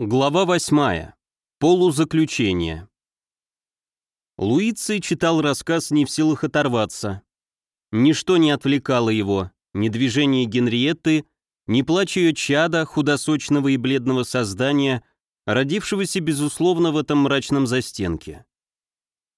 Глава восьмая. Полузаключение. Луиций читал рассказ не в силах оторваться. Ничто не отвлекало его, ни движение Генриетты, ни плач ее чада, худосочного и бледного создания, родившегося, безусловно, в этом мрачном застенке.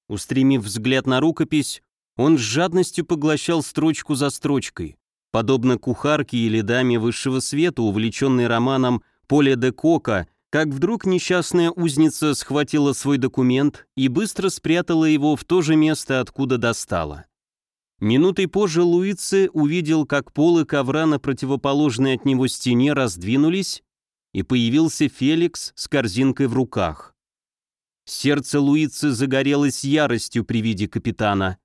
Устремив взгляд на рукопись, он с жадностью поглощал строчку за строчкой, подобно кухарке или даме высшего света, увлеченной романом Поле де Кока как вдруг несчастная узница схватила свой документ и быстро спрятала его в то же место, откуда достала. Минутой позже Луице увидел, как полы ковра на противоположной от него стене раздвинулись, и появился Феликс с корзинкой в руках. Сердце Луицы загорелось яростью при виде капитана.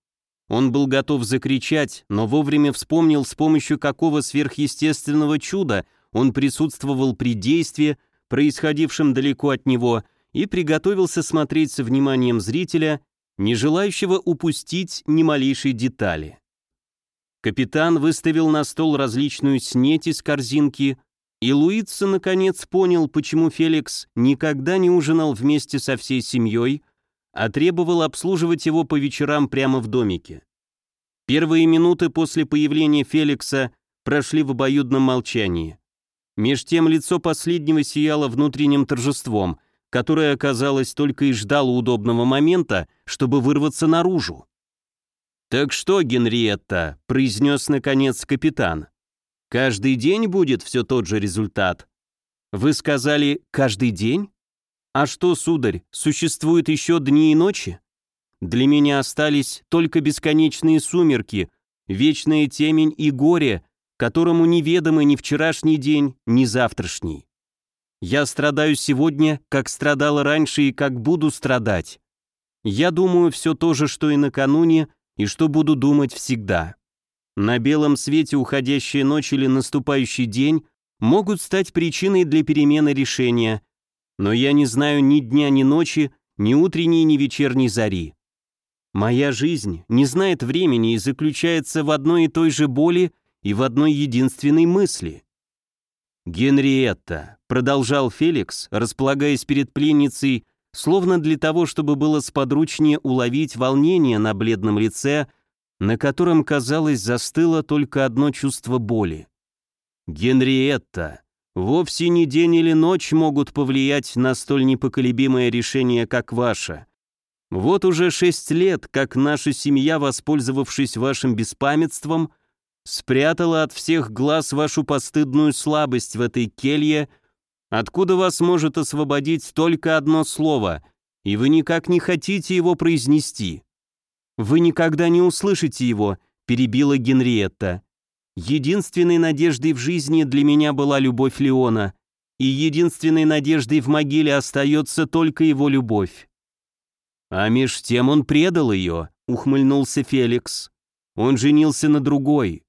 Он был готов закричать, но вовремя вспомнил, с помощью какого сверхъестественного чуда он присутствовал при действии, происходившем далеко от него, и приготовился смотреть со вниманием зрителя, не желающего упустить ни малейшей детали. Капитан выставил на стол различную снеть из корзинки, и Луица наконец понял, почему Феликс никогда не ужинал вместе со всей семьей, а требовал обслуживать его по вечерам прямо в домике. Первые минуты после появления Феликса прошли в обоюдном молчании. Меж тем лицо последнего сияло внутренним торжеством, которое, казалось, только и ждало удобного момента, чтобы вырваться наружу. «Так что, Генриетта?» — произнес, наконец, капитан. «Каждый день будет все тот же результат». «Вы сказали, каждый день?» «А что, сударь, существуют еще дни и ночи?» «Для меня остались только бесконечные сумерки, вечная темень и горе, которому неведомы ни вчерашний день, ни завтрашний. Я страдаю сегодня, как страдала раньше и как буду страдать. Я думаю все то же, что и накануне, и что буду думать всегда. На белом свете уходящая ночь или наступающий день могут стать причиной для перемены решения, но я не знаю ни дня, ни ночи, ни утренней, ни вечерней зари. Моя жизнь не знает времени и заключается в одной и той же боли и в одной единственной мысли. «Генриетта», — продолжал Феликс, располагаясь перед пленницей, словно для того, чтобы было сподручнее уловить волнение на бледном лице, на котором, казалось, застыло только одно чувство боли. «Генриетта, вовсе не день или ночь могут повлиять на столь непоколебимое решение, как ваше. Вот уже шесть лет, как наша семья, воспользовавшись вашим беспамятством, — спрятала от всех глаз вашу постыдную слабость в этой келье, откуда вас может освободить только одно слово, и вы никак не хотите его произнести. Вы никогда не услышите его, перебила Генриетта. Единственной надеждой в жизни для меня была любовь Леона, и единственной надеждой в могиле остается только его любовь. А меж тем он предал ее, ухмыльнулся Феликс. Он женился на другой,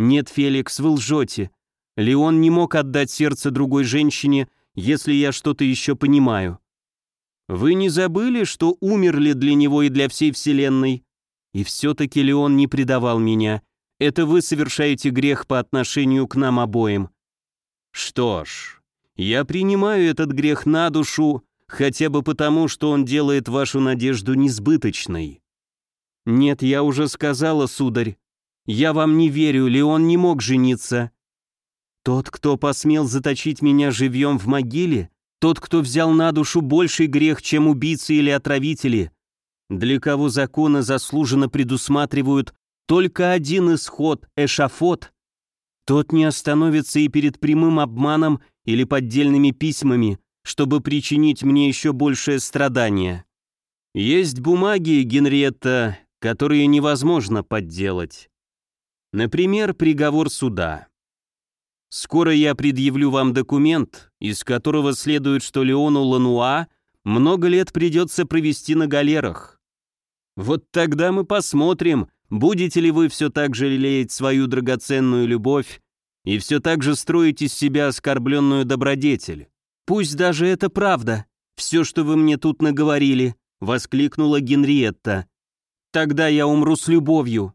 «Нет, Феликс, вы лжете. Леон не мог отдать сердце другой женщине, если я что-то еще понимаю. Вы не забыли, что умерли для него и для всей Вселенной? И все-таки Леон не предавал меня. Это вы совершаете грех по отношению к нам обоим. Что ж, я принимаю этот грех на душу, хотя бы потому, что он делает вашу надежду несбыточной. Нет, я уже сказала, сударь, я вам не верю, Леон не мог жениться. Тот, кто посмел заточить меня живьем в могиле, тот, кто взял на душу больший грех, чем убийцы или отравители, для кого законы заслуженно предусматривают только один исход — эшафот, тот не остановится и перед прямым обманом или поддельными письмами, чтобы причинить мне еще большее страдание. Есть бумаги, Генриетта, которые невозможно подделать. Например, приговор суда. Скоро я предъявлю вам документ, из которого следует, что Леону Лануа много лет придется провести на галерах. Вот тогда мы посмотрим, будете ли вы все так же лелеять свою драгоценную любовь и все так же строить из себя оскорбленную добродетель. Пусть даже это правда, все, что вы мне тут наговорили, воскликнула Генриетта. Тогда я умру с любовью,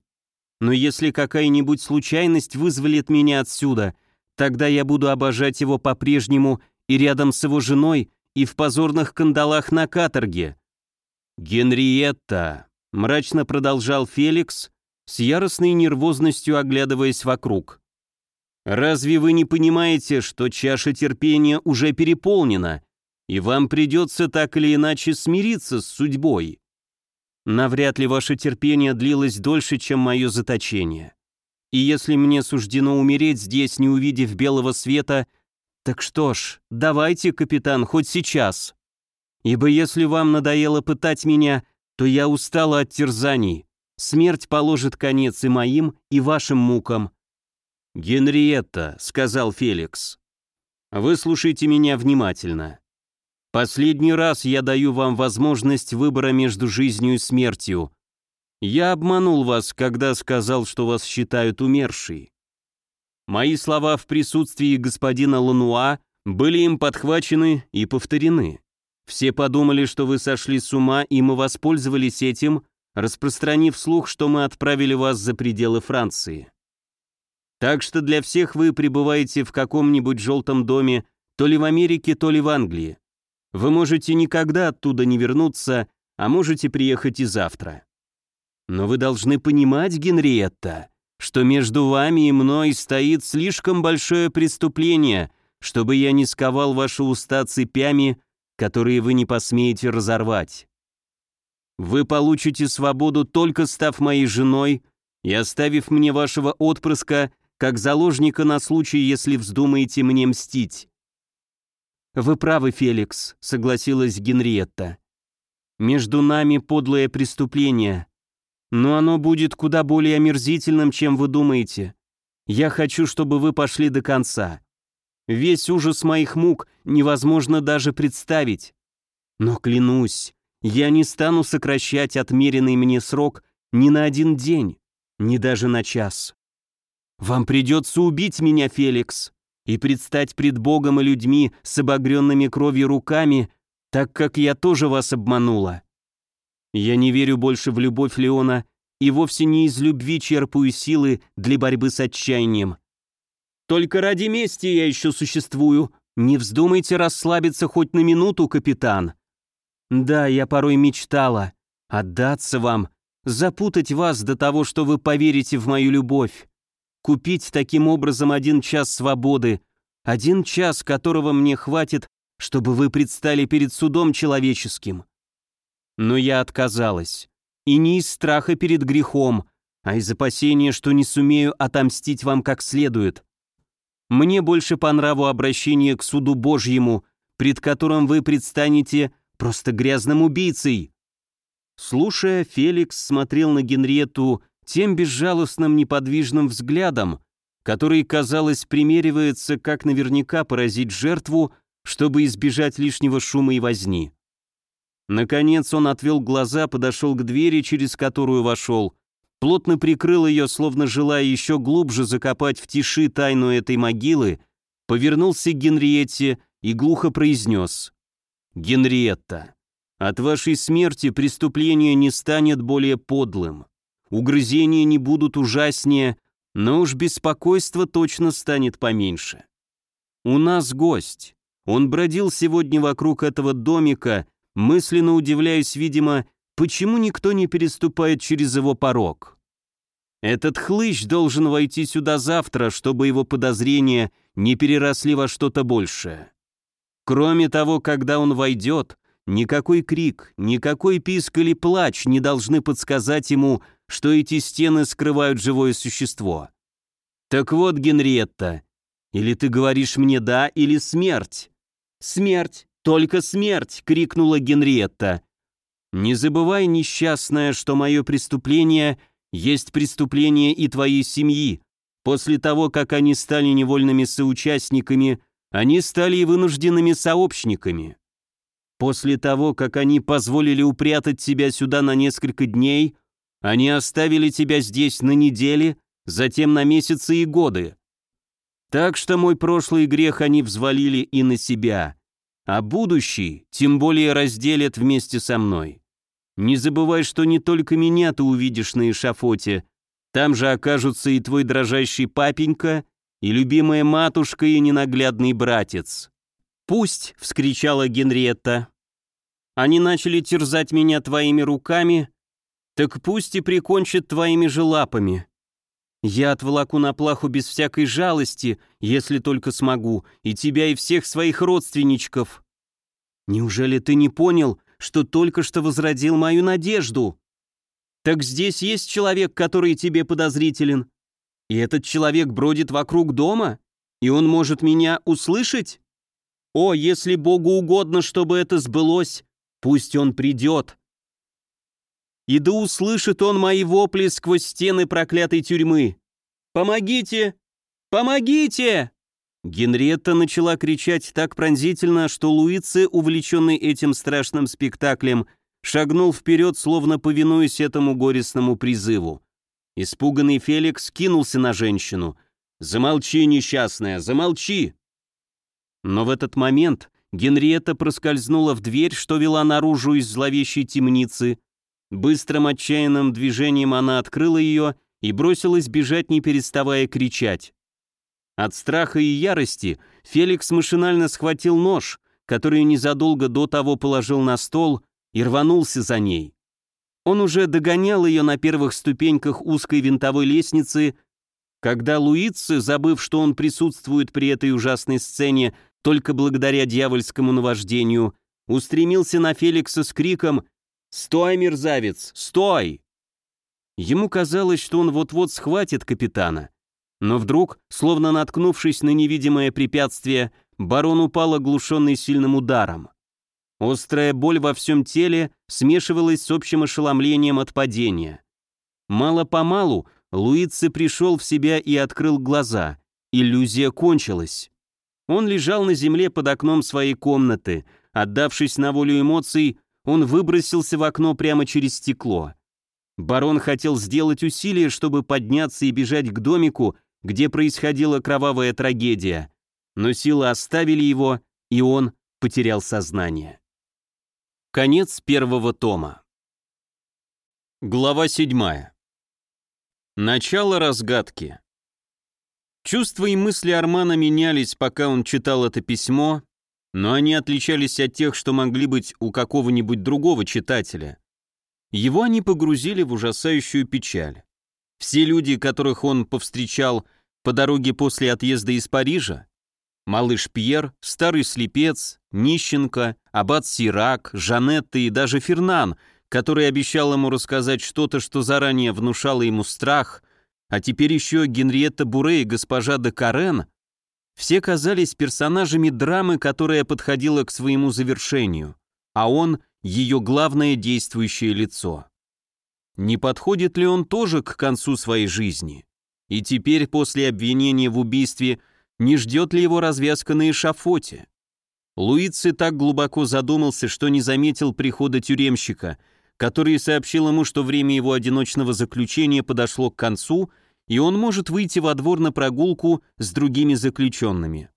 но если какая-нибудь случайность вызволит меня отсюда, тогда я буду обожать его по-прежнему и рядом с его женой, и в позорных кандалах на каторге. «Генриетта», — мрачно продолжал Феликс, с яростной нервозностью оглядываясь вокруг. «Разве вы не понимаете, что чаша терпения уже переполнена, и вам придется так или иначе смириться с судьбой?» Навряд ли ваше терпение длилось дольше, чем мое заточение. И если мне суждено умереть здесь, не увидев белого света, так что ж, давайте, капитан, хоть сейчас. Ибо если вам надоело пытать меня, то я устала от терзаний. Смерть положит конец и моим, и вашим мукам». «Генриетта», — сказал Феликс, — «выслушайте меня внимательно. Последний раз я даю вам возможность выбора между жизнью и смертью. Я обманул вас, когда сказал, что вас считают умершей. Мои слова в присутствии господина Лануа были им подхвачены и повторены. Все подумали, что вы сошли с ума, и мы воспользовались этим, распространив слух, что мы отправили вас за пределы Франции. Так что для всех вы пребываете в каком-нибудь желтом доме то ли в Америке, то ли в Англии. Вы можете никогда оттуда не вернуться, а можете приехать и завтра. Но вы должны понимать, Генриетта, что между вами и мной стоит слишком большое преступление, чтобы я не сковал ваши уста цепями, которые вы не посмеете разорвать. Вы получите свободу, только став моей женой и оставив мне вашего отпрыска как заложника на случай, если вздумаете мне мстить. «Вы правы, Феликс», — согласилась Генриетта. «Между нами подлое преступление, но оно будет куда более омерзительным, чем вы думаете. Я хочу, чтобы вы пошли до конца. Весь ужас моих мук невозможно даже представить. Но клянусь, я не стану сокращать отмеренный мне срок ни на один день, ни даже на час. Вам придется убить меня, Феликс, и предстать пред Богом и людьми с обогренными кровью руками, так как я тоже вас обманула. Я не верю больше в любовь Леона и вовсе не из любви черпаю силы для борьбы с отчаянием. Только ради мести я еще существую. Не вздумайте расслабиться хоть на минуту, капитан. Да, я порой мечтала отдаться вам, запутать вас до того, что вы поверите в мою любовь купить таким образом один час свободы, один час, которого мне хватит, чтобы вы предстали перед судом человеческим. Но я отказалась. И не из страха перед грехом, а из опасения, что не сумею отомстить вам как следует. Мне больше по нраву обращение к суду Божьему, пред которым вы предстанете просто грязным убийцей. Слушая, Феликс смотрел на Генриету тем безжалостным неподвижным взглядом, который, казалось, примеривается, как наверняка поразить жертву, чтобы избежать лишнего шума и возни. Наконец он отвел глаза, подошел к двери, через которую вошел, плотно прикрыл ее, словно желая еще глубже закопать в тиши тайну этой могилы, повернулся к Генриетте и глухо произнес «Генриетта, от вашей смерти преступление не станет более подлым угрызения не будут ужаснее, но уж беспокойство точно станет поменьше. У нас гость. Он бродил сегодня вокруг этого домика, мысленно удивляясь, видимо, почему никто не переступает через его порог. Этот хлыщ должен войти сюда завтра, чтобы его подозрения не переросли во что-то большее. Кроме того, когда он войдет, никакой крик, никакой писк или плач не должны подсказать ему, что эти стены скрывают живое существо. Так вот, Генриетта, или ты говоришь мне «да», или «смерть». «Смерть, только смерть!» — крикнула Генриетта. «Не забывай, несчастная, что мое преступление есть преступление и твоей семьи. После того, как они стали невольными соучастниками, они стали и вынужденными сообщниками. После того, как они позволили упрятать тебя сюда на несколько дней, они оставили тебя здесь на недели, затем на месяцы и годы. Так что мой прошлый грех они взвалили и на себя, а будущий тем более разделят вместе со мной. Не забывай, что не только меня ты увидишь на эшафоте, там же окажутся и твой дрожащий папенька, и любимая матушка, и ненаглядный братец. «Пусть!» — вскричала Генриетта. «Они начали терзать меня твоими руками, так пусть и прикончат твоими же лапами. Я отволоку на плаху без всякой жалости, если только смогу, и тебя, и всех своих родственничков. Неужели ты не понял, что только что возродил мою надежду? Так здесь есть человек, который тебе подозрителен. И этот человек бродит вокруг дома, и он может меня услышать? О, если Богу угодно, чтобы это сбылось, пусть он придет. И да услышит он мои вопли сквозь стены проклятой тюрьмы. «Помогите! Помогите!» Генриетта начала кричать так пронзительно, что Луице, увлеченный этим страшным спектаклем, шагнул вперед, словно повинуясь этому горестному призыву. Испуганный Феликс кинулся на женщину. «Замолчи, несчастная, замолчи!» Но в этот момент Генриетта проскользнула в дверь, что вела наружу из зловещей темницы. Быстрым отчаянным движением она открыла ее и бросилась бежать, не переставая кричать. От страха и ярости Феликс машинально схватил нож, который незадолго до того положил на стол, и рванулся за ней. Он уже догонял ее на первых ступеньках узкой винтовой лестницы, когда Луици, забыв, что он присутствует при этой ужасной сцене только благодаря дьявольскому наваждению, устремился на Феликса с криком «Стой, мерзавец, стой!». Ему казалось, что он вот-вот схватит капитана, но вдруг, словно наткнувшись на невидимое препятствие, барон упал оглушенный сильным ударом. Острая боль во всем теле смешивалась с общим ошеломлением от падения. Мало-помалу Луици пришел в себя и открыл глаза. Иллюзия кончилась. Он лежал на земле под окном своей комнаты. Отдавшись на волю эмоций, он выбросился в окно прямо через стекло. Барон хотел сделать усилие, чтобы подняться и бежать к домику, где происходила кровавая трагедия, но силы оставили его, и он потерял сознание. Конец первого тома. Глава седьмая. Начало разгадки. Чувства и мысли Армана менялись, пока он читал это письмо, но они отличались от тех, что могли быть у какого-нибудь другого читателя. Его они погрузили в ужасающую печаль. Все люди, которых он повстречал по дороге после отъезда из Парижа, малыш Пьер, старый слепец, нищенка, аббат Сирак, Жанетта и даже Фернан, который обещал ему рассказать что-то, что заранее внушало ему страх, а теперь еще Генриетта Буре и госпожа де Карен, все казались персонажами драмы, которая подходила к своему завершению, а он — ее главное действующее лицо. Не подходит ли он тоже к концу своей жизни? И теперь, после обвинения в убийстве, не ждет ли его развязка на эшафоте? Луици так глубоко задумался, что не заметил прихода тюремщика, который сообщил ему, что время его одиночного заключения подошло к концу, и он может выйти во двор на прогулку с другими заключенными.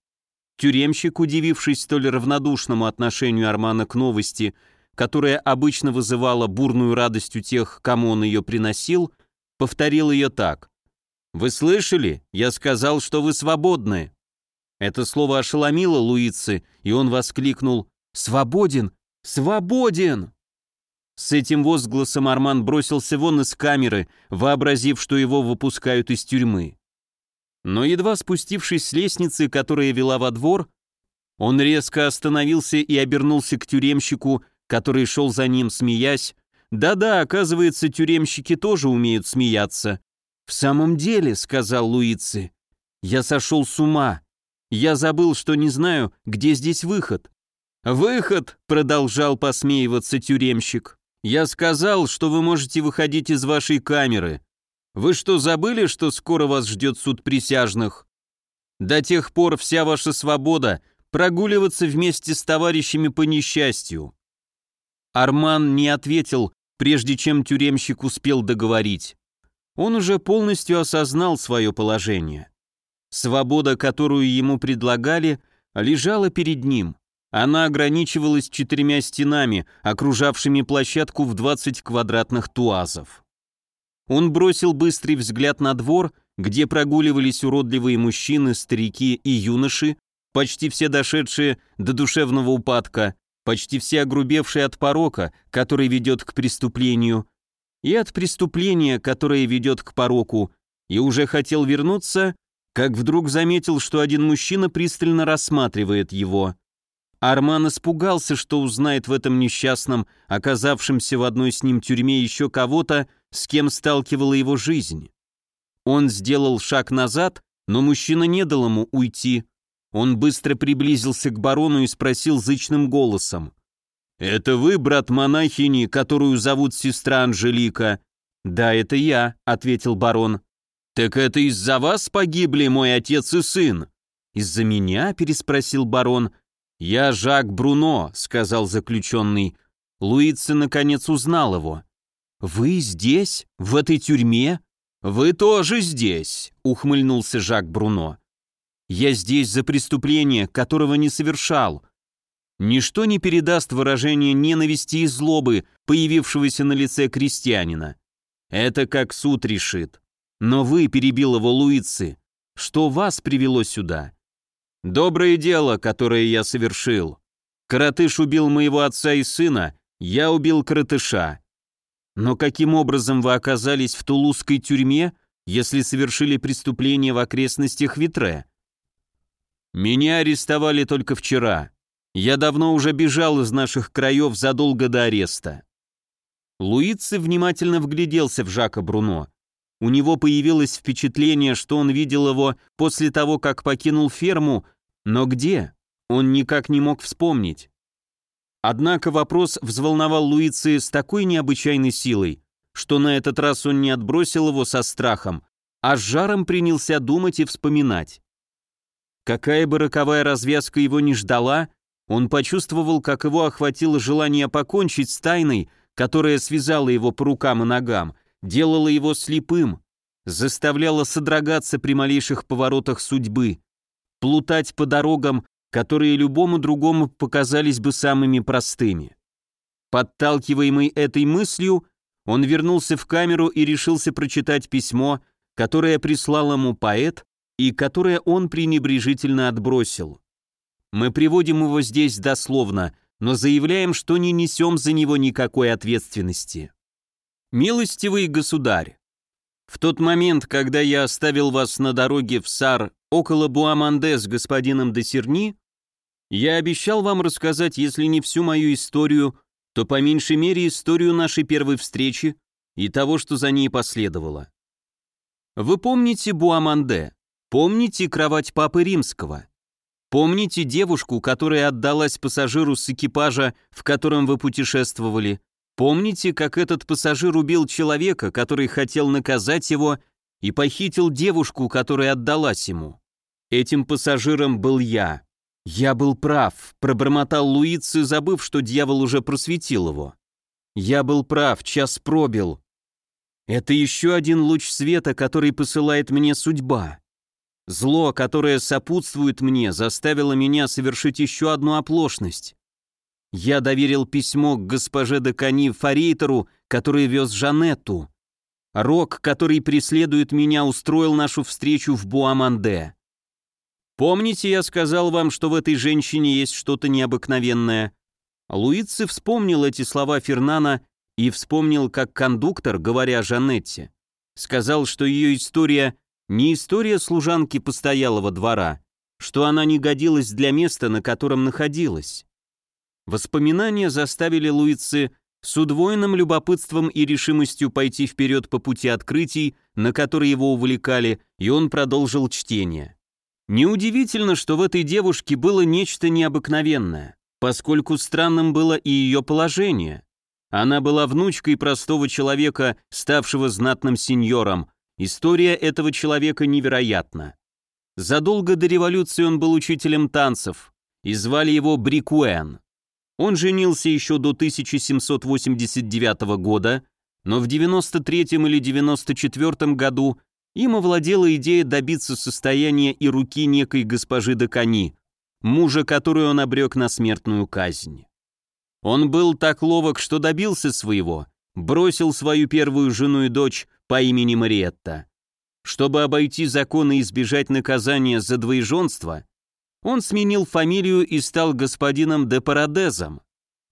Тюремщик, удивившись столь равнодушному отношению Армана к новости, которая обычно вызывала бурную радость у тех, кому он ее приносил, повторил ее так. «Вы слышали? Я сказал, что вы свободны». Это слово ошеломило Луицы, и он воскликнул «Свободен! Свободен!» С этим возгласом Арман бросился вон из камеры, вообразив, что его выпускают из тюрьмы. Но едва спустившись с лестницы, которая вела во двор, он резко остановился и обернулся к тюремщику, который шел за ним, смеясь. «Да-да, оказывается, тюремщики тоже умеют смеяться». «В самом деле», — сказал Луици, — «я сошел с ума. Я забыл, что не знаю, где здесь выход». «Выход», — продолжал посмеиваться тюремщик. «Я сказал, что вы можете выходить из вашей камеры. Вы что, забыли, что скоро вас ждет суд присяжных? До тех пор вся ваша свобода — прогуливаться вместе с товарищами по несчастью. Арман не ответил, прежде чем тюремщик успел договорить. Он уже полностью осознал свое положение. Свобода, которую ему предлагали, лежала перед ним. Она ограничивалась четырьмя стенами, окружавшими площадку в 20 квадратных туазов. Он бросил быстрый взгляд на двор, где прогуливались уродливые мужчины, старики и юноши, почти все дошедшие до душевного упадка, почти все огрубевшие от порока, который ведет к преступлению, и от преступления, которое ведет к пороку, и уже хотел вернуться, как вдруг заметил, что один мужчина пристально рассматривает его. Арман испугался, что узнает в этом несчастном, оказавшемся в одной с ним тюрьме еще кого-то, с кем сталкивала его жизнь. Он сделал шаг назад, но мужчина не дал ему уйти. Он быстро приблизился к барону и спросил зычным голосом. «Это вы, брат монахини, которую зовут сестра Анжелика?» «Да, это я», — ответил барон. «Так это из-за вас погибли мой отец и сын?» «Из-за меня?» — переспросил барон. «Я Жак Бруно», — сказал заключенный. Луица наконец узнал его. «Вы здесь? В этой тюрьме?» «Вы тоже здесь», — ухмыльнулся Жак Бруно. «Я здесь за преступление, которого не совершал». Ничто не передаст выражение ненависти и злобы, появившегося на лице крестьянина. Это как суд решит. Но вы, перебил его Луицы, что вас привело сюда? Доброе дело, которое я совершил. Коротыш убил моего отца и сына, я убил коротыша. Но каким образом вы оказались в тулузской тюрьме, если совершили преступление в окрестностях Витре? Меня арестовали только вчера. Я давно уже бежал из наших краев задолго до ареста. Луици внимательно вгляделся в Жака Бруно. У него появилось впечатление, что он видел его после того, как покинул ферму, но где? Он никак не мог вспомнить. Однако вопрос взволновал Луицы с такой необычайной силой, что на этот раз он не отбросил его со страхом, а с жаром принялся думать и вспоминать. Какая бы роковая развязка его не ждала, он почувствовал, как его охватило желание покончить с тайной, которая связала его по рукам и ногам, делала его слепым, заставляла содрогаться при малейших поворотах судьбы, плутать по дорогам, которые любому другому показались бы самыми простыми. Подталкиваемый этой мыслью, он вернулся в камеру и решился прочитать письмо, которое прислал ему поэт и которое он пренебрежительно отбросил. Мы приводим его здесь дословно, но заявляем, что не несем за него никакой ответственности. «Милостивый государь, в тот момент, когда я оставил вас на дороге в Сар около Буаманде с господином де Серни, я обещал вам рассказать, если не всю мою историю, то по меньшей мере историю нашей первой встречи и того, что за ней последовало. Вы помните Буаманде? Помните кровать Папы Римского? Помните девушку, которая отдалась пассажиру с экипажа, в котором вы путешествовали? Помните, как этот пассажир убил человека, который хотел наказать его, и похитил девушку, которая отдалась ему? Этим пассажиром был я. Я был прав, пробормотал Луици, забыв, что дьявол уже просветил его. Я был прав, час пробил. Это еще один луч света, который посылает мне судьба. Зло, которое сопутствует мне, заставило меня совершить еще одну оплошность. Я доверил письмо к госпоже Декани Фарейтеру, который вез Жанетту. Рок, который преследует меня, устроил нашу встречу в Буаманде. Помните, я сказал вам, что в этой женщине есть что-то необыкновенное? Луици вспомнил эти слова Фернана и вспомнил, как кондуктор, говоря о Жанетте, сказал, что ее история не история служанки постоялого двора, что она не годилась для места, на котором находилась. Воспоминания заставили Луицы с удвоенным любопытством и решимостью пойти вперед по пути открытий, на которые его увлекали, и он продолжил чтение. Неудивительно, что в этой девушке было нечто необыкновенное, поскольку странным было и ее положение. Она была внучкой простого человека, ставшего знатным сеньором. История этого человека невероятна. Задолго до революции он был учителем танцев, и звали его Брикуэн. Он женился еще до 1789 года, но в 93 или 94 году им овладела идея добиться состояния и руки некой госпожи Дакани, мужа, которую он обрек на смертную казнь. Он был так ловок, что добился своего, бросил свою первую жену и дочь по имени Мариетта. Чтобы обойти закон и избежать наказания за двоеженство, он сменил фамилию и стал господином де Парадезом.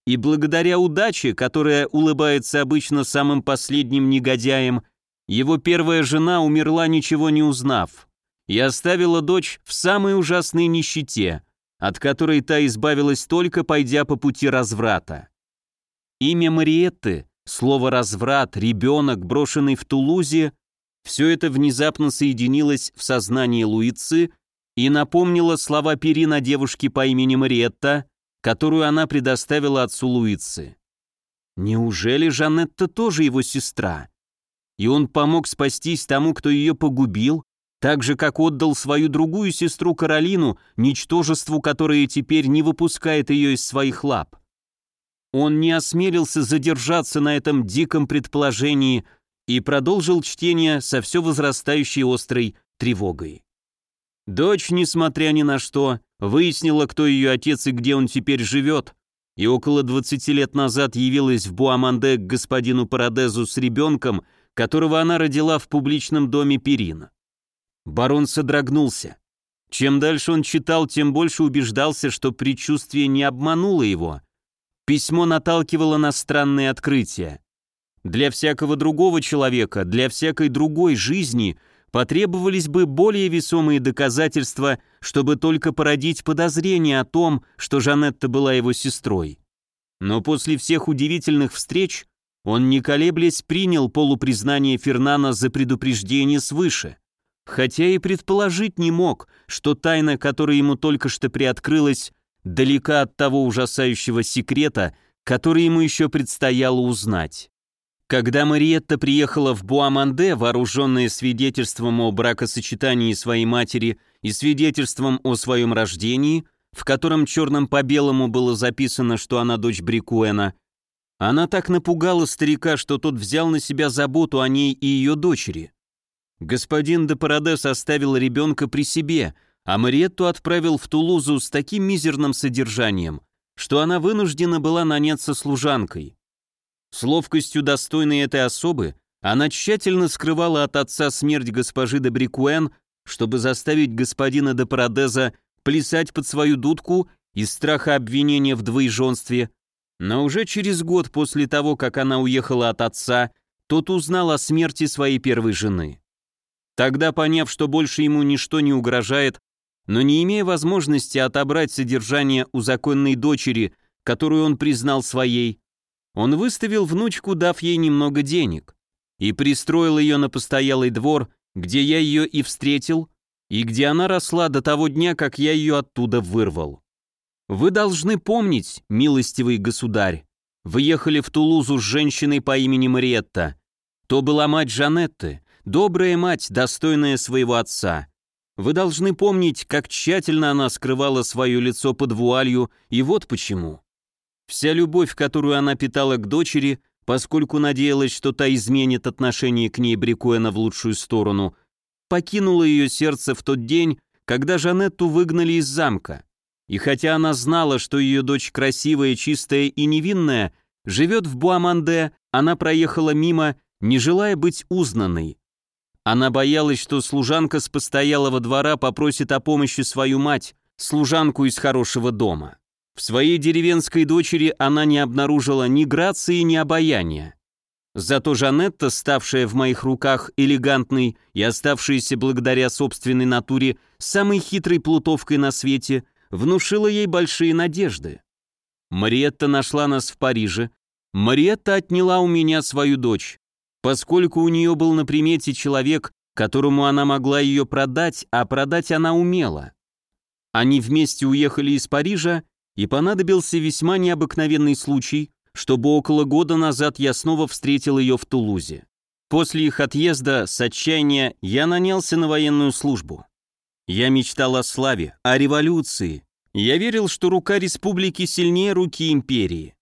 И благодаря удаче, которая улыбается обычно самым последним негодяем, его первая жена умерла, ничего не узнав, и оставила дочь в самой ужасной нищете, от которой та избавилась только пойдя по пути разврата. Имя Мариетты, слово «разврат», «ребенок», брошенный в Тулузе, все это внезапно соединилось в сознании Луицы и напомнило слова Перина девушки по имени Мариетта, которую она предоставила отцу Луицы. Неужели Жанетта тоже его сестра? И он помог спастись тому, кто ее погубил, так же, как отдал свою другую сестру Каролину, ничтожеству, которое теперь не выпускает ее из своих лап. Он не осмелился задержаться на этом диком предположении и продолжил чтение со все возрастающей острой тревогой. Дочь, несмотря ни на что, выяснила, кто ее отец и где он теперь живет, и около 20 лет назад явилась в Буаманде к господину Парадезу с ребенком, которого она родила в публичном доме Перина. Барон содрогнулся. Чем дальше он читал, тем больше убеждался, что предчувствие не обмануло его. Письмо наталкивало на странные открытия. Для всякого другого человека, для всякой другой жизни потребовались бы более весомые доказательства, чтобы только породить подозрение о том, что Жанетта была его сестрой. Но после всех удивительных встреч он, не колеблясь, принял полупризнание Фернана за предупреждение свыше хотя и предположить не мог, что тайна, которая ему только что приоткрылась, далека от того ужасающего секрета, который ему еще предстояло узнать. Когда Мариетта приехала в Буаманде, вооруженная свидетельством о бракосочетании своей матери и свидетельством о своем рождении, в котором черным по белому было записано, что она дочь Брикуэна, она так напугала старика, что тот взял на себя заботу о ней и ее дочери. Господин де Парадес оставил ребенка при себе, а Мариетту отправил в Тулузу с таким мизерным содержанием, что она вынуждена была наняться служанкой. С ловкостью достойной этой особы она тщательно скрывала от отца смерть госпожи де Брикуэн, чтобы заставить господина де Парадеза плясать под свою дудку из страха обвинения в двоеженстве, но уже через год после того, как она уехала от отца, тот узнал о смерти своей первой жены. Тогда, поняв, что больше ему ничто не угрожает, но не имея возможности отобрать содержание у законной дочери, которую он признал своей, он выставил внучку, дав ей немного денег, и пристроил ее на постоялый двор, где я ее и встретил, и где она росла до того дня, как я ее оттуда вырвал. Вы должны помнить, милостивый государь, вы ехали в Тулузу с женщиной по имени Мариетта. То была мать Жанетты, Добрая мать, достойная своего отца. Вы должны помнить, как тщательно она скрывала свое лицо под вуалью, и вот почему. Вся любовь, которую она питала к дочери, поскольку надеялась, что та изменит отношение к ней Брикуэна в лучшую сторону, покинула ее сердце в тот день, когда Жанетту выгнали из замка. И хотя она знала, что ее дочь красивая, чистая и невинная, живет в Буаманде, она проехала мимо, не желая быть узнанной. Она боялась, что служанка с постоялого двора попросит о помощи свою мать, служанку из хорошего дома. В своей деревенской дочери она не обнаружила ни грации, ни обаяния. Зато Жанетта, ставшая в моих руках элегантной и оставшаяся благодаря собственной натуре самой хитрой плутовкой на свете, внушила ей большие надежды. Мариетта нашла нас в Париже. Мариетта отняла у меня свою дочь поскольку у нее был на примете человек, которому она могла ее продать, а продать она умела. Они вместе уехали из Парижа, и понадобился весьма необыкновенный случай, чтобы около года назад я снова встретил ее в Тулузе. После их отъезда с отчаяния я нанялся на военную службу. Я мечтал о славе, о революции. Я верил, что рука республики сильнее руки империи.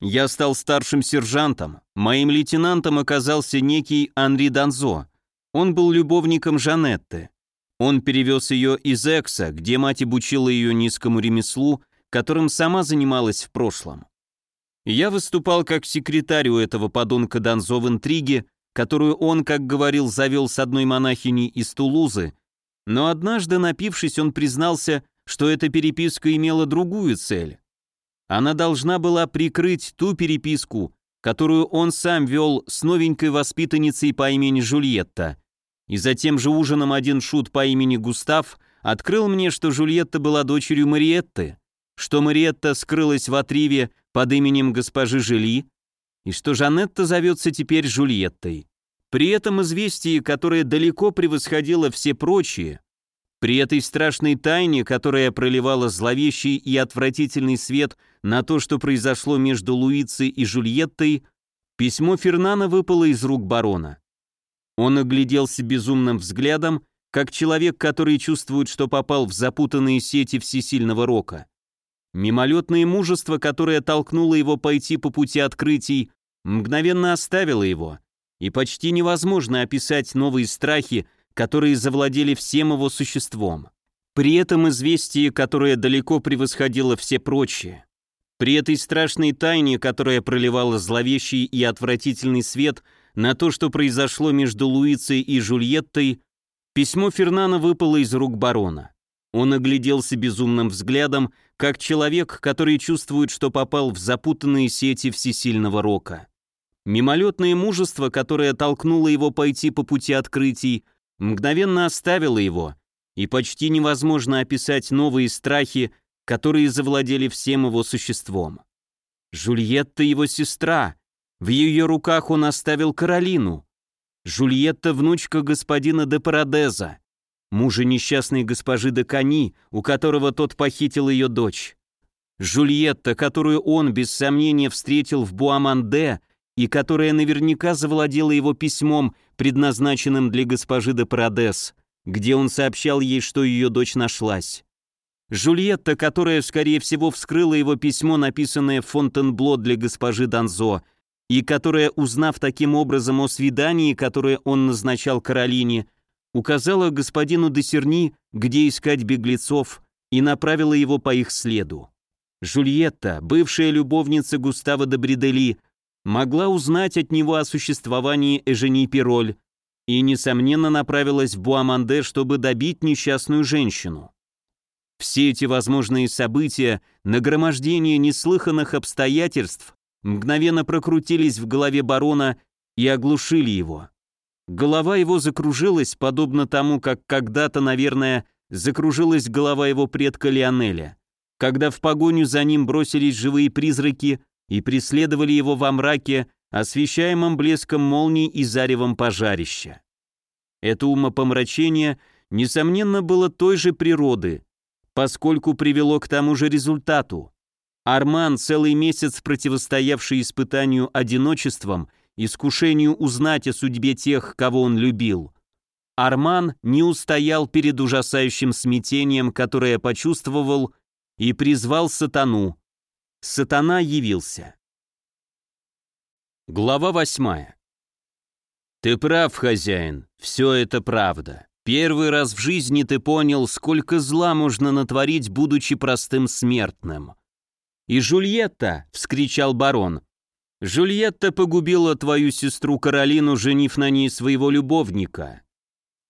Я стал старшим сержантом. Моим лейтенантом оказался некий Анри Данзо. Он был любовником Жанетты. Он перевез ее из Экса, где мать обучила ее низкому ремеслу, которым сама занималась в прошлом. Я выступал как секретарь у этого подонка Данзо в интриге, которую он, как говорил, завел с одной монахиней из Тулузы, но однажды, напившись, он признался, что эта переписка имела другую цель. Она должна была прикрыть ту переписку, которую он сам вел с новенькой воспитанницей по имени Жульетта. И за тем же ужином один шут по имени Густав открыл мне, что Жульетта была дочерью Мариетты, что Мариетта скрылась в Атриве под именем госпожи Жили, и что Жанетта зовется теперь Жульеттой. При этом известие, которое далеко превосходило все прочие, при этой страшной тайне, которая проливала зловещий и отвратительный свет на то, что произошло между Луицей и Жульеттой, письмо Фернана выпало из рук барона. Он огляделся безумным взглядом, как человек, который чувствует, что попал в запутанные сети всесильного рока. Мимолетное мужество, которое толкнуло его пойти по пути открытий, мгновенно оставило его, и почти невозможно описать новые страхи, которые завладели всем его существом. При этом известие, которое далеко превосходило все прочие. При этой страшной тайне, которая проливала зловещий и отвратительный свет на то, что произошло между Луицей и Жульеттой, письмо Фернана выпало из рук барона. Он огляделся безумным взглядом, как человек, который чувствует, что попал в запутанные сети всесильного рока. Мимолетное мужество, которое толкнуло его пойти по пути открытий, мгновенно оставила его, и почти невозможно описать новые страхи, которые завладели всем его существом. Жульетта его сестра, в ее руках он оставил Каролину. Жульетта внучка господина де Парадеза, мужа несчастной госпожи де Кани, у которого тот похитил ее дочь. Жульетта, которую он без сомнения встретил в Буаманде и которая наверняка завладела его письмом, предназначенным для госпожи де Парадес, где он сообщал ей, что ее дочь нашлась. Жульетта, которая, скорее всего, вскрыла его письмо, написанное в Фонтенбло для госпожи Данзо, и которая, узнав таким образом о свидании, которое он назначал Каролине, указала господину Десерни, где искать беглецов, и направила его по их следу. Жульетта, бывшая любовница Густава де Бредели, могла узнать от него о существовании Эжени Пироль и, несомненно, направилась в Буаманде, чтобы добить несчастную женщину. Все эти возможные события, нагромождение неслыханных обстоятельств, мгновенно прокрутились в голове барона и оглушили его. Голова его закружилась, подобно тому, как когда-то, наверное, закружилась голова его предка Лионеля, когда в погоню за ним бросились живые призраки и преследовали его во мраке, освещаемом блеском молний и заревом пожарища. Это умопомрачение, несомненно, было той же природы, поскольку привело к тому же результату. Арман, целый месяц противостоявший испытанию одиночеством, искушению узнать о судьбе тех, кого он любил. Арман не устоял перед ужасающим смятением, которое почувствовал, и призвал сатану, Сатана явился. Глава восьмая. Ты прав, хозяин, все это правда. Первый раз в жизни ты понял, сколько зла можно натворить, будучи простым смертным. И Жульетта, вскричал барон, Жульетта погубила твою сестру Каролину, женив на ней своего любовника.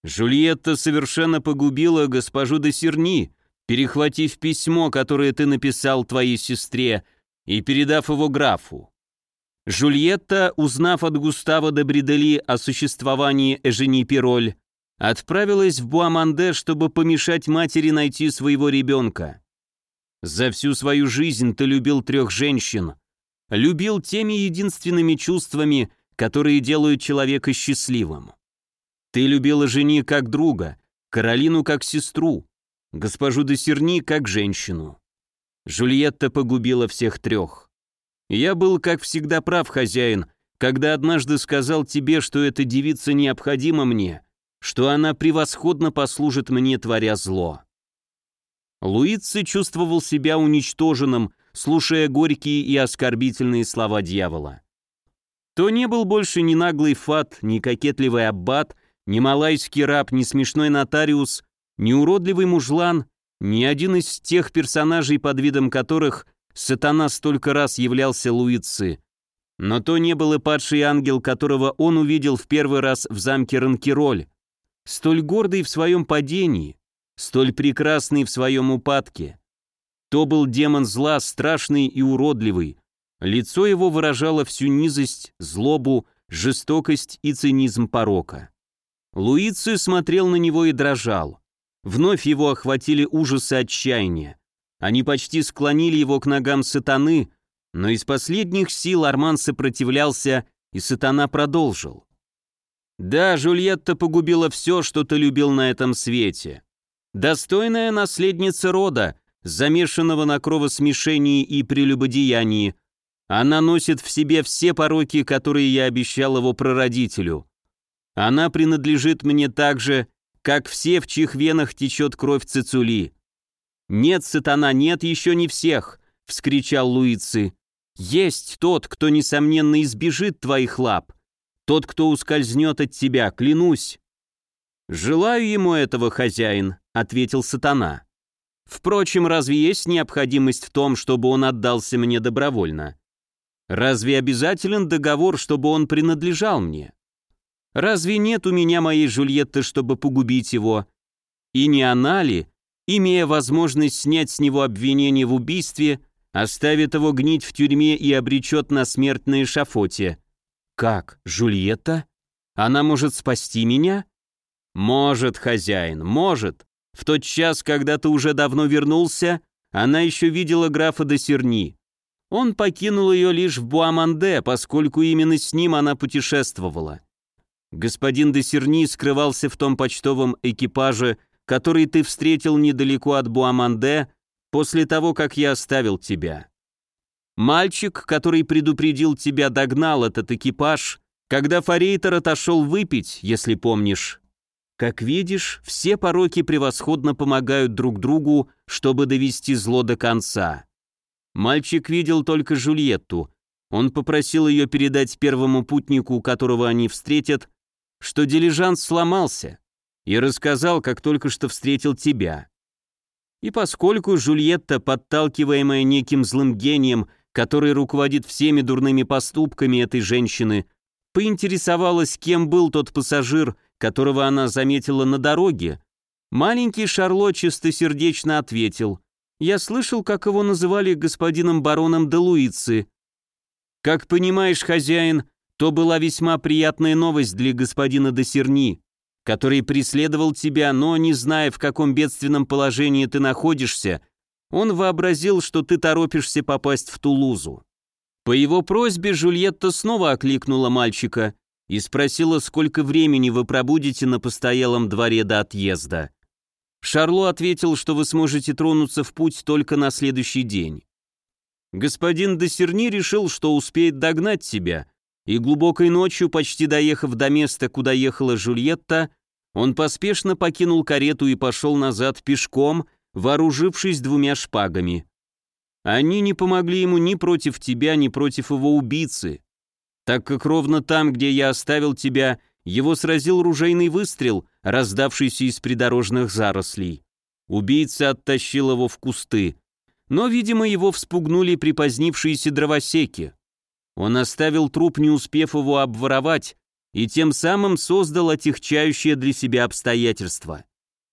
Жульетта совершенно погубила госпожу де Серни, перехватив письмо, которое ты написал твоей сестре, и передав его графу. Жульетта, узнав от Густава де Бридели о существовании Эжени Пироль, отправилась в Буаманде, чтобы помешать матери найти своего ребенка. За всю свою жизнь ты любил трех женщин, любил теми единственными чувствами, которые делают человека счастливым. Ты любила жени как друга, Каролину как сестру, госпожу де Серни как женщину. Жульетта погубила всех трех. Я был, как всегда, прав, хозяин, когда однажды сказал тебе, что эта девица необходима мне, что она превосходно послужит мне, творя зло. Луици чувствовал себя уничтоженным, слушая горькие и оскорбительные слова дьявола. То не был больше ни наглый фат, ни кокетливый аббат, ни малайский раб, ни смешной нотариус, ни уродливый мужлан, ни один из тех персонажей, под видом которых сатана столько раз являлся Луицы. Но то не был и падший ангел, которого он увидел в первый раз в замке Ранкероль, столь гордый в своем падении, столь прекрасный в своем упадке. То был демон зла, страшный и уродливый. Лицо его выражало всю низость, злобу, жестокость и цинизм порока. Луиций смотрел на него и дрожал. Вновь его охватили ужасы отчаяния. Они почти склонили его к ногам сатаны, но из последних сил Арман сопротивлялся, и сатана продолжил. «Да, Жульетта погубила все, что ты любил на этом свете. Достойная наследница рода, замешанного на кровосмешении и прелюбодеянии, она носит в себе все пороки, которые я обещал его прародителю. Она принадлежит мне так же, как все, в чьих венах течет кровь Цицули. «Нет, сатана, нет еще не всех!» — вскричал Луицы. «Есть тот, кто, несомненно, избежит твоих лап. Тот, кто ускользнет от тебя, клянусь». «Желаю ему этого, хозяин», — ответил сатана. «Впрочем, разве есть необходимость в том, чтобы он отдался мне добровольно? Разве обязателен договор, чтобы он принадлежал мне? Разве нет у меня моей Жульетты, чтобы погубить его? И не она ли, имея возможность снять с него обвинение в убийстве, оставит его гнить в тюрьме и обречет на смерть на эшафоте? Как, Жульетта? Она может спасти меня? Может, хозяин, может. В тот час, когда ты уже давно вернулся, она еще видела графа де Серни. Он покинул ее лишь в Буаманде, поскольку именно с ним она путешествовала. Господин де Серни скрывался в том почтовом экипаже, который ты встретил недалеко от Буаманде после того, как я оставил тебя. Мальчик, который предупредил тебя, догнал этот экипаж, когда Форейтер отошел выпить, если помнишь. Как видишь, все пороки превосходно помогают друг другу, чтобы довести зло до конца. Мальчик видел только Жульетту. Он попросил ее передать первому путнику, которого они встретят, что дилижанс сломался, и рассказал, как только что встретил тебя. И поскольку Жульетта, подталкиваемая неким злым гением, который руководит всеми дурными поступками этой женщины, поинтересовалась, кем был тот пассажир, которого она заметила на дороге, маленький Шарло чистосердечно ответил, «Я слышал, как его называли господином бароном де Луицы. Как понимаешь, хозяин, то была весьма приятная новость для господина Досерни, который преследовал тебя, но, не зная, в каком бедственном положении ты находишься, он вообразил, что ты торопишься попасть в Тулузу. По его просьбе Жульетта снова окликнула мальчика и спросила, сколько времени вы пробудете на постоялом дворе до отъезда. Шарло ответил, что вы сможете тронуться в путь только на следующий день. Господин Досерни решил, что успеет догнать тебя, и глубокой ночью, почти доехав до места, куда ехала Жульетта, он поспешно покинул карету и пошел назад пешком, вооружившись двумя шпагами. Они не помогли ему ни против тебя, ни против его убийцы, так как ровно там, где я оставил тебя, его сразил ружейный выстрел, раздавшийся из придорожных зарослей. Убийца оттащил его в кусты, но, видимо, его вспугнули припозднившиеся дровосеки. Он оставил труп, не успев его обворовать, и тем самым создал отягчающее для себя обстоятельства.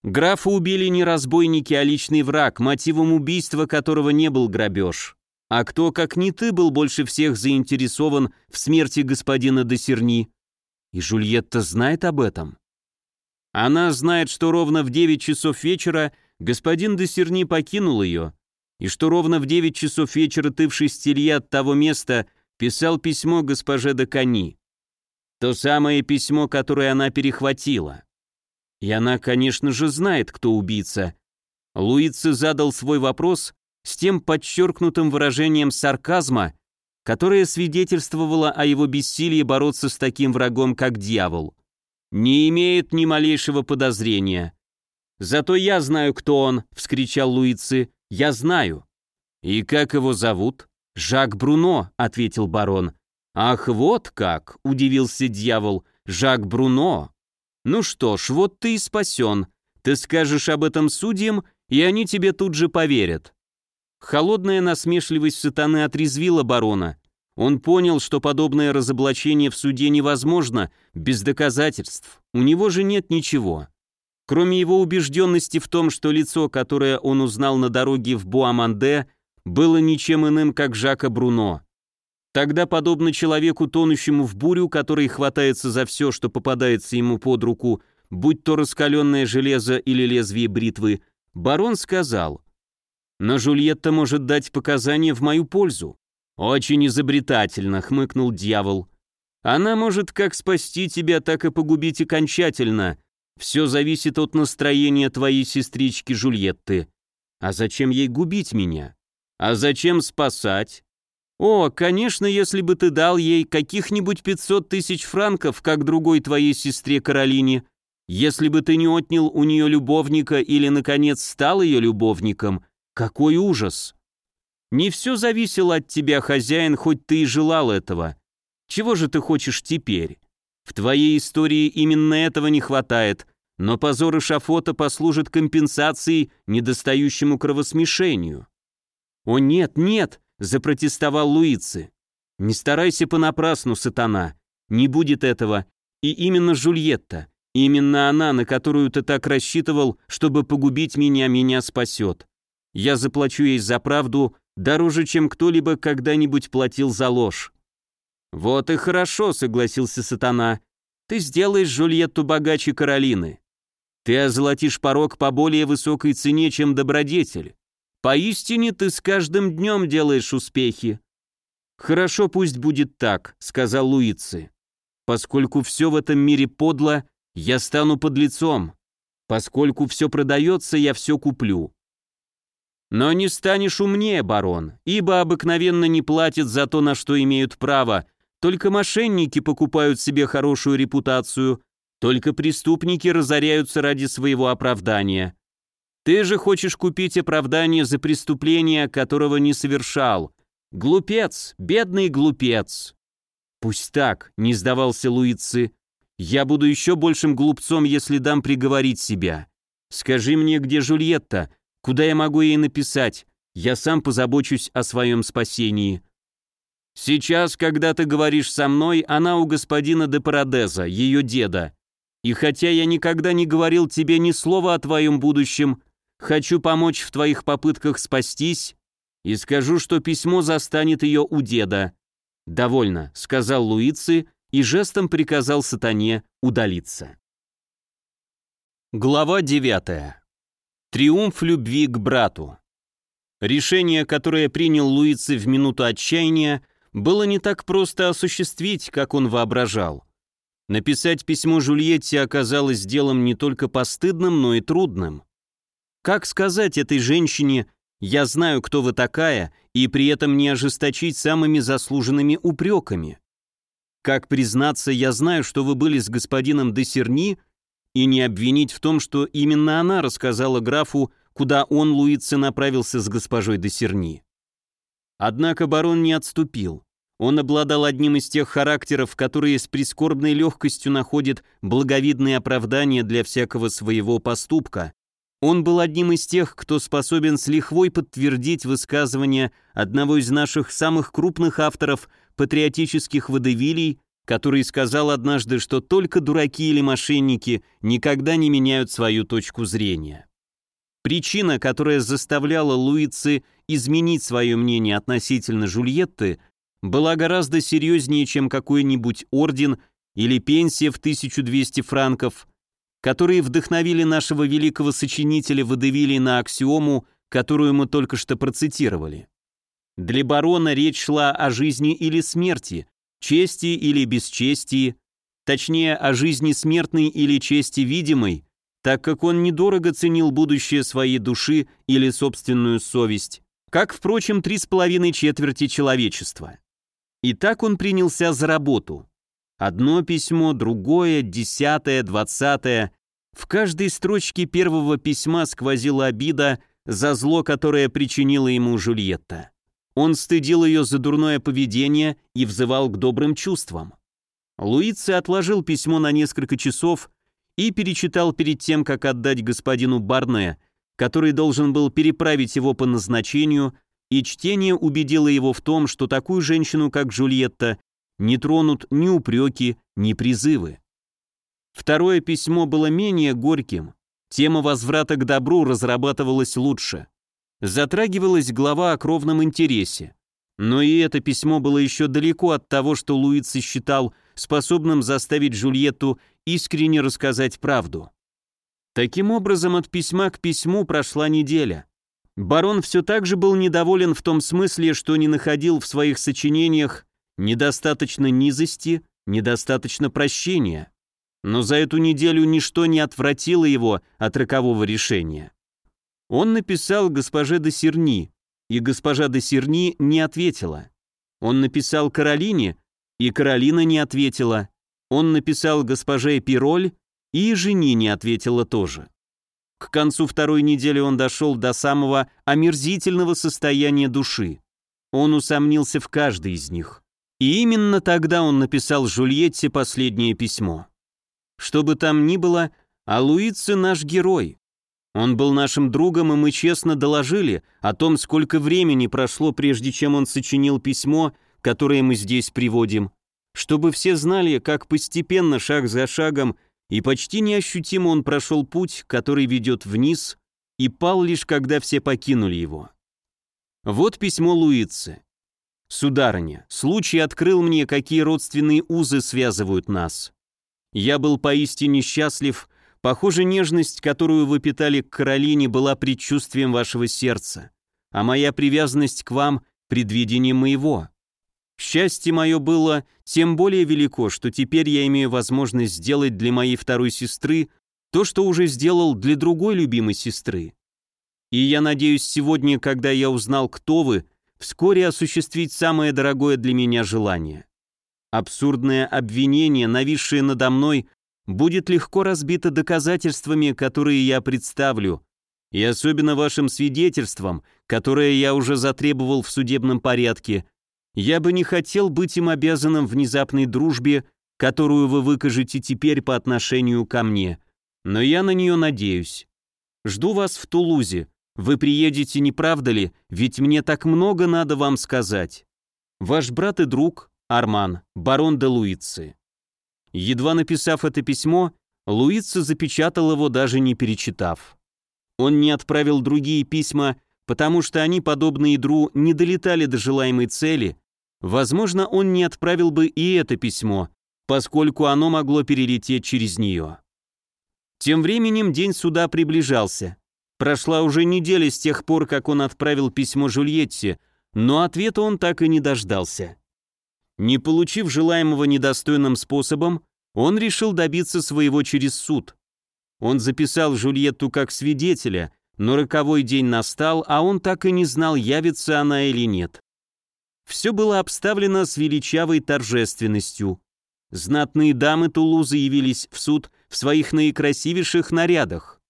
Графа убили не разбойники, а личный враг, мотивом убийства которого не был грабеж. А кто, как не ты, был больше всех заинтересован в смерти господина Досерни? И Жульетта знает об этом. Она знает, что ровно в 9 часов вечера господин Досерни покинул ее, и что ровно в 9 часов вечера ты в шестелье от того места, писал письмо госпоже Дакани. То самое письмо, которое она перехватила. И она, конечно же, знает, кто убийца. Луица задал свой вопрос с тем подчеркнутым выражением сарказма, которое свидетельствовало о его бессилии бороться с таким врагом, как дьявол. Не имеет ни малейшего подозрения. «Зато я знаю, кто он!» — вскричал Луицы. «Я знаю!» «И как его зовут?» «Жак Бруно», — ответил барон. «Ах, вот как!» — удивился дьявол. «Жак Бруно!» «Ну что ж, вот ты и спасен. Ты скажешь об этом судьям, и они тебе тут же поверят». Холодная насмешливость сатаны отрезвила барона. Он понял, что подобное разоблачение в суде невозможно без доказательств. У него же нет ничего. Кроме его убежденности в том, что лицо, которое он узнал на дороге в Буаманде, было ничем иным, как Жака Бруно. Тогда, подобно человеку, тонущему в бурю, который хватается за все, что попадается ему под руку, будь то раскаленное железо или лезвие бритвы, барон сказал, «Но Жульетта может дать показания в мою пользу». «Очень изобретательно», — хмыкнул дьявол. «Она может как спасти тебя, так и погубить окончательно», все зависит от настроения твоей сестрички Жульетты. А зачем ей губить меня? А зачем спасать? О, конечно, если бы ты дал ей каких-нибудь 500 тысяч франков, как другой твоей сестре Каролине, если бы ты не отнял у нее любовника или, наконец, стал ее любовником, какой ужас! Не все зависело от тебя, хозяин, хоть ты и желал этого. Чего же ты хочешь теперь? В твоей истории именно этого не хватает, но позор Шафота послужит компенсацией недостающему кровосмешению. «О нет, нет!» — запротестовал Луицы. «Не старайся понапрасну, сатана. Не будет этого. И именно Жульетта, именно она, на которую ты так рассчитывал, чтобы погубить меня, меня спасет. Я заплачу ей за правду дороже, чем кто-либо когда-нибудь платил за ложь. «Вот и хорошо», — согласился сатана. «Ты сделаешь Жульетту богаче Каролины. Ты озолотишь порог по более высокой цене, чем добродетель. Поистине ты с каждым днем делаешь успехи». «Хорошо, пусть будет так», — сказал Луицы. «Поскольку все в этом мире подло, я стану подлецом. Поскольку все продается, я все куплю. Но не станешь умнее, барон, ибо обыкновенно не платят за то, на что имеют право, только мошенники покупают себе хорошую репутацию, только преступники разоряются ради своего оправдания. Ты же хочешь купить оправдание за преступление, которого не совершал. Глупец, бедный глупец. Пусть так, не сдавался Луицы. Я буду еще большим глупцом, если дам приговорить себя. Скажи мне, где Жульетта? Куда я могу ей написать? Я сам позабочусь о своем спасении. Сейчас, когда ты говоришь со мной, она у господина де Парадеза, ее деда. И хотя я никогда не говорил тебе ни слова о твоем будущем, хочу помочь в твоих попытках спастись и скажу, что письмо застанет ее у деда. «Довольно», — сказал Луицы и жестом приказал сатане удалиться. Глава 9. Триумф любви к брату. Решение, которое принял Луицы в минуту отчаяния, было не так просто осуществить, как он воображал. Написать письмо Жульетте оказалось делом не только постыдным, но и трудным. Как сказать этой женщине «я знаю, кто вы такая», и при этом не ожесточить самыми заслуженными упреками? Как признаться «я знаю, что вы были с господином Десерни», и не обвинить в том, что именно она рассказала графу, куда он, Луице, направился с госпожой Десерни? Однако барон не отступил. Он обладал одним из тех характеров, которые с прискорбной легкостью находят благовидные оправдания для всякого своего поступка. Он был одним из тех, кто способен с лихвой подтвердить высказывание одного из наших самых крупных авторов патриотических водевилей, который сказал однажды, что только дураки или мошенники никогда не меняют свою точку зрения. Причина, которая заставляла Луицы изменить свое мнение относительно Жульетты, была гораздо серьезнее, чем какой-нибудь орден или пенсия в 1200 франков, которые вдохновили нашего великого сочинителя Водевили на аксиому, которую мы только что процитировали. Для барона речь шла о жизни или смерти, чести или бесчестии, точнее о жизни смертной или чести видимой, так как он недорого ценил будущее своей души или собственную совесть, как, впрочем, три с половиной четверти человечества. И так он принялся за работу. Одно письмо, другое, десятое, двадцатое. В каждой строчке первого письма сквозила обида за зло, которое причинила ему Жульетта. Он стыдил ее за дурное поведение и взывал к добрым чувствам. Луици отложил письмо на несколько часов и перечитал перед тем, как отдать господину Барне, который должен был переправить его по назначению, и чтение убедило его в том, что такую женщину, как Джульетта, не тронут ни упреки, ни призывы. Второе письмо было менее горьким, Тема возврата к добру разрабатывалась лучше. Затрагивалась глава о кровном интересе. Но и это письмо было еще далеко от того, что Луици считал способным заставить Джульетту искренне рассказать правду. Таким образом, от письма к письму прошла неделя. Барон все так же был недоволен в том смысле, что не находил в своих сочинениях недостаточно низости, недостаточно прощения. Но за эту неделю ничто не отвратило его от рокового решения. Он написал госпоже де Серни, и госпожа де Серни не ответила. Он написал Каролине, и Каролина не ответила. Он написал госпоже Пироль, и жени не ответила тоже. К концу второй недели он дошел до самого омерзительного состояния души. Он усомнился в каждой из них. И именно тогда он написал Жульетте последнее письмо. Что бы там ни было, а Луице наш герой. Он был нашим другом, и мы честно доложили о том, сколько времени прошло, прежде чем он сочинил письмо, которое мы здесь приводим, чтобы все знали, как постепенно, шаг за шагом, и почти неощутимо он прошел путь, который ведет вниз, и пал лишь, когда все покинули его. Вот письмо Луицы. «Сударыня, случай открыл мне, какие родственные узы связывают нас. Я был поистине счастлив, Похоже, нежность, которую вы питали к Каролине, была предчувствием вашего сердца, а моя привязанность к вам — предвидением моего. Счастье мое было тем более велико, что теперь я имею возможность сделать для моей второй сестры то, что уже сделал для другой любимой сестры. И я надеюсь сегодня, когда я узнал, кто вы, вскоре осуществить самое дорогое для меня желание. Абсурдное обвинение, нависшее надо мной, будет легко разбито доказательствами, которые я представлю, и особенно вашим свидетельством, которое я уже затребовал в судебном порядке. Я бы не хотел быть им обязанным внезапной дружбе, которую вы выкажете теперь по отношению ко мне, но я на нее надеюсь. Жду вас в Тулузе. Вы приедете, не правда ли? Ведь мне так много надо вам сказать. Ваш брат и друг Арман, барон де Луицы. Едва написав это письмо, Луица запечатал его, даже не перечитав. Он не отправил другие письма, потому что они, подобно ядру, не долетали до желаемой цели. Возможно, он не отправил бы и это письмо, поскольку оно могло перелететь через нее. Тем временем день суда приближался. Прошла уже неделя с тех пор, как он отправил письмо Жульетте, но ответа он так и не дождался. Не получив желаемого недостойным способом, он решил добиться своего через суд. Он записал Жульетту как свидетеля, но роковой день настал, а он так и не знал, явится она или нет. Все было обставлено с величавой торжественностью. Знатные дамы Тулузы явились в суд в своих наикрасивейших нарядах.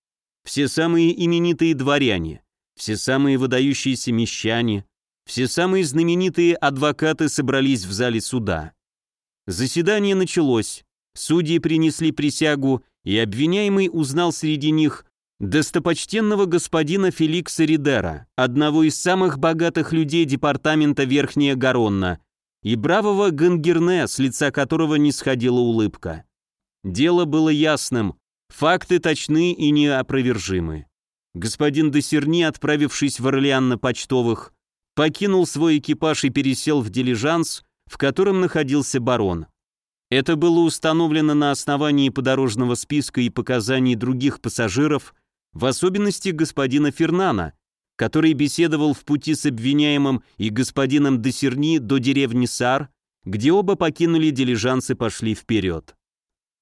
Все самые именитые дворяне, все самые выдающиеся мещане, все самые знаменитые адвокаты собрались в зале суда. Заседание началось. Судьи принесли присягу, и обвиняемый узнал среди них достопочтенного господина Феликса Ридера, одного из самых богатых людей департамента Верхняя Гаронна, и бравого Гангерне, с лица которого не сходила улыбка. Дело было ясным, факты точны и неопровержимы. Господин Десерни, отправившись в Орлеан на почтовых, покинул свой экипаж и пересел в дилижанс, в котором находился барон. Это было установлено на основании подорожного списка и показаний других пассажиров, в особенности господина Фернана, который беседовал в пути с обвиняемым и господином Десерни до деревни Сар, где оба покинули дилижанс и пошли вперед.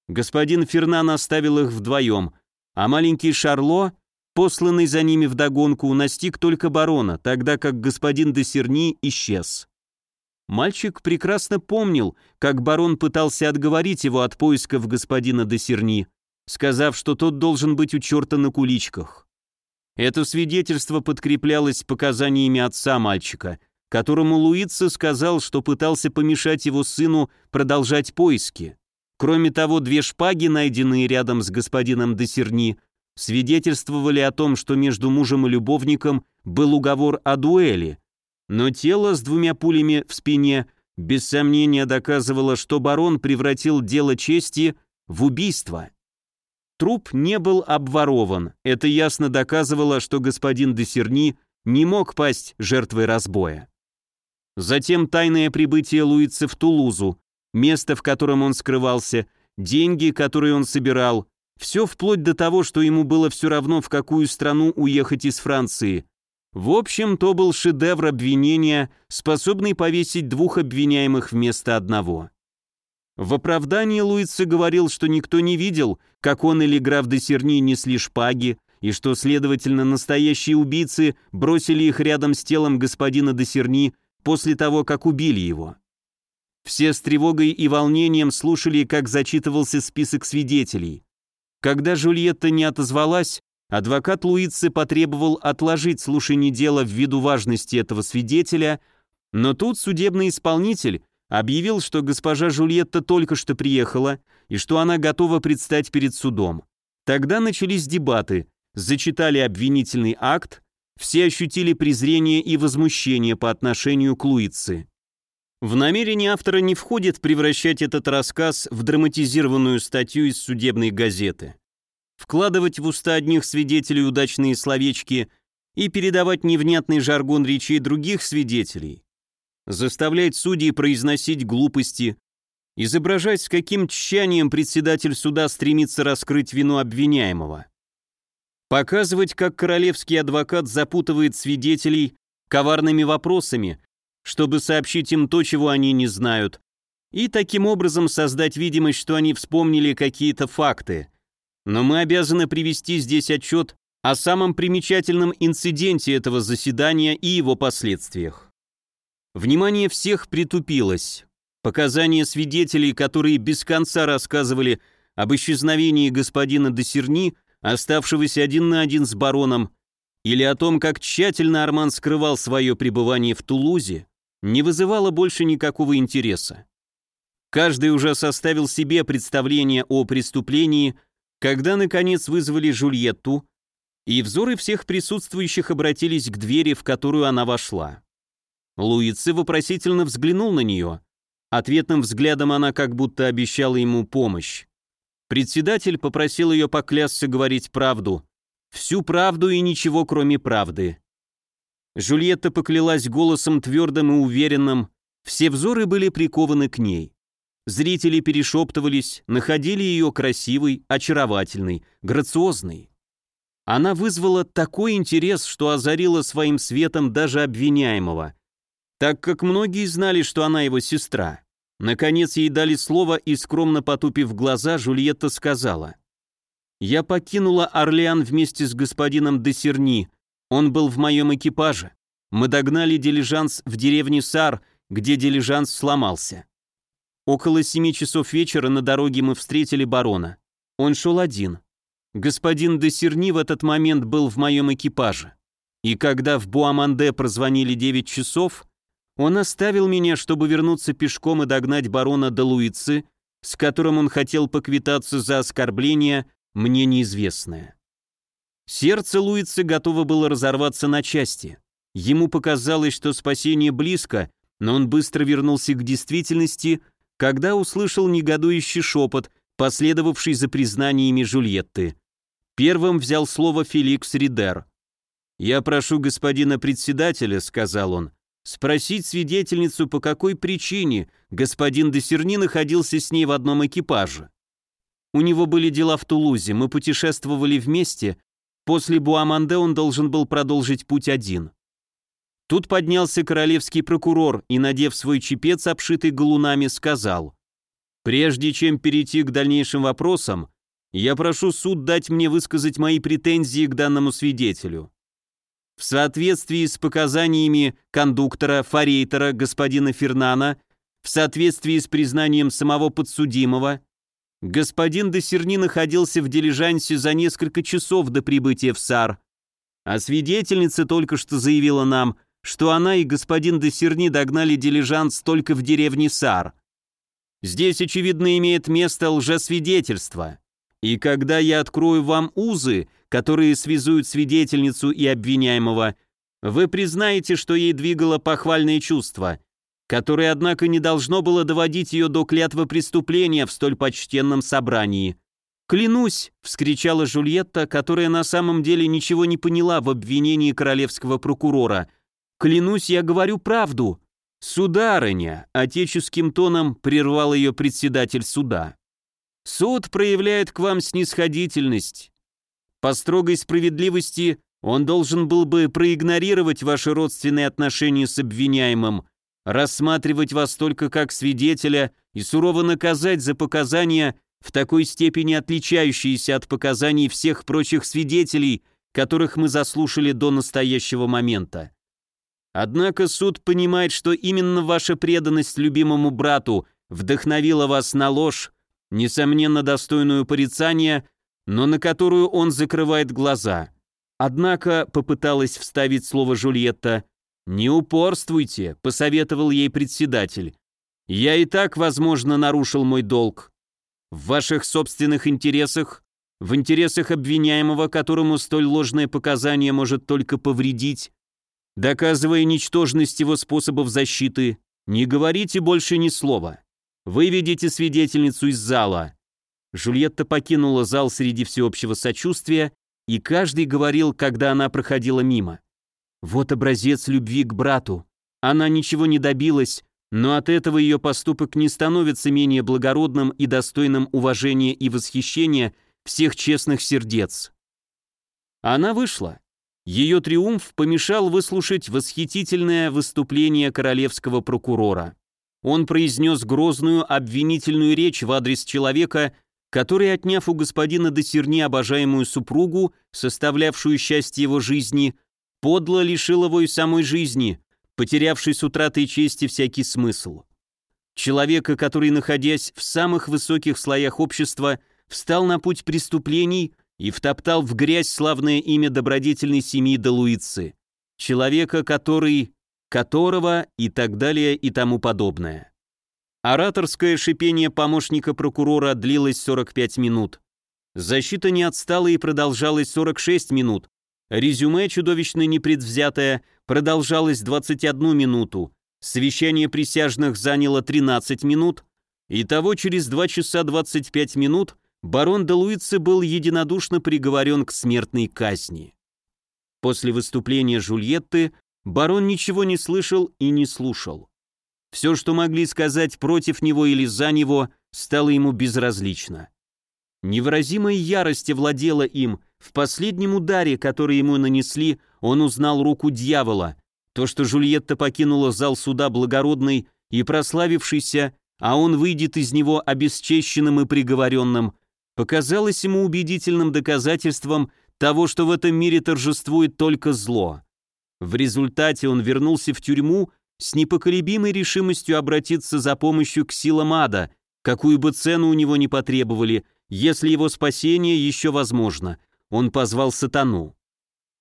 Господин Фернан оставил их вдвоем, а маленький Шарло Посланный за ними вдогонку настиг только барона, тогда как господин де Серни исчез. Мальчик прекрасно помнил, как барон пытался отговорить его от поисков господина де Серни, сказав, что тот должен быть у черта на куличках. Это свидетельство подкреплялось показаниями отца мальчика, которому Луица сказал, что пытался помешать его сыну продолжать поиски. Кроме того, две шпаги, найденные рядом с господином де свидетельствовали о том, что между мужем и любовником был уговор о дуэли, но тело с двумя пулями в спине без сомнения доказывало, что барон превратил дело чести в убийство. Труп не был обворован. Это ясно доказывало, что господин Десерни не мог пасть жертвой разбоя. Затем тайное прибытие Луица в Тулузу, место, в котором он скрывался, деньги, которые он собирал, все вплоть до того, что ему было все равно, в какую страну уехать из Франции. В общем, то был шедевр обвинения, способный повесить двух обвиняемых вместо одного. В оправдании Луица говорил, что никто не видел, как он или граф де Серни несли шпаги, и что, следовательно, настоящие убийцы бросили их рядом с телом господина де Серни после того, как убили его. Все с тревогой и волнением слушали, как зачитывался список свидетелей. Когда Жульетта не отозвалась, адвокат Луицы потребовал отложить слушание дела ввиду важности этого свидетеля, но тут судебный исполнитель объявил, что госпожа Жульетта только что приехала и что она готова предстать перед судом. Тогда начались дебаты, зачитали обвинительный акт, все ощутили презрение и возмущение по отношению к Луице. В намерение автора не входит превращать этот рассказ в драматизированную статью из судебной газеты. Вкладывать в уста одних свидетелей удачные словечки и передавать невнятный жаргон речей других свидетелей. Заставлять судей произносить глупости, изображать, с каким тщанием председатель суда стремится раскрыть вину обвиняемого. Показывать, как королевский адвокат запутывает свидетелей коварными вопросами, чтобы сообщить им то, чего они не знают, и таким образом создать видимость, что они вспомнили какие-то факты. Но мы обязаны привести здесь отчет о самом примечательном инциденте этого заседания и его последствиях. Внимание всех притупилось. Показания свидетелей, которые без конца рассказывали об исчезновении господина Досерни, оставшегося один на один с бароном, или о том, как тщательно Арман скрывал свое пребывание в Тулузе, не вызывало больше никакого интереса. Каждый уже составил себе представление о преступлении, когда, наконец, вызвали Жульетту, и взоры всех присутствующих обратились к двери, в которую она вошла. Луице вопросительно взглянул на нее. Ответным взглядом она как будто обещала ему помощь. Председатель попросил ее поклясться говорить правду. Всю правду и ничего, кроме правды. Жульетта поклялась голосом твердым и уверенным, все взоры были прикованы к ней. Зрители перешептывались, находили ее красивой, очаровательной, грациозной. Она вызвала такой интерес, что озарила своим светом даже обвиняемого, так как многие знали, что она его сестра. Наконец ей дали слово, и скромно потупив глаза, Жульетта сказала, «Я покинула Орлеан вместе с господином Десерни, он был в моем экипаже. Мы догнали дилижанс в деревне Сар, где дилижанс сломался. Около семи часов вечера на дороге мы встретили барона. Он шел один. Господин де Серни в этот момент был в моем экипаже. И когда в Буаманде прозвонили девять часов, он оставил меня, чтобы вернуться пешком и догнать барона де Луицы, с которым он хотел поквитаться за оскорбление, мне неизвестное. Сердце Луицы готово было разорваться на части. Ему показалось, что спасение близко, но он быстро вернулся к действительности, когда услышал негодующий шепот, последовавший за признаниями Жульетты. Первым взял слово Феликс Ридер. «Я прошу господина председателя», — сказал он, — «спросить свидетельницу, по какой причине господин Десерни находился с ней в одном экипаже. У него были дела в Тулузе, мы путешествовали вместе, После Буаманде он должен был продолжить путь один. Тут поднялся королевский прокурор и, надев свой чепец, обшитый галунами, сказал, «Прежде чем перейти к дальнейшим вопросам, я прошу суд дать мне высказать мои претензии к данному свидетелю. В соответствии с показаниями кондуктора, форейтера, господина Фернана, в соответствии с признанием самого подсудимого, Господин Десерни находился в дилижансе за несколько часов до прибытия в Сар, а свидетельница только что заявила нам, что она и господин Десерни догнали дилижанс только в деревне Сар. Здесь, очевидно, имеет место лжесвидетельство. И когда я открою вам узы, которые связуют свидетельницу и обвиняемого, вы признаете, что ей двигало похвальное чувство, которое, однако, не должно было доводить ее до клятвы преступления в столь почтенном собрании. «Клянусь!» — вскричала Жульетта, которая на самом деле ничего не поняла в обвинении королевского прокурора. «Клянусь, я говорю правду!» «Сударыня!» — отеческим тоном прервал ее председатель суда. «Суд проявляет к вам снисходительность. По строгой справедливости он должен был бы проигнорировать ваши родственные отношения с обвиняемым, рассматривать вас только как свидетеля и сурово наказать за показания, в такой степени отличающиеся от показаний всех прочих свидетелей, которых мы заслушали до настоящего момента. Однако суд понимает, что именно ваша преданность любимому брату вдохновила вас на ложь, несомненно достойную порицания, но на которую он закрывает глаза. Однако попыталась вставить слово Жульетта. «Не упорствуйте», — посоветовал ей председатель. «Я и так, возможно, нарушил мой долг. В ваших собственных интересах, в интересах обвиняемого, которому столь ложное показание может только повредить, доказывая ничтожность его способов защиты, не говорите больше ни слова. Выведите свидетельницу из зала». Жульетта покинула зал среди всеобщего сочувствия, и каждый говорил, когда она проходила мимо. Вот образец любви к брату. Она ничего не добилась, но от этого ее поступок не становится менее благородным и достойным уважения и восхищения всех честных сердец. Она вышла. Ее триумф помешал выслушать восхитительное выступление королевского прокурора. Он произнес грозную обвинительную речь в адрес человека, который, отняв у господина Досерни обожаемую супругу, составлявшую счастье его жизни, подло лишил его и самой жизни, потерявший с утратой чести всякий смысл. Человека, который, находясь в самых высоких слоях общества, встал на путь преступлений и втоптал в грязь славное имя добродетельной семьи Делуицы. Человека, который, которого и так далее и тому подобное. Ораторское шипение помощника прокурора длилось 45 минут. Защита не отстала и продолжалась 46 минут. Резюме, чудовищно непредвзятое, продолжалось 21 минуту. Совещание присяжных заняло 13 минут. Итого через 2 часа 25 минут барон де Луице был единодушно приговорен к смертной казни. После выступления Жульетты барон ничего не слышал и не слушал. Все, что могли сказать против него или за него, стало ему безразлично. Невыразимая ярость овладела им. В последнем ударе, который ему нанесли, он узнал руку дьявола. То, что Жульетта покинула зал суда благородной и прославившейся, а он выйдет из него обесчещенным и приговоренным, показалось ему убедительным доказательством того, что в этом мире торжествует только зло. В результате он вернулся в тюрьму с непоколебимой решимостью обратиться за помощью к силам ада, какую бы цену у него не потребовали, если его спасение еще возможно. Он позвал сатану.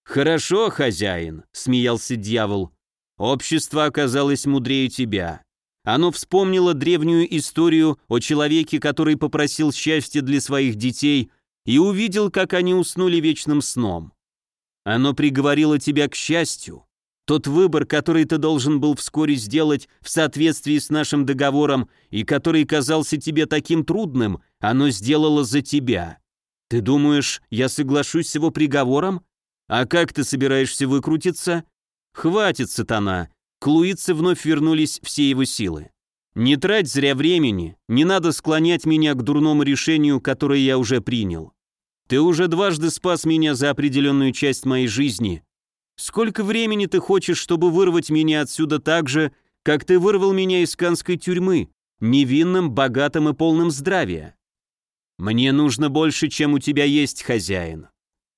«Хорошо, хозяин», — смеялся дьявол. «Общество оказалось мудрее тебя. Оно вспомнило древнюю историю о человеке, который попросил счастья для своих детей и увидел, как они уснули вечным сном. Оно приговорило тебя к счастью, тот выбор, который ты должен был вскоре сделать в соответствии с нашим договором и который казался тебе таким трудным, оно сделало за тебя. Ты думаешь, я соглашусь с его приговором? А как ты собираешься выкрутиться? Хватит, сатана. К Луице вновь вернулись все его силы. Не трать зря времени, не надо склонять меня к дурному решению, которое я уже принял. Ты уже дважды спас меня за определенную часть моей жизни, Сколько времени ты хочешь, чтобы вырвать меня отсюда так же, как ты вырвал меня из канской тюрьмы, невинным, богатым и полным здравия? Мне нужно больше, чем у тебя есть, хозяин.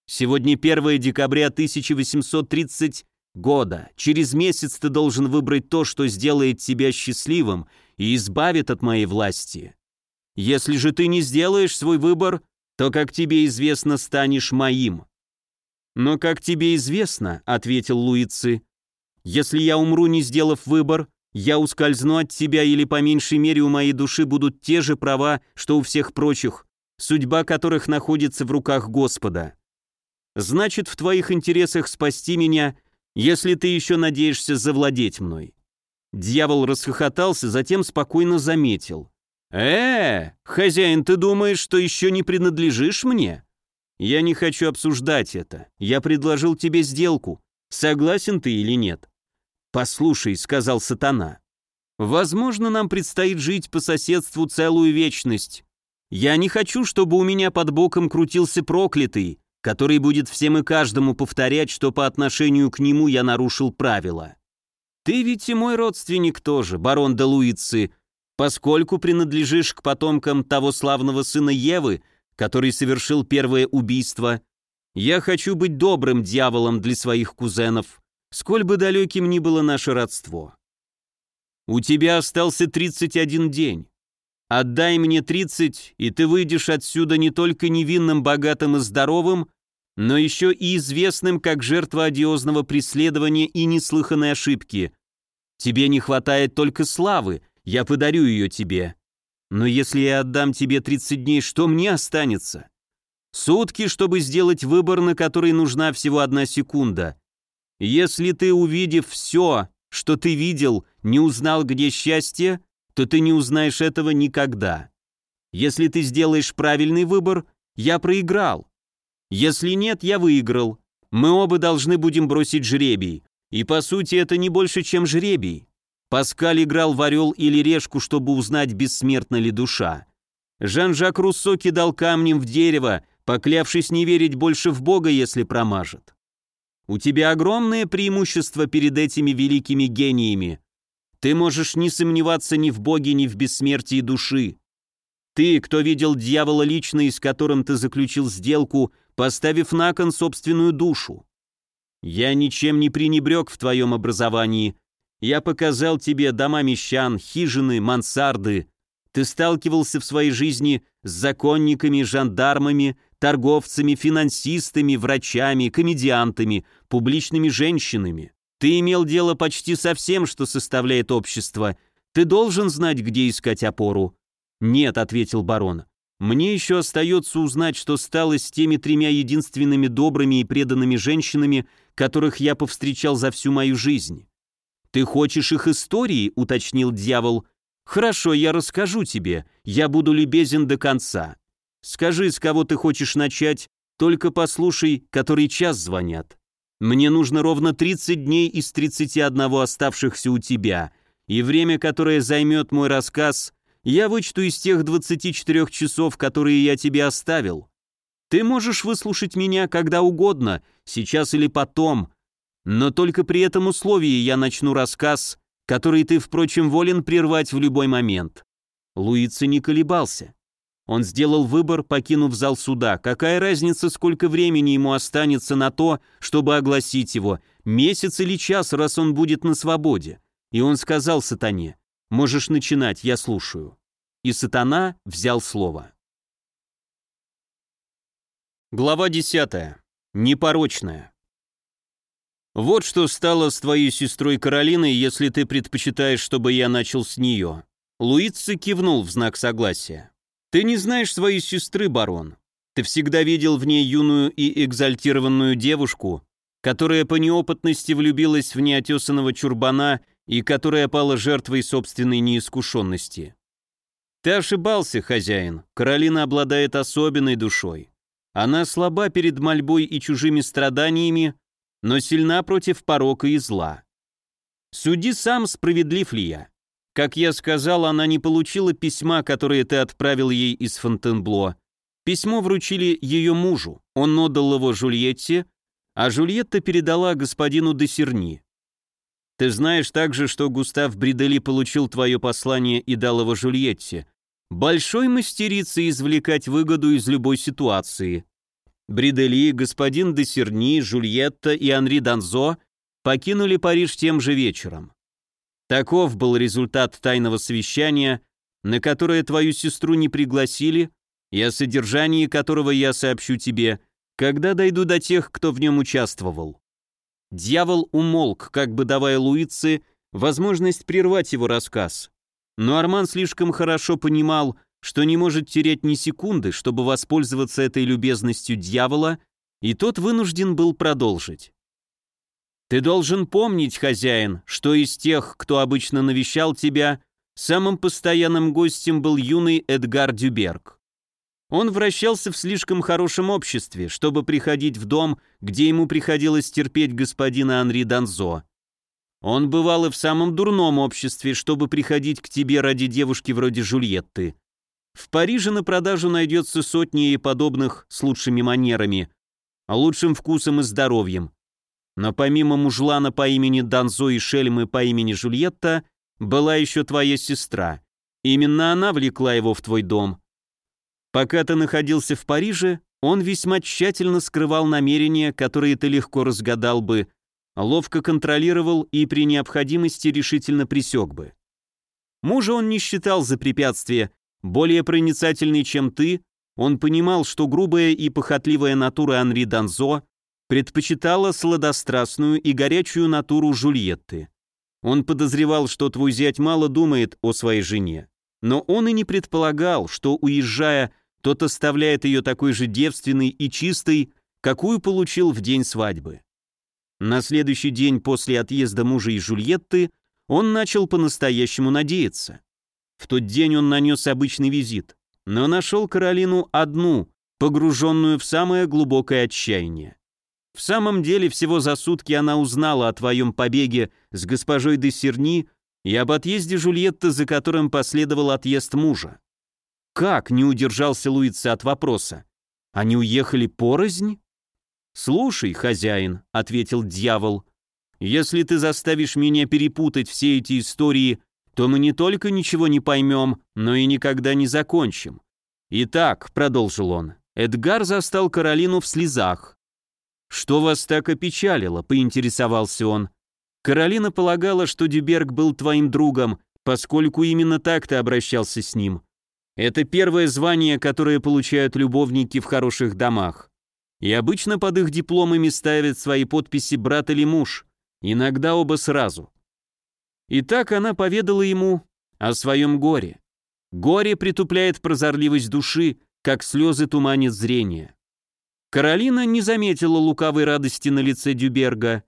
Сегодня 1 декабря 1830 года. Через месяц ты должен выбрать то, что сделает тебя счастливым и избавит от моей власти. Если же ты не сделаешь свой выбор, то, как тебе известно, станешь моим. «Но, как тебе известно», — ответил Луицы, «если я умру, не сделав выбор, я ускользну от тебя или по меньшей мере у моей души будут те же права, что у всех прочих, судьба которых находится в руках Господа. Значит, в твоих интересах спасти меня, если ты еще надеешься завладеть мной». Дьявол расхохотался, затем спокойно заметил. «Э, хозяин, ты думаешь, что еще не принадлежишь мне?» «Я не хочу обсуждать это. Я предложил тебе сделку. Согласен ты или нет?» «Послушай», — сказал сатана, — «возможно, нам предстоит жить по соседству целую вечность. Я не хочу, чтобы у меня под боком крутился проклятый, который будет всем и каждому повторять, что по отношению к нему я нарушил правила. Ты ведь и мой родственник тоже, барон де Луицы, поскольку принадлежишь к потомкам того славного сына Евы, который совершил первое убийство. Я хочу быть добрым дьяволом для своих кузенов, сколь бы далеким ни было наше родство. У тебя остался 31 день. Отдай мне 30, и ты выйдешь отсюда не только невинным, богатым и здоровым, но еще и известным как жертва одиозного преследования и неслыханной ошибки. Тебе не хватает только славы, я подарю ее тебе. Но если я отдам тебе 30 дней, что мне останется? Сутки, чтобы сделать выбор, на который нужна всего одна секунда. Если ты, увидев все, что ты видел, не узнал, где счастье, то ты не узнаешь этого никогда. Если ты сделаешь правильный выбор, я проиграл. Если нет, я выиграл. Мы оба должны будем бросить жребий. И по сути это не больше, чем жребий. Паскаль играл в орел или решку, чтобы узнать, бессмертна ли душа. Жан-Жак Руссо кидал камнем в дерево, поклявшись не верить больше в Бога, если промажет. У тебя огромное преимущество перед этими великими гениями. Ты можешь не сомневаться ни в Боге, ни в бессмертии души. Ты, кто видел дьявола лично с которым ты заключил сделку, поставив на кон собственную душу. Я ничем не пренебрег в твоем образовании, я показал тебе дома мещан, хижины, мансарды. Ты сталкивался в своей жизни с законниками, жандармами, торговцами, финансистами, врачами, комедиантами, публичными женщинами. Ты имел дело почти со всем, что составляет общество. Ты должен знать, где искать опору». «Нет», — ответил барон. «Мне еще остается узнать, что стало с теми тремя единственными добрыми и преданными женщинами, которых я повстречал за всю мою жизнь. «Ты хочешь их истории?» — уточнил дьявол. «Хорошо, я расскажу тебе. Я буду любезен до конца. Скажи, с кого ты хочешь начать, только послушай, который час звонят. Мне нужно ровно 30 дней из 31 оставшихся у тебя, и время, которое займет мой рассказ, я вычту из тех 24 часов, которые я тебе оставил. Ты можешь выслушать меня когда угодно, сейчас или потом, но только при этом условии я начну рассказ, который ты, впрочем, волен прервать в любой момент». Луица не колебался. Он сделал выбор, покинув зал суда. Какая разница, сколько времени ему останется на то, чтобы огласить его, месяц или час, раз он будет на свободе. И он сказал сатане, «Можешь начинать, я слушаю». И сатана взял слово. Глава 10. Непорочная. Вот что стало с твоей сестрой Каролиной, если ты предпочитаешь, чтобы я начал с нее». Луица кивнул в знак согласия. «Ты не знаешь своей сестры, барон. Ты всегда видел в ней юную и экзальтированную девушку, которая по неопытности влюбилась в неотесанного чурбана и которая пала жертвой собственной неискушенности. Ты ошибался, хозяин. Каролина обладает особенной душой. Она слаба перед мольбой и чужими страданиями, но сильна против порока и зла. Суди сам, справедлив ли я. Как я сказал, она не получила письма, которое ты отправил ей из Фонтенбло. Письмо вручили ее мужу, он отдал его Жульетте, а Жульетта передала господину Десерни. Ты знаешь также, что Густав Бридели получил твое послание и дал его Жульетте. Большой мастерица извлекать выгоду из любой ситуации. Бридели, господин де Серни, Жульетта и Анри Данзо покинули Париж тем же вечером. Таков был результат тайного совещания, на которое твою сестру не пригласили, и о содержании которого я сообщу тебе, когда дойду до тех, кто в нем участвовал. Дьявол умолк, как бы давая Луице возможность прервать его рассказ. Но Арман слишком хорошо понимал, что не может терять ни секунды, чтобы воспользоваться этой любезностью дьявола, и тот вынужден был продолжить. «Ты должен помнить, хозяин, что из тех, кто обычно навещал тебя, самым постоянным гостем был юный Эдгар Дюберг. Он вращался в слишком хорошем обществе, чтобы приходить в дом, где ему приходилось терпеть господина Анри Данзо. Он бывал и в самом дурном обществе, чтобы приходить к тебе ради девушки вроде Жульетты. В Париже на продажу найдется сотни ей подобных с лучшими манерами, лучшим вкусом и здоровьем. Но помимо мужлана по имени Данзо и шельмы по имени Жульетта, была еще твоя сестра. Именно она влекла его в твой дом. Пока ты находился в Париже, он весьма тщательно скрывал намерения, которые ты легко разгадал бы, ловко контролировал и при необходимости решительно пресек бы. Мужа он не считал за препятствие, более проницательный, чем ты, он понимал, что грубая и похотливая натура Анри Данзо предпочитала сладострастную и горячую натуру Жульетты. Он подозревал, что твой зять мало думает о своей жене, но он и не предполагал, что, уезжая, тот оставляет ее такой же девственной и чистой, какую получил в день свадьбы. На следующий день после отъезда мужа и Жульетты он начал по-настоящему надеяться. В тот день он нанес обычный визит, но нашел Каролину одну, погруженную в самое глубокое отчаяние. В самом деле, всего за сутки она узнала о твоем побеге с госпожой де Серни и об отъезде Жульетты, за которым последовал отъезд мужа. Как не удержался Луица от вопроса? Они уехали порознь? «Слушай, хозяин», — ответил дьявол, — «если ты заставишь меня перепутать все эти истории, то мы не только ничего не поймем, но и никогда не закончим». «Итак», — продолжил он, — Эдгар застал Каролину в слезах. «Что вас так опечалило?» — поинтересовался он. «Каролина полагала, что Дюберг был твоим другом, поскольку именно так ты обращался с ним. Это первое звание, которое получают любовники в хороших домах. И обычно под их дипломами ставят свои подписи брат или муж, иногда оба сразу. И так она поведала ему о своем горе. Горе притупляет прозорливость души, как слезы туманит зрение. Каролина не заметила лукавой радости на лице Дюберга.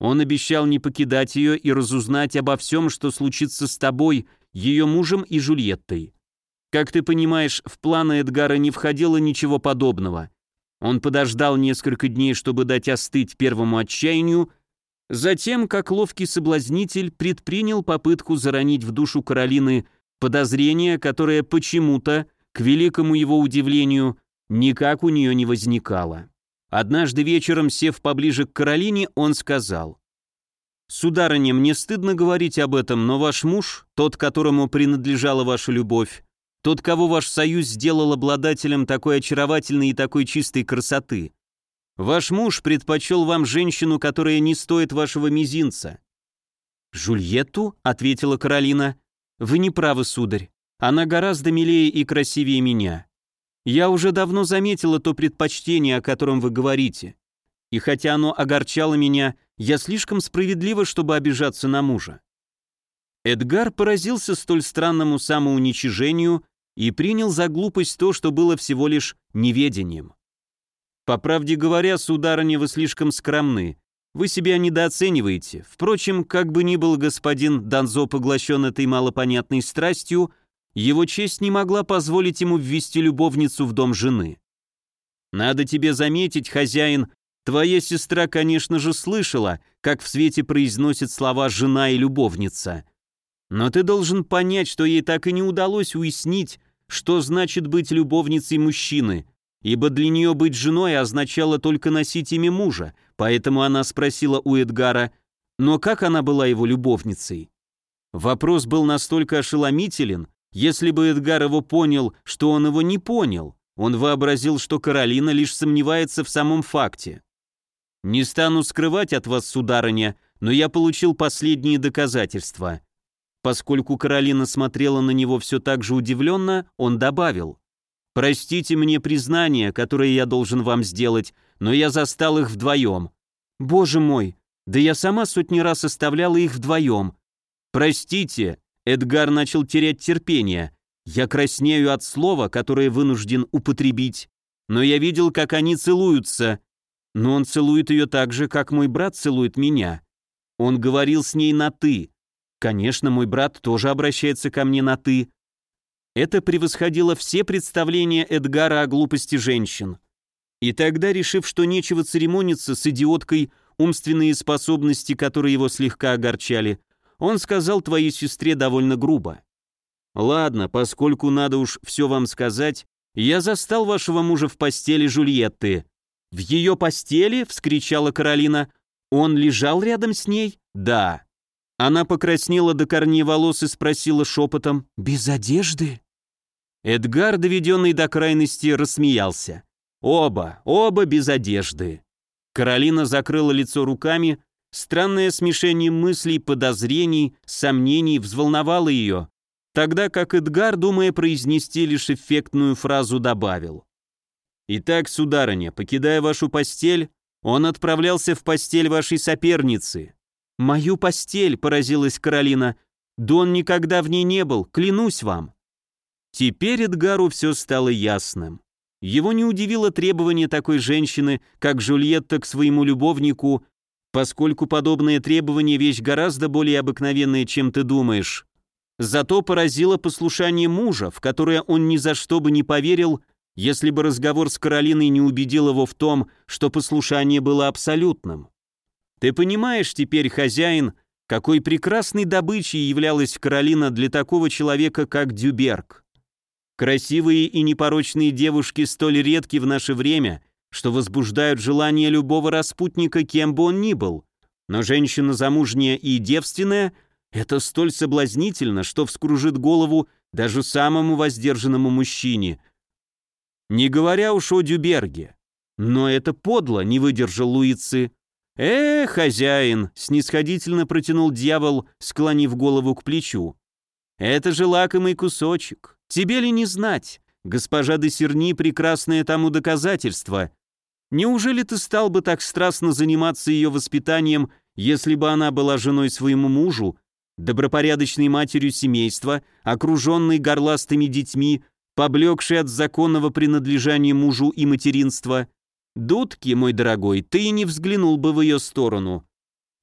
Он обещал не покидать ее и разузнать обо всем, что случится с тобой, ее мужем и Жульеттой. Как ты понимаешь, в планы Эдгара не входило ничего подобного. Он подождал несколько дней, чтобы дать остыть первому отчаянию, затем, как ловкий соблазнитель, предпринял попытку заронить в душу Каролины подозрение, которое почему-то, к великому его удивлению, никак у нее не возникало. Однажды вечером, сев поближе к Каролине, он сказал, «Сударыня, мне стыдно говорить об этом, но ваш муж, тот, которому принадлежала ваша любовь, тот, кого ваш союз сделал обладателем такой очаровательной и такой чистой красоты. Ваш муж предпочел вам женщину, которая не стоит вашего мизинца». «Жульетту?» — ответила Каролина. «Вы не правы, сударь. Она гораздо милее и красивее меня. Я уже давно заметила то предпочтение, о котором вы говорите. И хотя оно огорчало меня, я слишком справедлива, чтобы обижаться на мужа. Эдгар поразился столь странному самоуничижению и принял за глупость то, что было всего лишь неведением. По правде говоря, сударыня, вы слишком скромны. Вы себя недооцениваете. Впрочем, как бы ни был господин Донзо поглощен этой малопонятной страстью, его честь не могла позволить ему ввести любовницу в дом жены. Надо тебе заметить, хозяин, твоя сестра, конечно же, слышала, как в свете произносит слова «жена» и «любовница». Но ты должен понять, что ей так и не удалось уяснить, что значит быть любовницей мужчины, ибо для нее быть женой означало только носить имя мужа, поэтому она спросила у Эдгара, но как она была его любовницей? Вопрос был настолько ошеломителен, если бы Эдгар его понял, что он его не понял, он вообразил, что Каролина лишь сомневается в самом факте. «Не стану скрывать от вас, сударыня, но я получил последние доказательства. Поскольку Каролина смотрела на него все так же удивленно, он добавил. «Простите мне признание, которое я должен вам сделать, но я застал их вдвоем. Боже мой, да я сама сотни раз оставляла их вдвоем. Простите, Эдгар начал терять терпение. Я краснею от слова, которое вынужден употребить. Но я видел, как они целуются. Но он целует ее так же, как мой брат целует меня. Он говорил с ней на «ты». Конечно, мой брат тоже обращается ко мне на «ты». Это превосходило все представления Эдгара о глупости женщин. И тогда, решив, что нечего церемониться с идиоткой, умственные способности, которые его слегка огорчали, он сказал твоей сестре довольно грубо. «Ладно, поскольку надо уж все вам сказать, я застал вашего мужа в постели Жульетты». «В ее постели?» — вскричала Каролина. «Он лежал рядом с ней?» «Да». Она покраснела до корней волос и спросила шепотом «Без одежды?» Эдгар, доведенный до крайности, рассмеялся. Оба, оба без одежды. Каролина закрыла лицо руками, странное смешение мыслей, подозрений, сомнений взволновало ее, тогда как Эдгар, думая произнести лишь эффектную фразу, добавил. «Итак, сударыня, покидая вашу постель, он отправлялся в постель вашей соперницы». «Мою постель», — поразилась Каролина, — «Дон никогда в ней не был, клянусь вам». Теперь Эдгару все стало ясным. Его не удивило требование такой женщины, как Жульетта к своему любовнику, поскольку подобное требование вещь гораздо более обыкновенная, чем ты думаешь. Зато поразило послушание мужа, в которое он ни за что бы не поверил, если бы разговор с Каролиной не убедил его в том, что послушание было абсолютным. Ты понимаешь теперь, хозяин, какой прекрасной добычей являлась Каролина для такого человека, как Дюберг. Красивые и непорочные девушки столь редки в наше время, что возбуждают желание любого распутника, кем бы он ни был. Но женщина замужняя и девственная — это столь соблазнительно, что вскружит голову даже самому воздержанному мужчине. Не говоря уж о Дюберге. Но это подло, не выдержал Луицы. «Э, хозяин!» — снисходительно протянул дьявол, склонив голову к плечу. «Это же лакомый кусочек. Тебе ли не знать? Госпожа де прекрасное тому доказательство. Неужели ты стал бы так страстно заниматься ее воспитанием, если бы она была женой своему мужу, добропорядочной матерью семейства, окруженной горластыми детьми, поблекшей от законного принадлежания мужу и материнства? Дудки, мой дорогой, ты и не взглянул бы в ее сторону.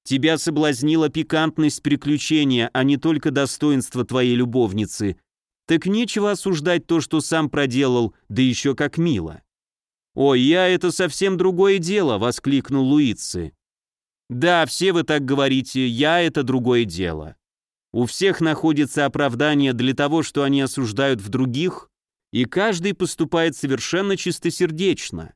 Тебя соблазнила пикантность приключения, а не только достоинство твоей любовницы. Так нечего осуждать то, что сам проделал, да еще как мило. «Ой, я это совсем другое дело», — воскликнул Луицы. «Да, все вы так говорите, я это другое дело. У всех находится оправдание для того, что они осуждают в других, и каждый поступает совершенно чистосердечно.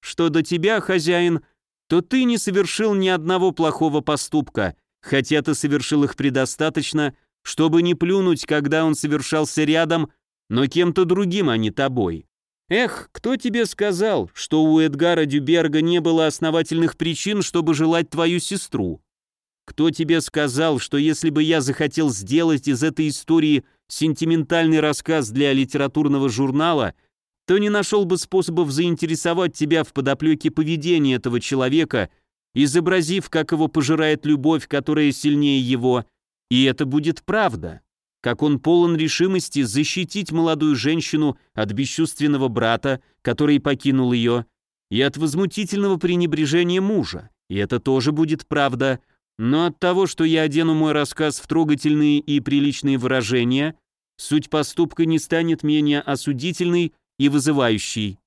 Что до тебя, хозяин, то ты не совершил ни одного плохого поступка, хотя ты совершил их предостаточно, чтобы не плюнуть, когда он совершался рядом, но кем-то другим, а не тобой. Эх, кто тебе сказал, что у Эдгара Дюберга не было основательных причин, чтобы желать твою сестру? Кто тебе сказал, что если бы я захотел сделать из этой истории сентиментальный рассказ для литературного журнала, то не нашел бы способов заинтересовать тебя в подоплеке поведения этого человека, изобразив, как его пожирает любовь, которая сильнее его, и это будет правда. Как он полон решимости защитить молодую женщину от бесчувственного брата, который покинул ее, и от возмутительного пренебрежения мужа. И это тоже будет правда. Но от того, что я одену мой рассказ в трогательные и приличные выражения, суть поступка не станет менее осудительной и вызывающей.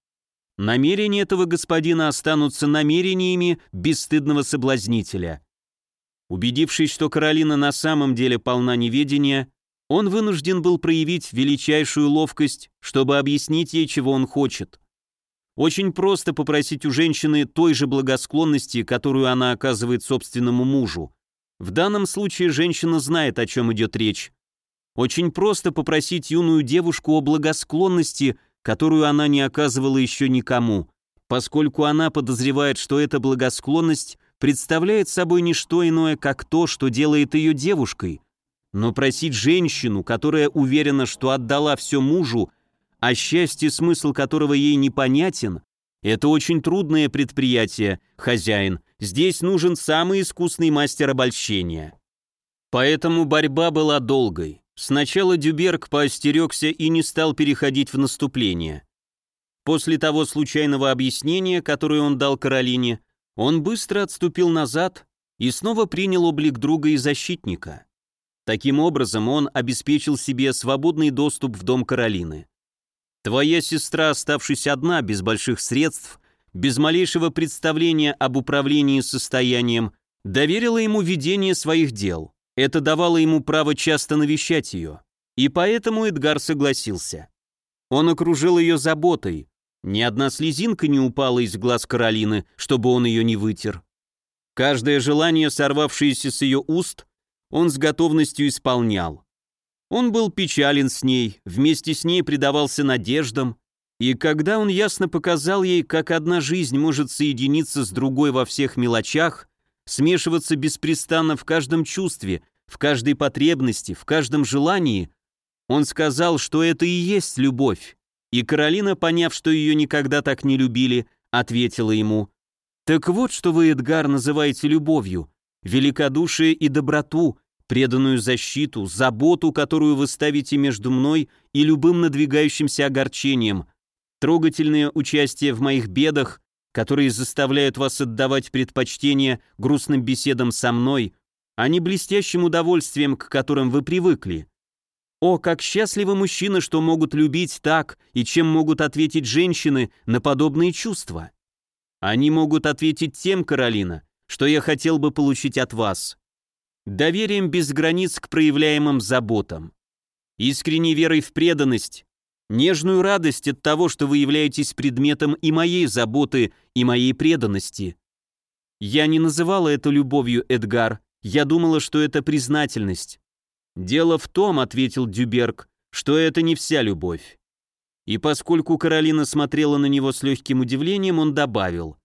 Намерения этого господина останутся намерениями бесстыдного соблазнителя. Убедившись, что Каролина на самом деле полна неведения, он вынужден был проявить величайшую ловкость, чтобы объяснить ей, чего он хочет. Очень просто попросить у женщины той же благосклонности, которую она оказывает собственному мужу. В данном случае женщина знает, о чем идет речь. Очень просто попросить юную девушку о благосклонности, которую она не оказывала еще никому, поскольку она подозревает, что эта благосклонность представляет собой не что иное, как то, что делает ее девушкой. Но просить женщину, которая уверена, что отдала все мужу, а счастье, смысл которого ей непонятен, это очень трудное предприятие, хозяин. Здесь нужен самый искусный мастер обольщения. Поэтому борьба была долгой. Сначала Дюберг поостерегся и не стал переходить в наступление. После того случайного объяснения, которое он дал Каролине, он быстро отступил назад и снова принял облик друга и защитника. Таким образом, он обеспечил себе свободный доступ в дом Каролины. Твоя сестра, оставшись одна, без больших средств, без малейшего представления об управлении состоянием, доверила ему ведение своих дел. Это давало ему право часто навещать ее. И поэтому Эдгар согласился. Он окружил ее заботой. Ни одна слезинка не упала из глаз Каролины, чтобы он ее не вытер. Каждое желание, сорвавшееся с ее уст, он с готовностью исполнял. Он был печален с ней, вместе с ней предавался надеждам, и когда он ясно показал ей, как одна жизнь может соединиться с другой во всех мелочах, смешиваться беспрестанно в каждом чувстве, в каждой потребности, в каждом желании, он сказал, что это и есть любовь. И Каролина, поняв, что ее никогда так не любили, ответила ему, «Так вот, что вы, Эдгар, называете любовью, великодушие и доброту, преданную защиту, заботу, которую вы ставите между мной и любым надвигающимся огорчением, трогательное участие в моих бедах, которые заставляют вас отдавать предпочтение грустным беседам со мной, а не блестящим удовольствием, к которым вы привыкли. О, как счастливы мужчины, что могут любить так, и чем могут ответить женщины на подобные чувства. Они могут ответить тем, Каролина, что я хотел бы получить от вас доверием без границ к проявляемым заботам, искренней верой в преданность, нежную радость от того, что вы являетесь предметом и моей заботы, и моей преданности. Я не называла это любовью, Эдгар, я думала, что это признательность. Дело в том, ответил Дюберг, что это не вся любовь. И поскольку Каролина смотрела на него с легким удивлением, он добавил,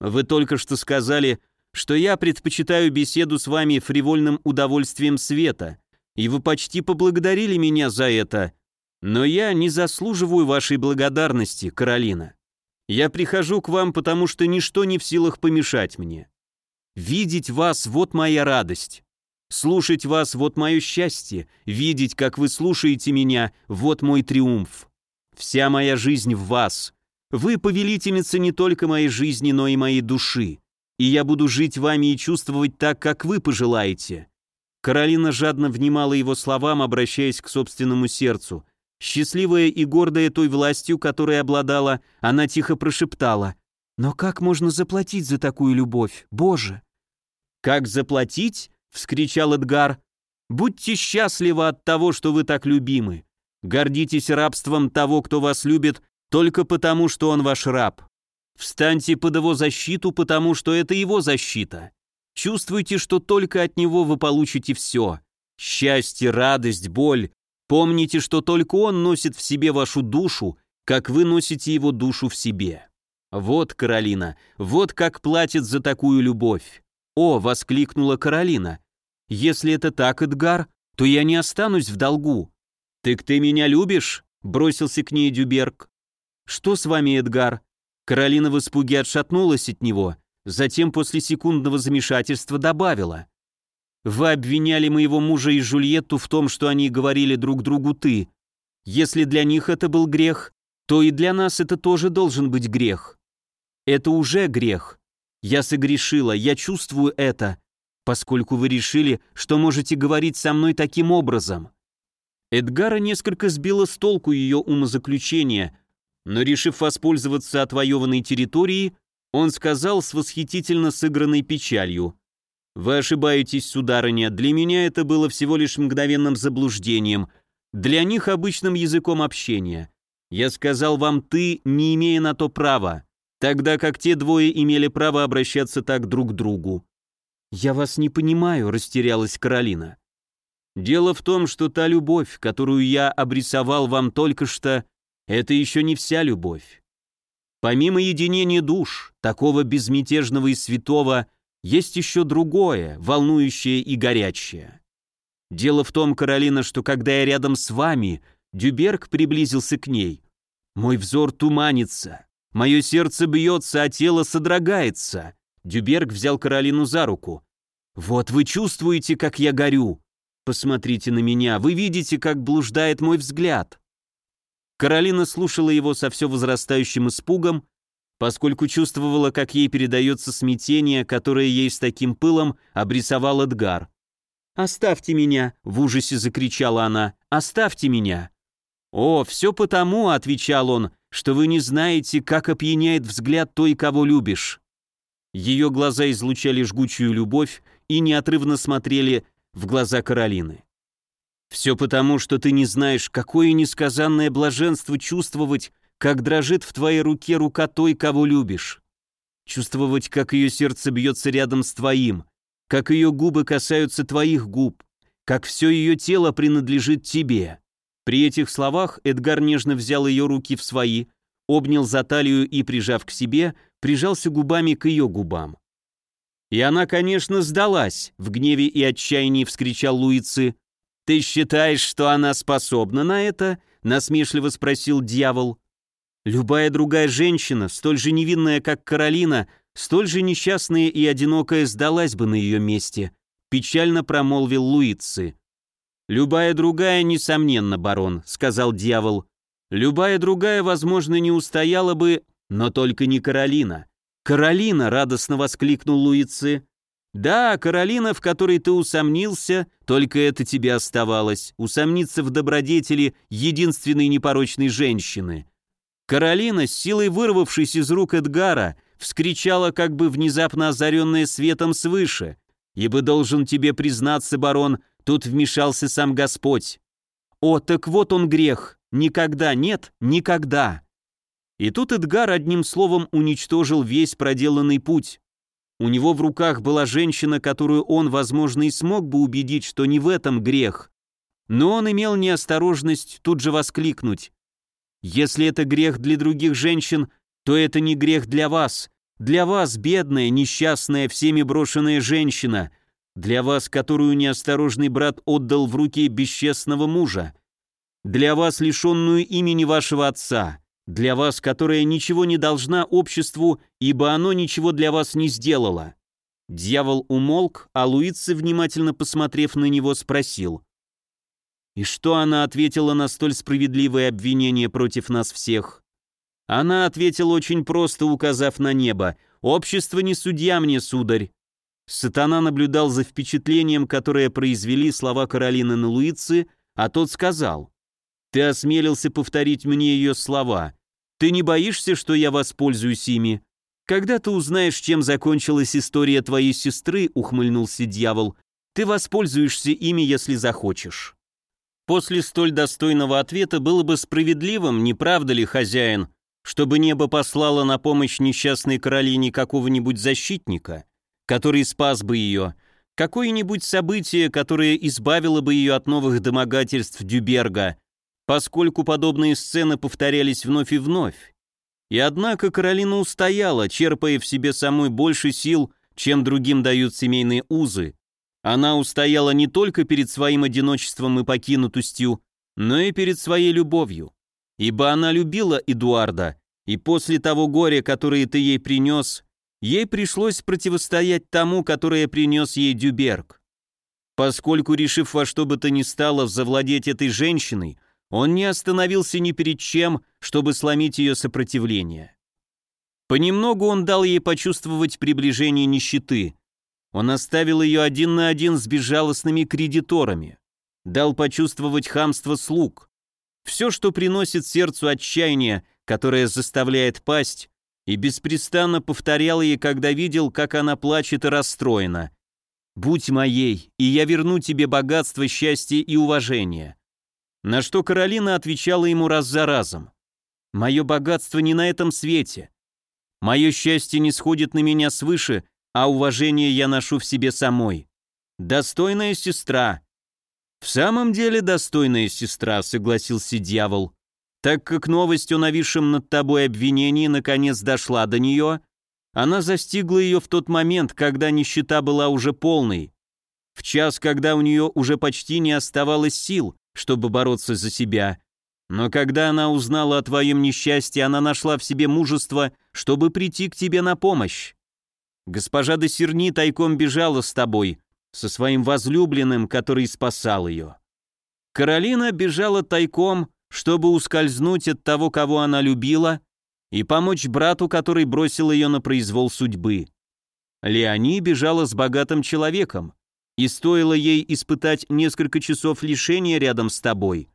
«Вы только что сказали, что я предпочитаю беседу с вами фривольным удовольствием света, и вы почти поблагодарили меня за это, но я не заслуживаю вашей благодарности, Каролина. Я прихожу к вам, потому что ничто не в силах помешать мне. Видеть вас — вот моя радость. Слушать вас — вот мое счастье. Видеть, как вы слушаете меня — вот мой триумф. Вся моя жизнь в вас. Вы повелительница не только моей жизни, но и моей души и я буду жить вами и чувствовать так, как вы пожелаете». Каролина жадно внимала его словам, обращаясь к собственному сердцу. Счастливая и гордая той властью, которой обладала, она тихо прошептала. «Но как можно заплатить за такую любовь, Боже?» «Как заплатить?» — вскричал Эдгар. «Будьте счастливы от того, что вы так любимы. Гордитесь рабством того, кто вас любит, только потому, что он ваш раб. Встаньте под его защиту, потому что это его защита. Чувствуйте, что только от него вы получите все. Счастье, радость, боль. Помните, что только он носит в себе вашу душу, как вы носите его душу в себе. Вот, Каролина, вот как платит за такую любовь. О, воскликнула Каролина. Если это так, Эдгар, то я не останусь в долгу. Так ты меня любишь? Бросился к ней Дюберг. Что с вами, Эдгар? Каролина в испуге отшатнулась от него, затем после секундного замешательства добавила. «Вы обвиняли моего мужа и Жульетту в том, что они говорили друг другу «ты». Если для них это был грех, то и для нас это тоже должен быть грех. Это уже грех. Я согрешила, я чувствую это, поскольку вы решили, что можете говорить со мной таким образом». Эдгара несколько сбила с толку ее умозаключение – но решив воспользоваться отвоеванной территорией, он сказал с восхитительно сыгранной печалью. «Вы ошибаетесь, сударыня, для меня это было всего лишь мгновенным заблуждением, для них обычным языком общения. Я сказал вам «ты», не имея на то права, тогда как те двое имели право обращаться так друг к другу». «Я вас не понимаю», — растерялась Каролина. «Дело в том, что та любовь, которую я обрисовал вам только что, это еще не вся любовь. Помимо единения душ, такого безмятежного и святого, есть еще другое, волнующее и горячее. Дело в том, Каролина, что когда я рядом с вами, Дюберг приблизился к ней. Мой взор туманится, мое сердце бьется, а тело содрогается. Дюберг взял Каролину за руку. «Вот вы чувствуете, как я горю. Посмотрите на меня, вы видите, как блуждает мой взгляд. Каролина слушала его со все возрастающим испугом, поскольку чувствовала, как ей передается смятение, которое ей с таким пылом обрисовал Эдгар. «Оставьте меня!» — в ужасе закричала она. «Оставьте меня!» «О, все потому», — отвечал он, — «что вы не знаете, как опьяняет взгляд той, кого любишь». Ее глаза излучали жгучую любовь и неотрывно смотрели в глаза Каролины. «Все потому, что ты не знаешь, какое несказанное блаженство чувствовать, как дрожит в твоей руке рука той, кого любишь. Чувствовать, как ее сердце бьется рядом с твоим, как ее губы касаются твоих губ, как все ее тело принадлежит тебе. При этих словах Эдгар нежно взял ее руки в свои, обнял за талию и, прижав к себе, прижался губами к ее губам. «И она, конечно, сдалась», — в гневе и отчаянии вскричал Луицы. «Ты считаешь, что она способна на это?» — насмешливо спросил дьявол. «Любая другая женщина, столь же невинная, как Каролина, столь же несчастная и одинокая, сдалась бы на ее месте», — печально промолвил Луицы. «Любая другая, несомненно, барон», — сказал дьявол. «Любая другая, возможно, не устояла бы, но только не Каролина». «Каролина!» — радостно воскликнул Луицы. «Да, Каролина, в которой ты усомнился, только это тебе оставалось, усомниться в добродетели единственной непорочной женщины». Каролина, с силой вырвавшись из рук Эдгара, вскричала, как бы внезапно озаренная светом свыше. «Ибо должен тебе признаться, барон, Тут вмешался сам Господь. О, так вот он грех. Никогда, нет, никогда. И тут Эдгар одним словом уничтожил весь проделанный путь. У него в руках была женщина, которую он, возможно, и смог бы убедить, что не в этом грех. Но он имел неосторожность тут же воскликнуть. «Если это грех для других женщин, то это не грех для вас. Для вас, бедная, несчастная, всеми брошенная женщина. Для вас, которую неосторожный брат отдал в руки бесчестного мужа. Для вас, лишенную имени вашего отца. Для вас, которая ничего не должна обществу, ибо оно ничего для вас не сделало». Дьявол умолк, а Луица, внимательно посмотрев на него, спросил. «И что она ответила на столь справедливое обвинение против нас всех?» Она ответила очень просто, указав на небо. «Общество не судья мне, сударь. Сатана наблюдал за впечатлением, которое произвели слова Каролины на Луицы, а тот сказал, «Ты осмелился повторить мне ее слова. Ты не боишься, что я воспользуюсь ими? Когда ты узнаешь, чем закончилась история твоей сестры, ухмыльнулся дьявол, ты воспользуешься ими, если захочешь». После столь достойного ответа было бы справедливым, не правда ли, хозяин, чтобы небо послало на помощь несчастной Каролине какого-нибудь защитника? который спас бы ее, какое-нибудь событие, которое избавило бы ее от новых домогательств Дюберга, поскольку подобные сцены повторялись вновь и вновь. И однако Каролина устояла, черпая в себе самой больше сил, чем другим дают семейные узы. Она устояла не только перед своим одиночеством и покинутостью, но и перед своей любовью. Ибо она любила Эдуарда, и после того горя, которое ты ей принес, ей пришлось противостоять тому, которое принес ей Дюберг. Поскольку, решив во что бы то ни стало завладеть этой женщиной, он не остановился ни перед чем, чтобы сломить ее сопротивление. Понемногу он дал ей почувствовать приближение нищеты. Он оставил ее один на один с безжалостными кредиторами, дал почувствовать хамство слуг. Все, что приносит сердцу отчаяние, которое заставляет пасть, и беспрестанно повторял ей, когда видел, как она плачет и расстроена. «Будь моей, и я верну тебе богатство, счастье и уважение». На что Каролина отвечала ему раз за разом. «Мое богатство не на этом свете. Мое счастье не сходит на меня свыше, а уважение я ношу в себе самой. Достойная сестра». «В самом деле достойная сестра», — согласился дьявол. Так как новость о нависшем над тобой обвинении наконец дошла до нее, она застигла ее в тот момент, когда нищета была уже полной, в час, когда у нее уже почти не оставалось сил, чтобы бороться за себя. Но когда она узнала о твоем несчастье, она нашла в себе мужество, чтобы прийти к тебе на помощь. Госпожа де Серни тайком бежала с тобой, со своим возлюбленным, который спасал ее. Каролина бежала тайком, чтобы ускользнуть от того, кого она любила, и помочь брату, который бросил ее на произвол судьбы. Леони бежала с богатым человеком, И стоило ей испытать несколько часов лишения рядом с тобой,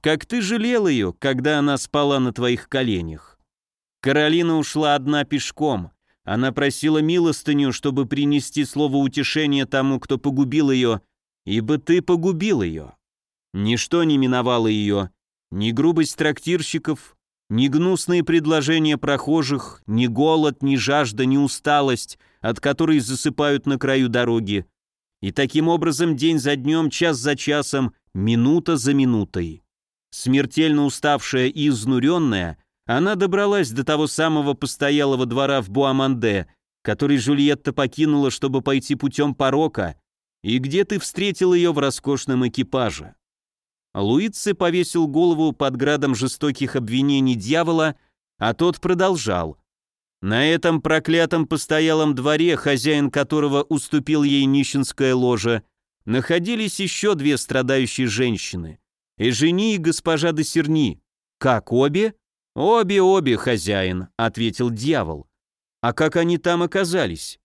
как ты жалел ее, когда она спала на твоих коленях. Каролина ушла одна пешком. Она просила милостыню, чтобы принести слово утешения тому, кто погубил ее, ибо ты погубил ее. Ничто не миновало ее, ни грубость трактирщиков, ни гнусные предложения прохожих, ни голод, ни жажда, ни усталость, от которой засыпают на краю дороги. И таким образом день за днем, час за часом, минута за минутой. Смертельно уставшая и изнуренная, она добралась до того самого постоялого двора в Буаманде, который Жульетта покинула, чтобы пойти путем порока, и где ты встретил ее в роскошном экипаже. Луици повесил голову под градом жестоких обвинений дьявола, а тот продолжал. На этом проклятом постоялом дворе, хозяин которого уступил ей нищенское ложе, находились еще две страдающие женщины. Эжени и госпожа де Серни. Как, обе? Обе-обе, хозяин, ответил дьявол. А как они там оказались?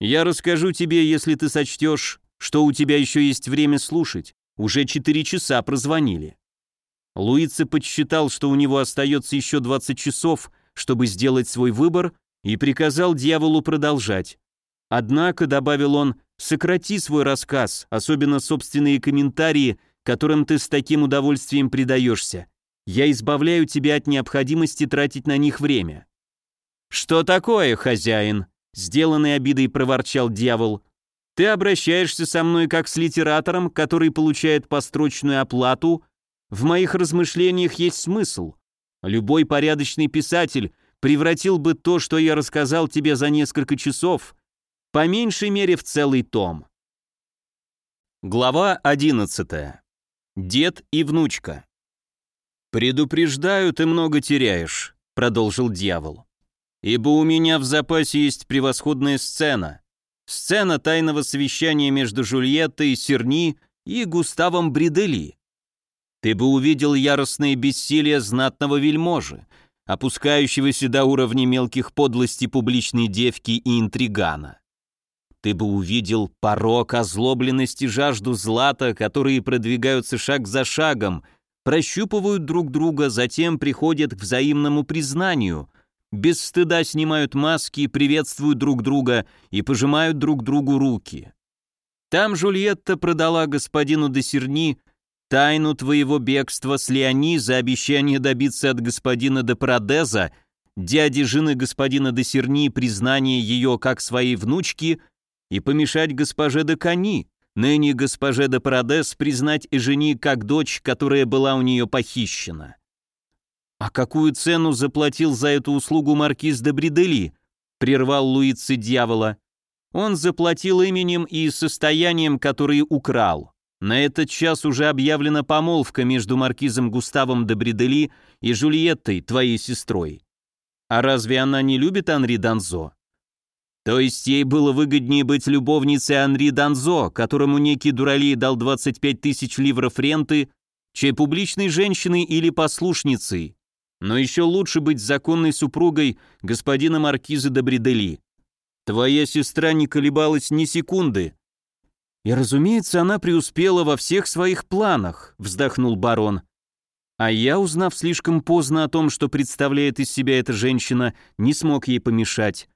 Я расскажу тебе, если ты сочтешь, что у тебя еще есть время слушать. Уже четыре часа прозвонили. Луица подсчитал, что у него остается еще 20 часов, чтобы сделать свой выбор, и приказал дьяволу продолжать. Однако, добавил он, сократи свой рассказ, особенно собственные комментарии, которым ты с таким удовольствием предаешься. Я избавляю тебя от необходимости тратить на них время. Что такое, хозяин? Сделанной обидой проворчал дьявол. Ты обращаешься со мной как с литератором, который получает построчную оплату. В моих размышлениях есть смысл. Любой порядочный писатель превратил бы то, что я рассказал тебе за несколько часов, по меньшей мере в целый том. Глава 11. Дед и внучка. «Предупреждаю, ты много теряешь», — продолжил дьявол. «Ибо у меня в запасе есть превосходная сцена. Сцена тайного совещания между Жульеттой, Серни и Густавом Бридели. Ты бы увидел яростное бессилие знатного вельможи, опускающегося до уровня мелких подлостей публичной девки и интригана. Ты бы увидел порок, озлобленность и жажду злата, которые продвигаются шаг за шагом, прощупывают друг друга, затем приходят к взаимному признанию, без стыда снимают маски, приветствуют друг друга и пожимают друг другу руки. Там Жульетта продала господину де Серни тайну твоего бегства с Леони за обещание добиться от господина де Парадеза, дяди жены господина де Серни, признания ее как своей внучки и помешать госпоже де Кани, ныне госпоже де Парадез, признать и жени как дочь, которая была у нее похищена. «А какую цену заплатил за эту услугу маркиз де Бридели?» — прервал Луицы дьявола. «Он заплатил именем и состоянием, которые украл. На этот час уже объявлена помолвка между маркизом Густавом де Бридели и Жульеттой, твоей сестрой. А разве она не любит Анри Данзо?» То есть ей было выгоднее быть любовницей Анри Данзо, которому некий дуралей дал 25 тысяч ливров ренты, чей публичной женщиной или послушницей, но еще лучше быть законной супругой господина маркиза де Бридели. Твоя сестра не колебалась ни секунды. И, разумеется, она преуспела во всех своих планах, вздохнул барон. А я, узнав слишком поздно о том, что представляет из себя эта женщина, не смог ей помешать.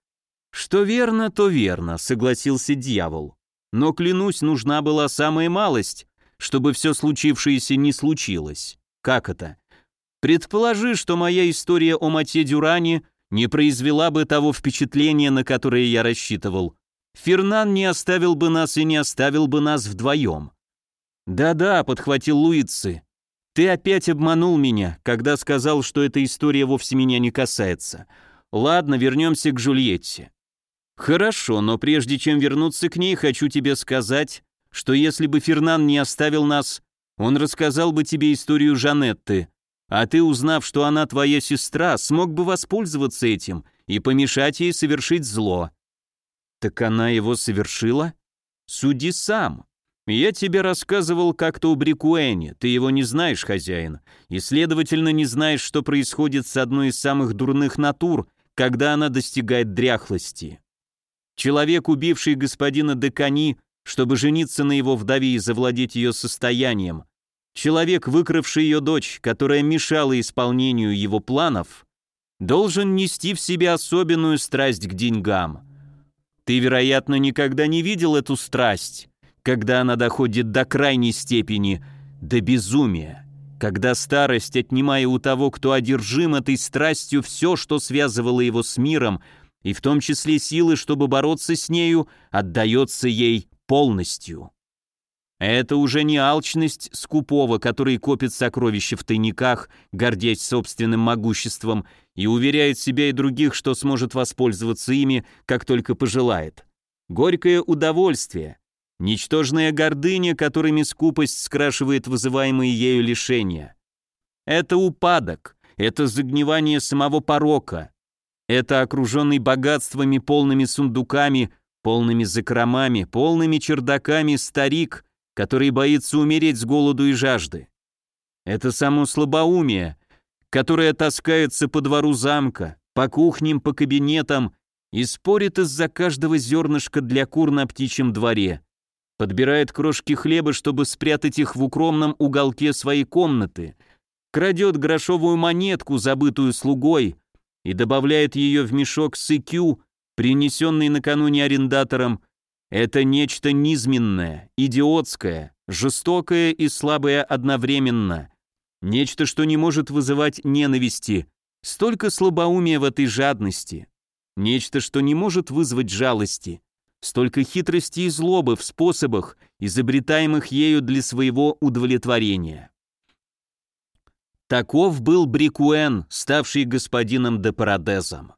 Что верно, то верно, согласился дьявол. Но, клянусь, нужна была самая малость, чтобы все случившееся не случилось. Как это? Предположи, что моя история о Мате Дюране не произвела бы того впечатления, на которое я рассчитывал. Фернан не оставил бы нас и не оставил бы нас вдвоем. «Да-да», — подхватил Луицы, — «ты опять обманул меня, когда сказал, что эта история вовсе меня не касается. Ладно, вернемся к Жульетте». «Хорошо, но прежде чем вернуться к ней, хочу тебе сказать, что если бы Фернан не оставил нас, он рассказал бы тебе историю Жанетты, а ты, узнав, что она твоя сестра, смог бы воспользоваться этим и помешать ей совершить зло. Так она его совершила? Суди сам. Я тебе рассказывал как-то у Брикуэне, ты его не знаешь, хозяин, и, следовательно, не знаешь, что происходит с одной из самых дурных натур, когда она достигает дряхлости. Человек, убивший господина Декани, чтобы жениться на его вдове и завладеть ее состоянием, человек, выкравший ее дочь, которая мешала исполнению его планов, должен нести в себе особенную страсть к деньгам. Ты, вероятно, никогда не видел эту страсть, когда она доходит до крайней степени, до безумия, когда старость, отнимая у того, кто одержим этой страстью, все, что связывало его с миром, и в том числе силы, чтобы бороться с нею, отдается ей полностью. Это уже не алчность скупого, который копит сокровища в тайниках, гордясь собственным могуществом, и уверяет себя и других, что сможет воспользоваться ими, как только пожелает. Горькое удовольствие, ничтожная гордыня, которыми скупость скрашивает вызываемые ею лишения. Это упадок, это загнивание самого порока, это окруженный богатствами полными сундуками, полными закромами, полными чердаками старик, который боится умереть с голоду и жажды. Это само слабоумие, которое таскается по двору замка, по кухням, по кабинетам и спорит из-за каждого зернышка для кур на птичьем дворе, подбирает крошки хлеба, чтобы спрятать их в укромном уголке своей комнаты, крадет грошовую монетку, забытую слугой, и добавляет ее в мешок с икю, принесенный накануне арендатором, это нечто низменное, идиотское, жестокое и слабое одновременно. Нечто, что не может вызывать ненависти. Столько слабоумия в этой жадности. Нечто, что не может вызвать жалости. Столько хитрости и злобы в способах, изобретаемых ею для своего удовлетворения. Таков был Брикуэн, ставший господином де Парадезом.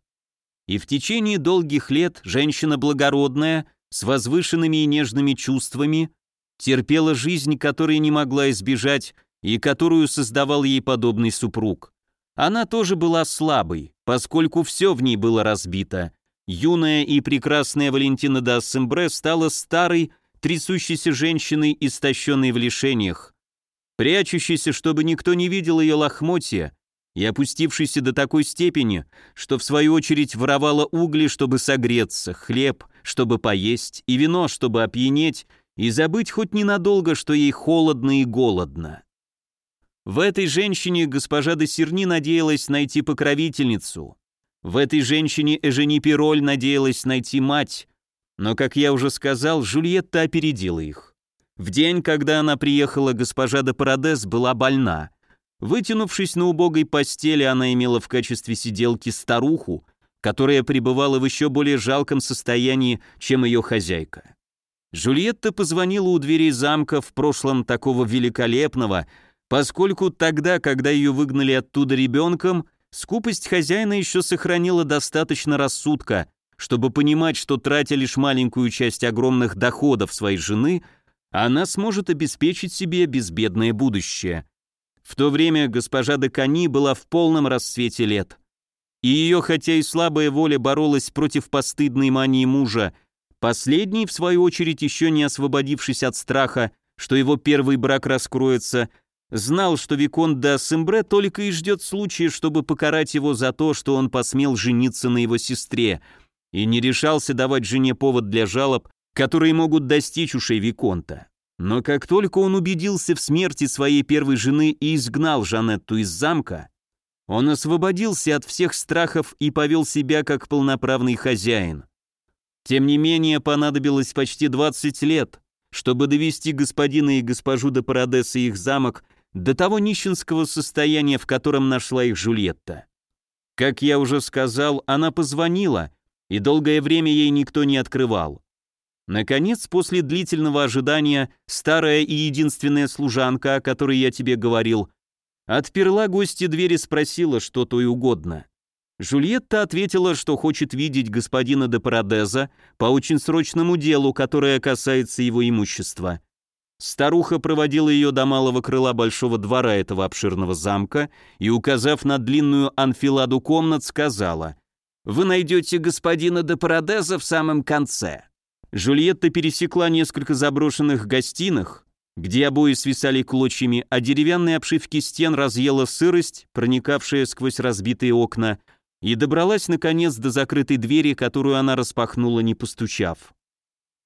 И в течение долгих лет женщина благородная, с возвышенными и нежными чувствами, терпела жизнь, которой не могла избежать и которую создавал ей подобный супруг. Она тоже была слабой, поскольку все в ней было разбито. Юная и прекрасная Валентина де Ассембре стала старой, трясущейся женщиной, истощенной в лишениях, прячущийся, чтобы никто не видел ее лохмотья, и опустившийся до такой степени, что в свою очередь воровала угли, чтобы согреться, хлеб, чтобы поесть, и вино, чтобы опьянеть, и забыть хоть ненадолго, что ей холодно и голодно. В этой женщине госпожа де Серни надеялась найти покровительницу. В этой женщине Эжени Пироль надеялась найти мать, но, как я уже сказал, Жульетта опередила их. В день, когда она приехала, госпожа де Парадес была больна. Вытянувшись на убогой постели, она имела в качестве сиделки старуху, которая пребывала в еще более жалком состоянии, чем ее хозяйка. Жульетта позвонила у дверей замка в прошлом такого великолепного, поскольку тогда, когда ее выгнали оттуда ребенком, скупость хозяина еще сохранила достаточно рассудка, чтобы понимать, что тратя лишь маленькую часть огромных доходов своей жены – она сможет обеспечить себе безбедное будущее. В то время госпожа Декани была в полном расцвете лет. И ее, хотя и слабая воля боролась против постыдной мании мужа, последний, в свою очередь, еще не освободившись от страха, что его первый брак раскроется, знал, что Викон де Ассембре только и ждет случая, чтобы покарать его за то, что он посмел жениться на его сестре, и не решался давать жене повод для жалоб, которые могут достичь ушей Виконта. Но как только он убедился в смерти своей первой жены и изгнал Жанетту из замка, он освободился от всех страхов и повел себя как полноправный хозяин. Тем не менее, понадобилось почти 20 лет, чтобы довести господина и госпожу де Парадеса и их замок до того нищенского состояния, в котором нашла их Жульетта. Как я уже сказал, она позвонила, и долгое время ей никто не открывал. Наконец, после длительного ожидания, старая и единственная служанка, о которой я тебе говорил, отперла гости двери и спросила, что то и угодно. Жульетта ответила, что хочет видеть господина де Парадеза по очень срочному делу, которое касается его имущества. Старуха проводила ее до малого крыла большого двора этого обширного замка и, указав на длинную анфиладу комнат, сказала, «Вы найдете господина де Парадеза в самом конце». Жульетта пересекла несколько заброшенных гостиных, где обои свисали клочьями, а деревянные обшивки стен разъела сырость, проникавшая сквозь разбитые окна, и добралась, наконец, до закрытой двери, которую она распахнула, не постучав.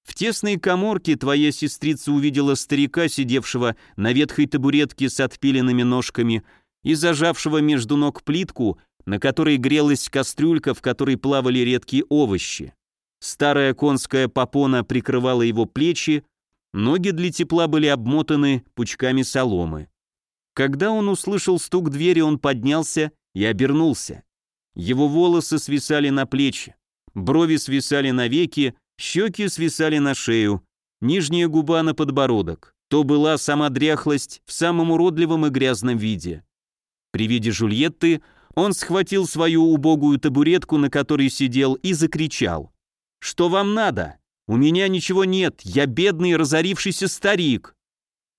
В тесной коморке твоя сестрица увидела старика, сидевшего на ветхой табуретке с отпиленными ножками и зажавшего между ног плитку, на которой грелась кастрюлька, в которой плавали редкие овощи. Старая конская попона прикрывала его плечи, ноги для тепла были обмотаны пучками соломы. Когда он услышал стук двери, он поднялся и обернулся. Его волосы свисали на плечи, брови свисали на веки, щеки свисали на шею, нижняя губа на подбородок. То была сама дряхлость в самом уродливом и грязном виде. При виде Жульетты он схватил свою убогую табуретку, на которой сидел, и закричал. «Что вам надо? У меня ничего нет, я бедный разорившийся старик!»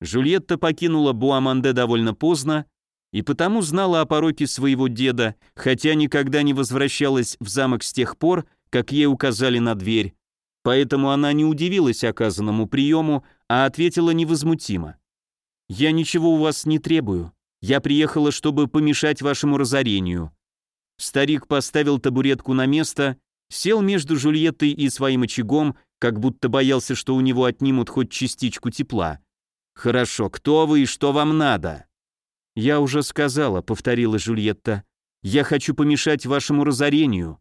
Жульетта покинула Буаманде довольно поздно, и потому знала о пороке своего деда, хотя никогда не возвращалась в замок с тех пор, как ей указали на дверь. Поэтому она не удивилась оказанному приему, а ответила невозмутимо. «Я ничего у вас не требую. Я приехала, чтобы помешать вашему разорению». Старик поставил табуретку на место, сел между Жульеттой и своим очагом, как будто боялся, что у него отнимут хоть частичку тепла. «Хорошо, кто вы и что вам надо?» «Я уже сказала», — повторила Жульетта. «Я хочу помешать вашему разорению».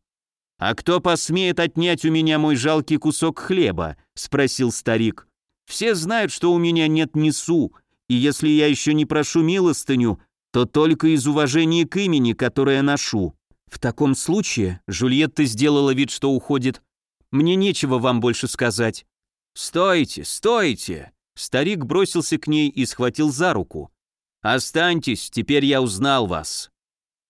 «А кто посмеет отнять у меня мой жалкий кусок хлеба?» — спросил старик. «Все знают, что у меня нет несу, и если я еще не прошу милостыню, то только из уважения к имени, которое ношу». В таком случае Жульетта сделала вид, что уходит. «Мне нечего вам больше сказать». «Стойте, стойте!» Старик бросился к ней и схватил за руку. «Останьтесь, теперь я узнал вас.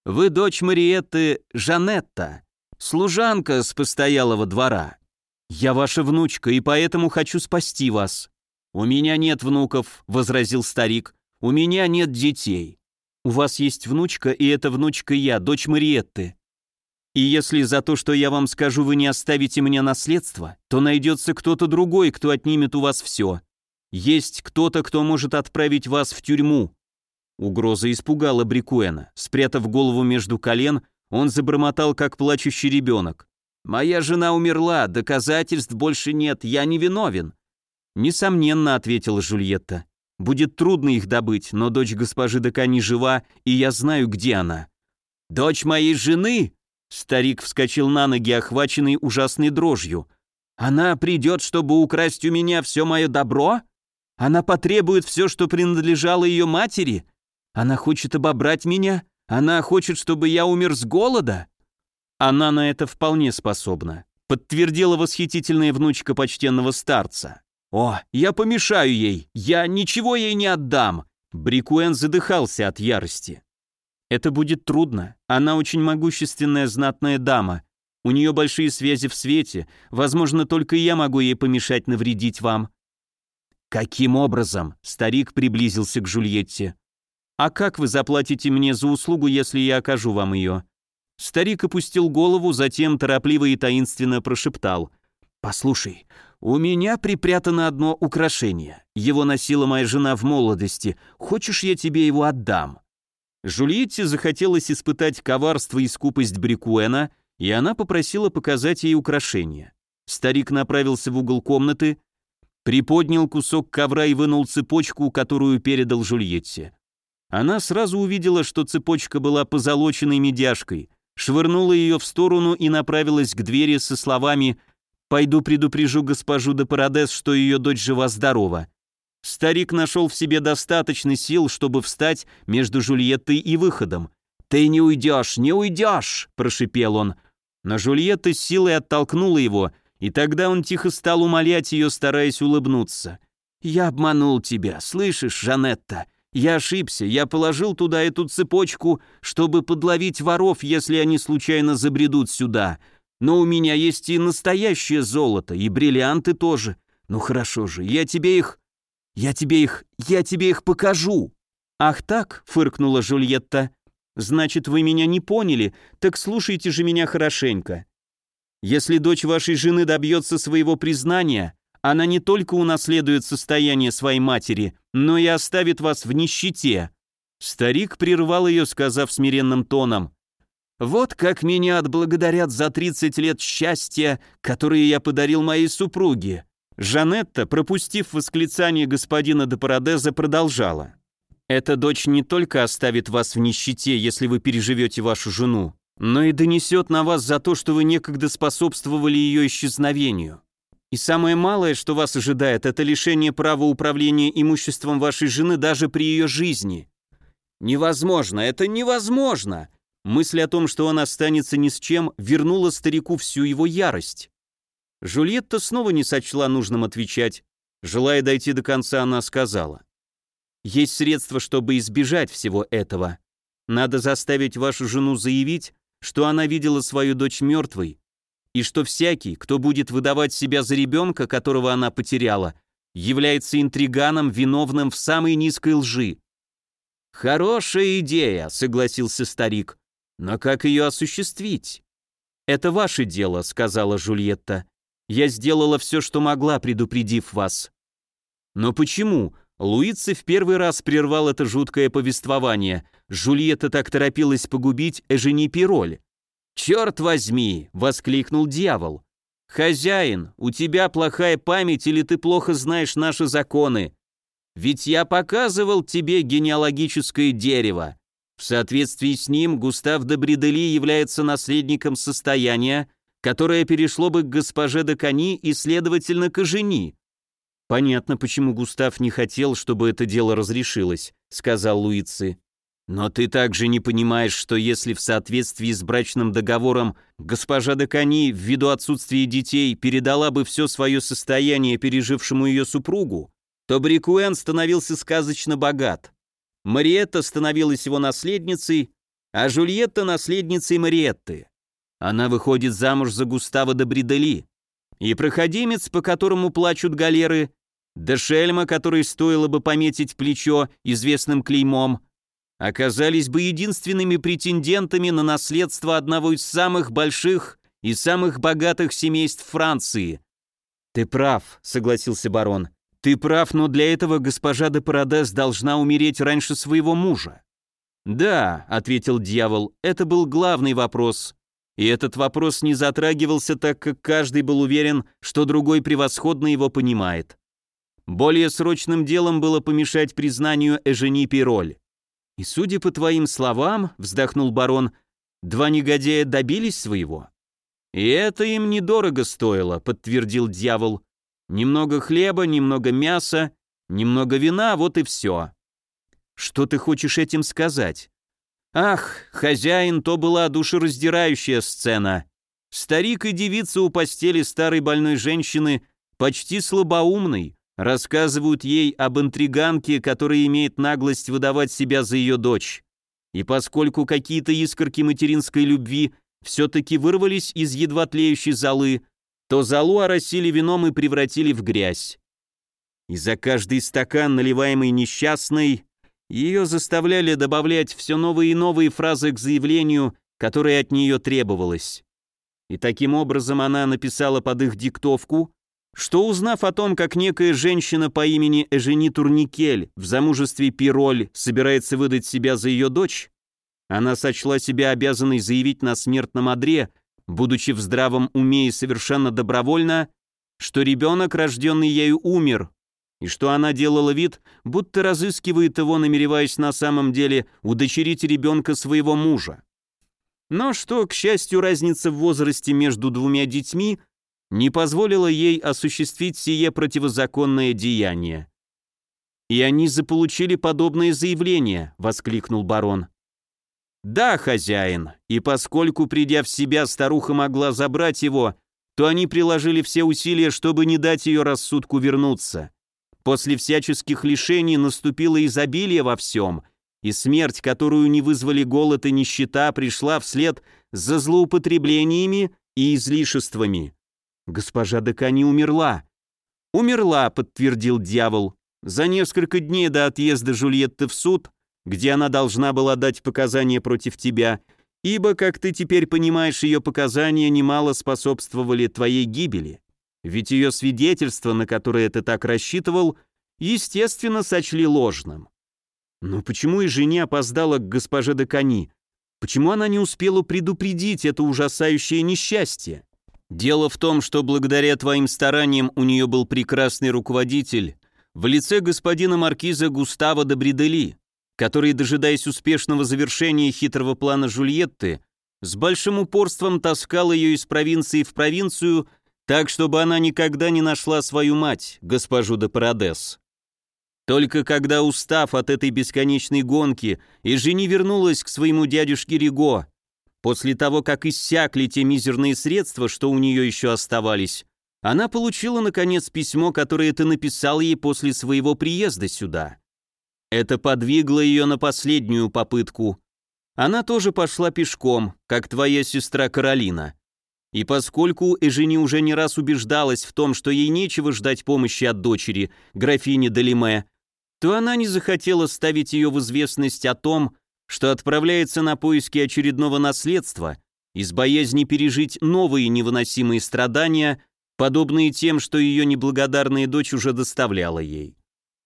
Вы дочь Мариетты Жанетта, служанка с постоялого двора. Я ваша внучка, и поэтому хочу спасти вас». «У меня нет внуков», — возразил старик. «У меня нет детей. У вас есть внучка, и эта внучка я, дочь Мариетты. И если за то, что я вам скажу, вы не оставите мне наследство, то найдется кто-то другой, кто отнимет у вас все. Есть кто-то, кто может отправить вас в тюрьму, Угроза испугала Брикуэна. Спрятав голову между колен, он забормотал, как плачущий ребенок. «Моя жена умерла, доказательств больше нет, я не виновен». «Несомненно», — ответила Жульетта. «Будет трудно их добыть, но дочь госпожи Декани жива, и я знаю, где она». «Дочь моей жены?» Старик вскочил на ноги, охваченный ужасной дрожью. «Она придет, чтобы украсть у меня все мое добро? Она потребует все, что принадлежало ее матери? Она хочет обобрать меня? Она хочет, чтобы я умер с голода? Она на это вполне способна, подтвердила восхитительная внучка почтенного старца. О, я помешаю ей, я ничего ей не отдам. Брикуэн задыхался от ярости. Это будет трудно. Она очень могущественная знатная дама. У нее большие связи в свете. Возможно, только я могу ей помешать навредить вам. Каким образом? Старик приблизился к Жульетте. «А как вы заплатите мне за услугу, если я окажу вам ее?» Старик опустил голову, затем торопливо и таинственно прошептал. «Послушай, у меня припрятано одно украшение. Его носила моя жена в молодости. Хочешь, я тебе его отдам?» Жульетте захотелось испытать коварство и скупость Брикуэна, и она попросила показать ей украшение. Старик направился в угол комнаты, приподнял кусок ковра и вынул цепочку, которую передал Жульетте. Она сразу увидела, что цепочка была позолоченной медяшкой, швырнула ее в сторону и направилась к двери со словами «Пойду предупрежу госпожу де Парадес, что ее дочь жива-здорова». Старик нашел в себе достаточно сил, чтобы встать между Жульеттой и выходом. «Ты не уйдешь, не уйдешь!» – прошипел он. Но Жульетта с силой оттолкнула его, и тогда он тихо стал умолять ее, стараясь улыбнуться. «Я обманул тебя, слышишь, Жанетта? Я ошибся, я положил туда эту цепочку, чтобы подловить воров, если они случайно забредут сюда. Но у меня есть и настоящее золото, и бриллианты тоже. Ну хорошо же, я тебе их... Я тебе их... Я тебе их покажу!» «Ах так?» — фыркнула Жульетта. «Значит, вы меня не поняли, так слушайте же меня хорошенько. Если дочь вашей жены добьется своего признания, она не только унаследует состояние своей матери, но и оставит вас в нищете». Старик прервал ее, сказав смиренным тоном, «Вот как меня отблагодарят за 30 лет счастья, которые я подарил моей супруге. Жанетта, пропустив восклицание господина де Парадеза, продолжала. «Эта дочь не только оставит вас в нищете, если вы переживете вашу жену, но и донесет на вас за то, что вы некогда способствовали ее исчезновению. И самое малое, что вас ожидает, это лишение права управления имуществом вашей жены даже при ее жизни. Невозможно, это невозможно! Мысль о том, что он останется ни с чем, вернула старику всю его ярость. Жульетта снова не сочла нужным отвечать. Желая дойти до конца, она сказала. «Есть средства, чтобы избежать всего этого. Надо заставить вашу жену заявить, что она видела свою дочь мертвой, и что всякий, кто будет выдавать себя за ребенка, которого она потеряла, является интриганом, виновным в самой низкой лжи. «Хорошая идея», — согласился старик. «Но как ее осуществить?» «Это ваше дело», — сказала Жульетта. «Я сделала все, что могла, предупредив вас». «Но почему?» Луица в первый раз прервал это жуткое повествование. Жульетта так торопилась погубить Эжени Пироль. «Черт возьми!» — воскликнул дьявол. «Хозяин, у тебя плохая память или ты плохо знаешь наши законы? Ведь я показывал тебе генеалогическое дерево. В соответствии с ним Густав де Бредели является наследником состояния, которое перешло бы к госпоже де Кани и, следовательно, к жени. «Понятно, почему Густав не хотел, чтобы это дело разрешилось», — сказал Луицы. «Но ты также не понимаешь, что если в соответствии с брачным договором госпожа де Кани ввиду отсутствия детей передала бы все свое состояние пережившему ее супругу, то Брикуэн становился сказочно богат. Мариетта становилась его наследницей, а Жульетта — наследницей Мариетты. Она выходит замуж за Густава де Бридели. И проходимец, по которому плачут галеры, да шельма, который стоило бы пометить плечо известным клеймом, оказались бы единственными претендентами на наследство одного из самых больших и самых богатых семейств Франции. «Ты прав», — согласился барон. «Ты прав, но для этого госпожа де Парадес должна умереть раньше своего мужа». «Да», — ответил дьявол, — «это был главный вопрос». И этот вопрос не затрагивался, так как каждый был уверен, что другой превосходно его понимает. Более срочным делом было помешать признанию Эжени Пироль. «И судя по твоим словам», — вздохнул барон, — «два негодяя добились своего». «И это им недорого стоило», — подтвердил дьявол. Немного хлеба, немного мяса, немного вина, вот и все. Что ты хочешь этим сказать? Ах, хозяин, то была душераздирающая сцена. Старик и девица у постели старой больной женщины, почти слабоумной, рассказывают ей об интриганке, которая имеет наглость выдавать себя за ее дочь. И поскольку какие-то искорки материнской любви все-таки вырвались из едва тлеющей золы, то залу оросили вином и превратили в грязь. И за каждый стакан, наливаемый несчастной, ее заставляли добавлять все новые и новые фразы к заявлению, которое от нее требовалось. И таким образом она написала под их диктовку, что, узнав о том, как некая женщина по имени Эжени Турникель в замужестве Пироль собирается выдать себя за ее дочь, она сочла себя обязанной заявить на смертном одре, будучи в здравом уме и совершенно добровольно, что ребенок, рожденный ею, умер, и что она делала вид, будто разыскивает его, намереваясь на самом деле удочерить ребенка своего мужа. Но что, к счастью, разница в возрасте между двумя детьми не позволила ей осуществить сие противозаконное деяние. «И они заполучили подобное заявление», — воскликнул барон. «Да, хозяин, и поскольку, придя в себя, старуха могла забрать его, то они приложили все усилия, чтобы не дать ее рассудку вернуться. После всяческих лишений наступило изобилие во всем, и смерть, которую не вызвали голод и нищета, пришла вслед за злоупотреблениями и излишествами. Госпожа Декани умерла. «Умерла», — подтвердил дьявол. За несколько дней до отъезда Жульетты в суд где она должна была дать показания против тебя, ибо, как ты теперь понимаешь, ее показания немало способствовали твоей гибели. Ведь ее свидетельство, на которое ты так рассчитывал, естественно, сочли ложным. Но почему и жене опоздала к госпоже Декани? Почему она не успела предупредить это ужасающее несчастье? Дело в том, что благодаря твоим стараниям у нее был прекрасный руководитель в лице господина маркиза Густава де Бредели, который, дожидаясь успешного завершения хитрого плана Жульетты, с большим упорством таскал ее из провинции в провинцию, так, чтобы она никогда не нашла свою мать, госпожу де Парадес. Только когда, устав от этой бесконечной гонки, и жени вернулась к своему дядюшке Риго, после того, как иссякли те мизерные средства, что у нее еще оставались, она получила, наконец, письмо, которое ты написал ей после своего приезда сюда. Это подвигло ее на последнюю попытку. Она тоже пошла пешком, как твоя сестра Каролина. И поскольку Эжени уже не раз убеждалась в том, что ей нечего ждать помощи от дочери, графини Делиме, то она не захотела ставить ее в известность о том, что отправляется на поиски очередного наследства из боязни пережить новые невыносимые страдания, подобные тем, что ее неблагодарная дочь уже доставляла ей.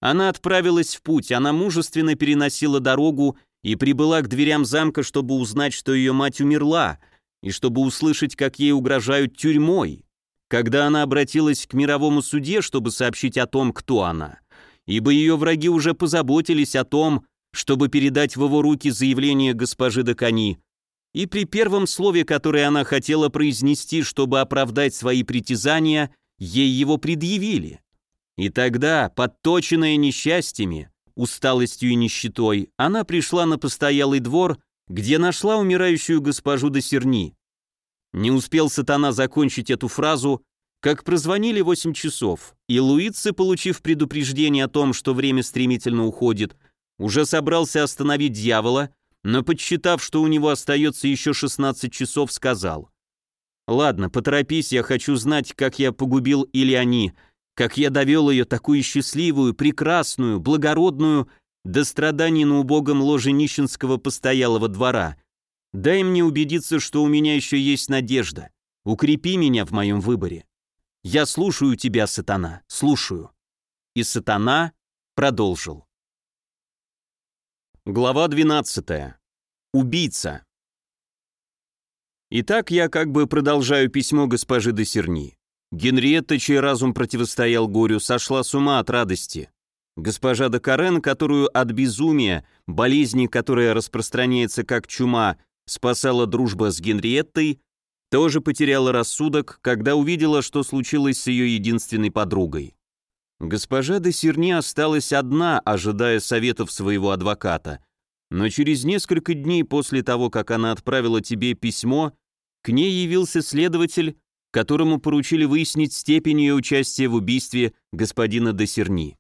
Она отправилась в путь, она мужественно переносила дорогу и прибыла к дверям замка, чтобы узнать, что ее мать умерла, и чтобы услышать, как ей угрожают тюрьмой. Когда она обратилась к мировому суде, чтобы сообщить о том, кто она, ибо ее враги уже позаботились о том, чтобы передать в его руки заявление госпожи Дакани, и при первом слове, которое она хотела произнести, чтобы оправдать свои притязания, ей его предъявили. И тогда, подточенная несчастьями, усталостью и нищетой, она пришла на постоялый двор, где нашла умирающую госпожу де Серни. Не успел сатана закончить эту фразу, как прозвонили 8 часов, и Луице, получив предупреждение о том, что время стремительно уходит, уже собрался остановить дьявола, но подсчитав, что у него остается еще 16 часов, сказал. «Ладно, поторопись, я хочу знать, как я погубил Ильяни, как я довел ее такую счастливую, прекрасную, благородную, до страданий на убогом ложе нищенского постоялого двора. Дай мне убедиться, что у меня еще есть надежда. Укрепи меня в моем выборе». «Я слушаю тебя, сатана, слушаю». И сатана продолжил. Глава 12. Убийца. Итак, я как бы продолжаю письмо госпожи де Серни. Генриетта, чей разум противостоял горю, сошла с ума от радости. Госпожа де Карен, которую от безумия, болезни, которая распространяется как чума, спасала дружба с Генриеттой, тоже потеряла рассудок, когда увидела, что случилось с ее единственной подругой. Госпожа де Серни осталась одна, ожидая советов своего адвоката, но через несколько дней после того, как она отправила тебе письмо, к ней явился следователь, которому поручили выяснить степень ее участия в убийстве господина де Серни.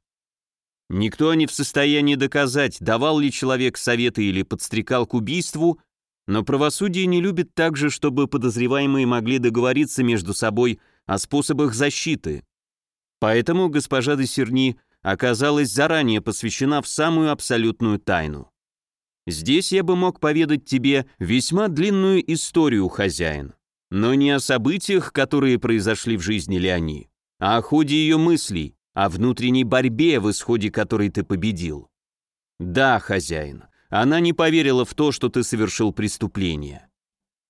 Никто не в состоянии доказать, давал ли человек советы или подстрекал к убийству, но правосудие не любит также, чтобы подозреваемые могли договориться между собой о способах защиты. Поэтому госпожа де Серни оказалась заранее посвящена в самую абсолютную тайну. Здесь я бы мог поведать тебе весьма длинную историю, хозяин, но не о событиях, которые произошли в жизни Леони, а о ходе ее мыслей, о внутренней борьбе, в исходе которой ты победил. Да, хозяин, она не поверила в то, что ты совершил преступление.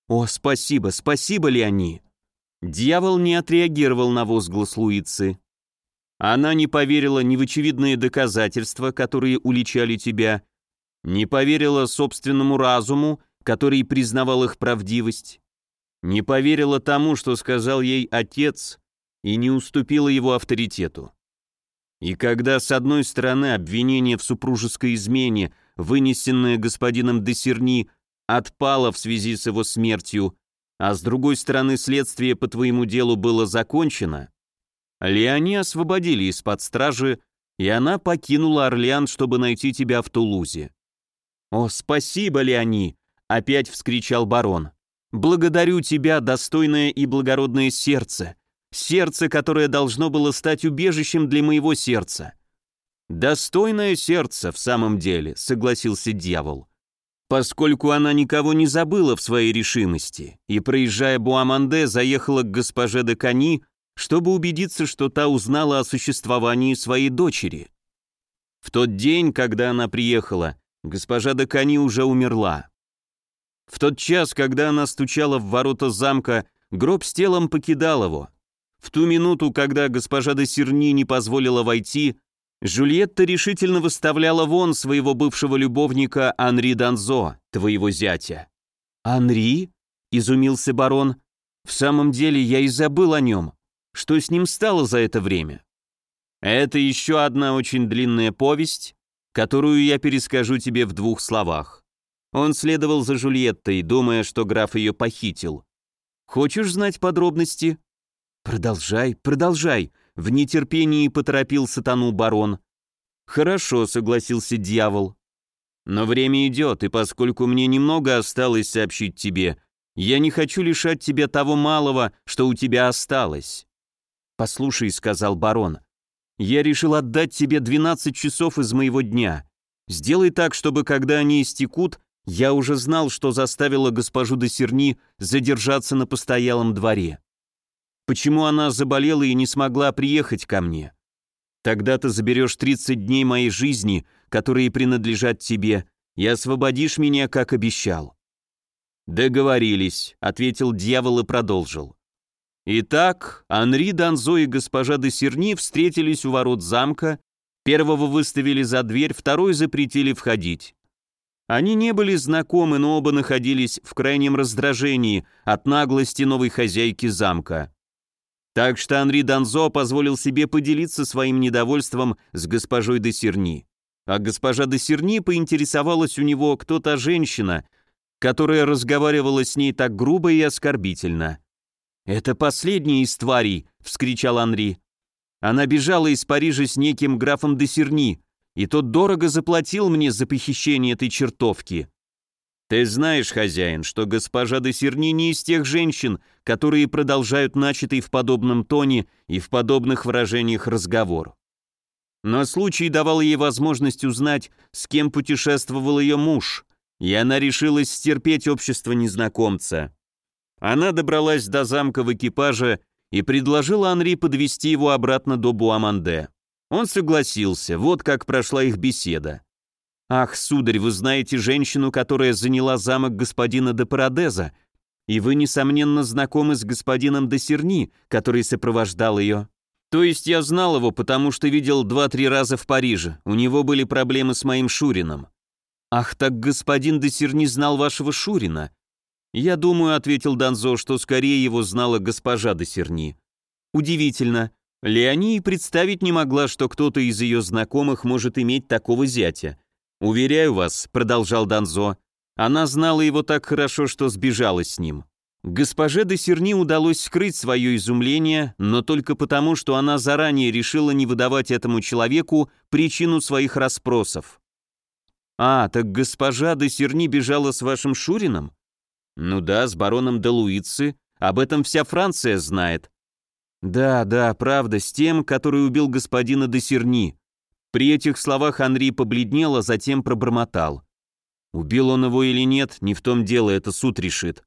О, спасибо, спасибо, Леони. Дьявол не отреагировал на возглас Луицы. Она не поверила ни в очевидные доказательства, которые уличали тебя, не поверила собственному разуму, который признавал их правдивость, не поверила тому, что сказал ей отец, и не уступила его авторитету. И когда, с одной стороны, обвинение в супружеской измене вынесенное господином Десерни, отпало в связи с его смертью, а с другой стороны следствие по твоему делу было закончено, Леони освободили из-под стражи, и она покинула Орлеан, чтобы найти тебя в Тулузе. «О, спасибо, Леони!» — опять вскричал барон. «Благодарю тебя, достойное и благородное сердце, сердце, которое должно было стать убежищем для моего сердца. «Достойное сердце, в самом деле», — согласился дьявол. Поскольку она никого не забыла в своей решимости, и, проезжая Буаманде, заехала к госпоже де Кани, чтобы убедиться, что та узнала о существовании своей дочери. В тот день, когда она приехала, госпожа де Кани уже умерла. В тот час, когда она стучала в ворота замка, гроб с телом покидал его. В ту минуту, когда госпожа де Серни не позволила войти, Жюльетта решительно выставляла вон своего бывшего любовника Анри Данзо, твоего зятя. «Анри?» — изумился барон. «В самом деле я и забыл о нем. Что с ним стало за это время?» «Это еще одна очень длинная повесть, которую я перескажу тебе в двух словах. Он следовал за Жульеттой, думая, что граф ее похитил. Хочешь знать подробности?» «Продолжай, продолжай», — в нетерпении поторопил сатану барон. «Хорошо», — согласился дьявол. «Но время идет, и поскольку мне немного осталось сообщить тебе, я не хочу лишать тебя того малого, что у тебя осталось». «Послушай», — сказал барон, — «я решил отдать тебе 12 часов из моего дня. Сделай так, чтобы, когда они истекут, я уже знал, что заставило госпожу де Серни задержаться на постоялом дворе. Почему она заболела и не смогла приехать ко мне? Тогда ты заберешь 30 дней моей жизни, которые принадлежат тебе, и освободишь меня, как обещал». «Договорились», — ответил дьявол и продолжил. Итак, Анри Данзо и госпожа де Серни встретились у ворот замка, первого выставили за дверь, второй запретили входить. Они не были знакомы, но оба находились в крайнем раздражении от наглости новой хозяйки замка. Так что Анри Данзо позволил себе поделиться своим недовольством с госпожой де Серни. А госпожа де Серни поинтересовалась у него, кто та женщина, которая разговаривала с ней так грубо и оскорбительно. «Это последняя из тварей!» — вскричал Анри. «Она бежала из Парижа с неким графом де Серни, и тот дорого заплатил мне за похищение этой чертовки. Ты знаешь, хозяин, что госпожа де Серни не из тех женщин, которые продолжают начатый в подобном тоне и в подобных выражениях разговор. Но случай давал ей возможность узнать, с кем путешествовал ее муж, и она решилась стерпеть общество незнакомца. Она добралась до замка в экипаже и предложила Анри подвести его обратно до Буаманде. Он согласился, вот как прошла их беседа. «Ах, сударь, вы знаете женщину, которая заняла замок господина де Парадеза, и вы, несомненно, знакомы с господином де Серни, который сопровождал ее. То есть я знал его, потому что видел два-три раза в Париже, у него были проблемы с моим Шурином». «Ах, так господин де Серни знал вашего Шурина?» «Я думаю», — ответил Донзо, — «что скорее его знала госпожа де Серни». «Удивительно. Леони представить не могла, что кто-то из ее знакомых может иметь такого зятя. Уверяю вас», — продолжал Донзо, — «она знала его так хорошо, что сбежала с ним». Госпоже де Серни удалось скрыть свое изумление, но только потому, что она заранее решила не выдавать этому человеку причину своих расспросов. «А, так госпожа де Серни бежала с вашим Шурином?» Ну да, с бароном де Луицы. Об этом вся Франция знает. Да, да, правда, с тем, который убил господина де Серни. При этих словах Анри побледнел, а затем пробормотал. Убил он его или нет, не в том дело, это суд решит.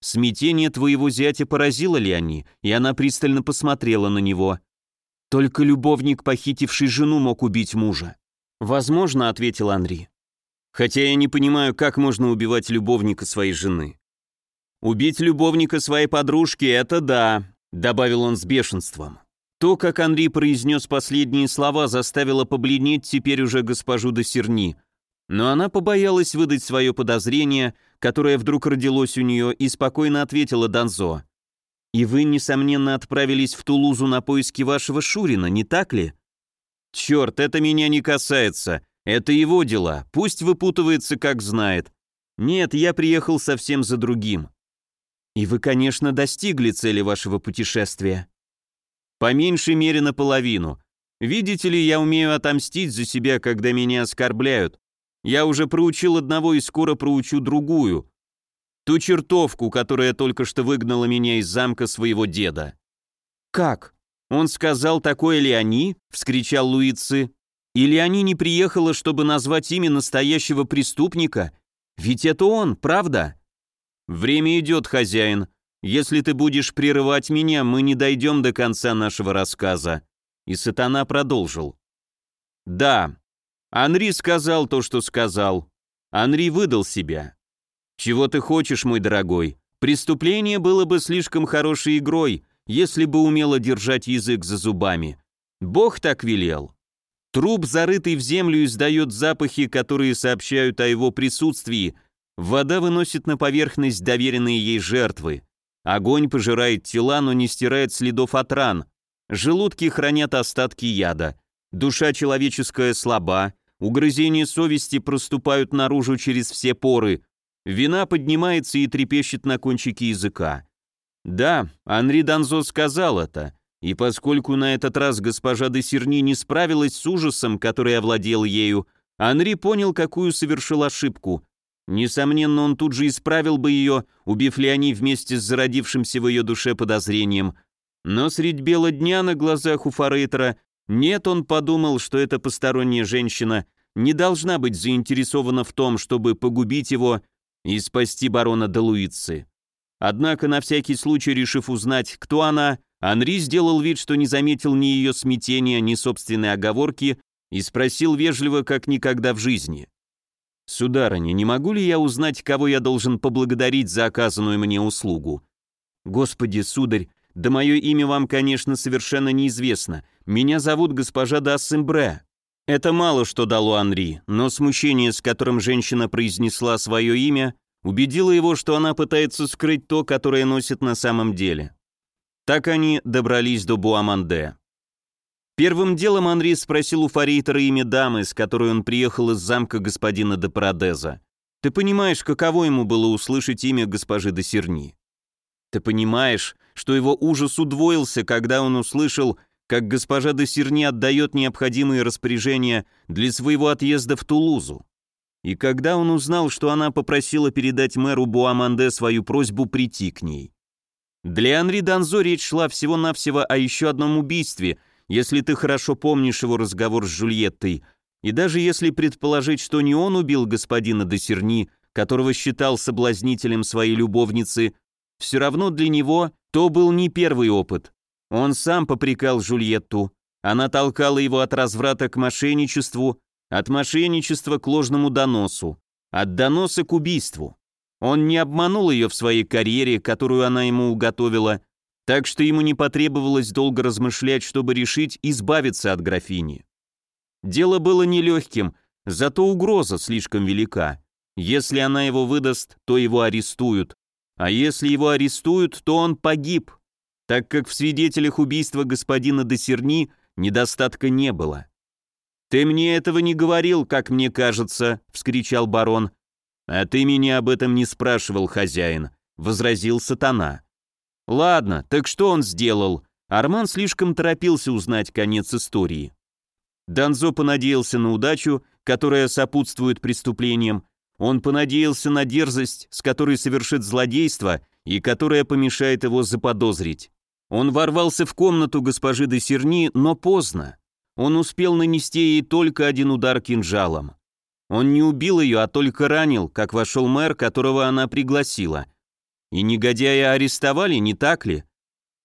Смятение твоего зятя поразило ли они, и она пристально посмотрела на него. Только любовник, похитивший жену, мог убить мужа. «Возможно», — ответил Анри. «Хотя я не понимаю, как можно убивать любовника своей жены. «Убить любовника своей подружки — это да», — добавил он с бешенством. То, как Анри произнес последние слова, заставило побледнеть теперь уже госпожу де Серни. Но она побоялась выдать свое подозрение, которое вдруг родилось у нее, и спокойно ответила Донзо. «И вы, несомненно, отправились в Тулузу на поиски вашего Шурина, не так ли?» «Черт, это меня не касается. Это его дела. Пусть выпутывается, как знает. Нет, я приехал совсем за другим. И вы, конечно, достигли цели вашего путешествия. По меньшей мере наполовину. Видите ли, я умею отомстить за себя, когда меня оскорбляют. Я уже проучил одного и скоро проучу другую. Ту чертовку, которая только что выгнала меня из замка своего деда. Как? Он сказал, такое ли они? вскричал Луицы. Или они не приехала, чтобы назвать имя настоящего преступника? Ведь это он, правда? «Время идет, хозяин. Если ты будешь прерывать меня, мы не дойдем до конца нашего рассказа». И сатана продолжил. «Да, Анри сказал то, что сказал. Анри выдал себя. Чего ты хочешь, мой дорогой? Преступление было бы слишком хорошей игрой, если бы умело держать язык за зубами. Бог так велел. Труп, зарытый в землю, издает запахи, которые сообщают о его присутствии. Вода выносит на поверхность доверенные ей жертвы. Огонь пожирает тела, но не стирает следов от ран. Желудки хранят остатки яда. Душа человеческая слаба, угрызения совести проступают наружу через все поры. Вина поднимается и трепещет на кончике языка. Да, Анри Данзо сказал это, и поскольку на этот раз госпожа де Серни не справилась с ужасом, который овладел ею, Анри понял, какую совершил ошибку. Несомненно, он тут же исправил бы ее, убив Леони вместе с зародившимся в ее душе подозрением. Но средь бела дня на глазах у Форейтера нет, он подумал, что эта посторонняя женщина не должна быть заинтересована в том, чтобы погубить его и спасти барона де Луицы. Однако, на всякий случай решив узнать, кто она, Анри сделал вид, что не заметил ни ее смятения, ни собственной оговорки, и спросил вежливо, как никогда в жизни. «Сударыня, не могу ли я узнать, кого я должен поблагодарить за оказанную мне услугу?» «Господи, сударь, да мое имя вам, конечно, совершенно неизвестно. Меня зовут госпожа Дассембре». Это мало что дало Анри, но смущение, с которым женщина произнесла свое имя, убедило его, что она пытается скрыть то, которое носит на самом деле. Так они добрались до Буаманде. Первым делом Анри спросил у форейтера имя дамы, с которой он приехал из замка господина де Парадеза. «Ты понимаешь, каково ему было услышать имя госпожи де Серни? Ты понимаешь, что его ужас удвоился, когда он услышал, как госпожа де Серни отдает необходимые распоряжения для своего отъезда в Тулузу. И когда он узнал, что она попросила передать мэру Буаманде свою просьбу прийти к ней. Для Анри Данзо речь шла всего-навсего о еще одном убийстве, если ты хорошо помнишь его разговор с Жульеттой, и даже если предположить, что не он убил господина де Серни, которого считал соблазнителем своей любовницы, все равно для него то был не первый опыт, он сам попрекал Жульетту. Она толкала его от разврата к мошенничеству, от мошенничества к ложному доносу, от доноса к убийству. Он не обманул ее в своей карьере, которую она ему уготовила, так что ему не потребовалось долго размышлять, чтобы решить избавиться от графини. Дело было нелегким, зато угроза слишком велика. Если она его выдаст, то его арестуют, а если его арестуют, то он погиб, так как в свидетелях убийства господина Досерни недостатка не было. «Ты мне этого не говорил, как мне кажется», — вскричал барон. «А ты меня об этом не спрашивал, хозяин», — возразил сатана. «Ладно, так что он сделал?» Арман слишком торопился узнать конец истории. Данзо понадеялся на удачу, которая сопутствует преступлениям, он понадеялся на дерзость, с которой совершит злодейство и которая помешает его заподозрить. Он ворвался в комнату госпожи де Серни, но поздно. Он успел нанести ей только один удар кинжалом. Он не убил ее, а только ранил, как вошел мэр, которого она пригласила. И негодяя арестовали, не так ли?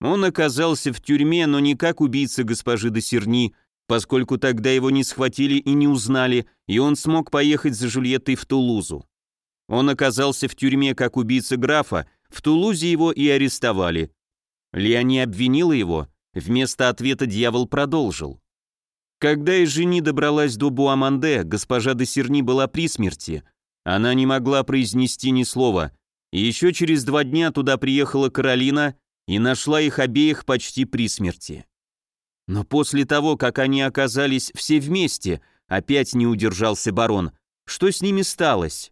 Он оказался в тюрьме, но не как убийца госпожи де Серни, поскольку тогда его не схватили и не узнали, и он смог поехать за Жульеттой в Тулузу. Он оказался в тюрьме как убийца графа, в Тулузе его и арестовали. Леони обвинила его, вместо ответа дьявол продолжил. Когда из жени добралась до Буаманде, госпожа де Серни была при смерти. Она не могла произнести ни слова, и еще через два дня туда приехала Каролина и нашла их обеих почти при смерти. Но после того, как они оказались все вместе, опять не удержался барон. Что с ними сталось?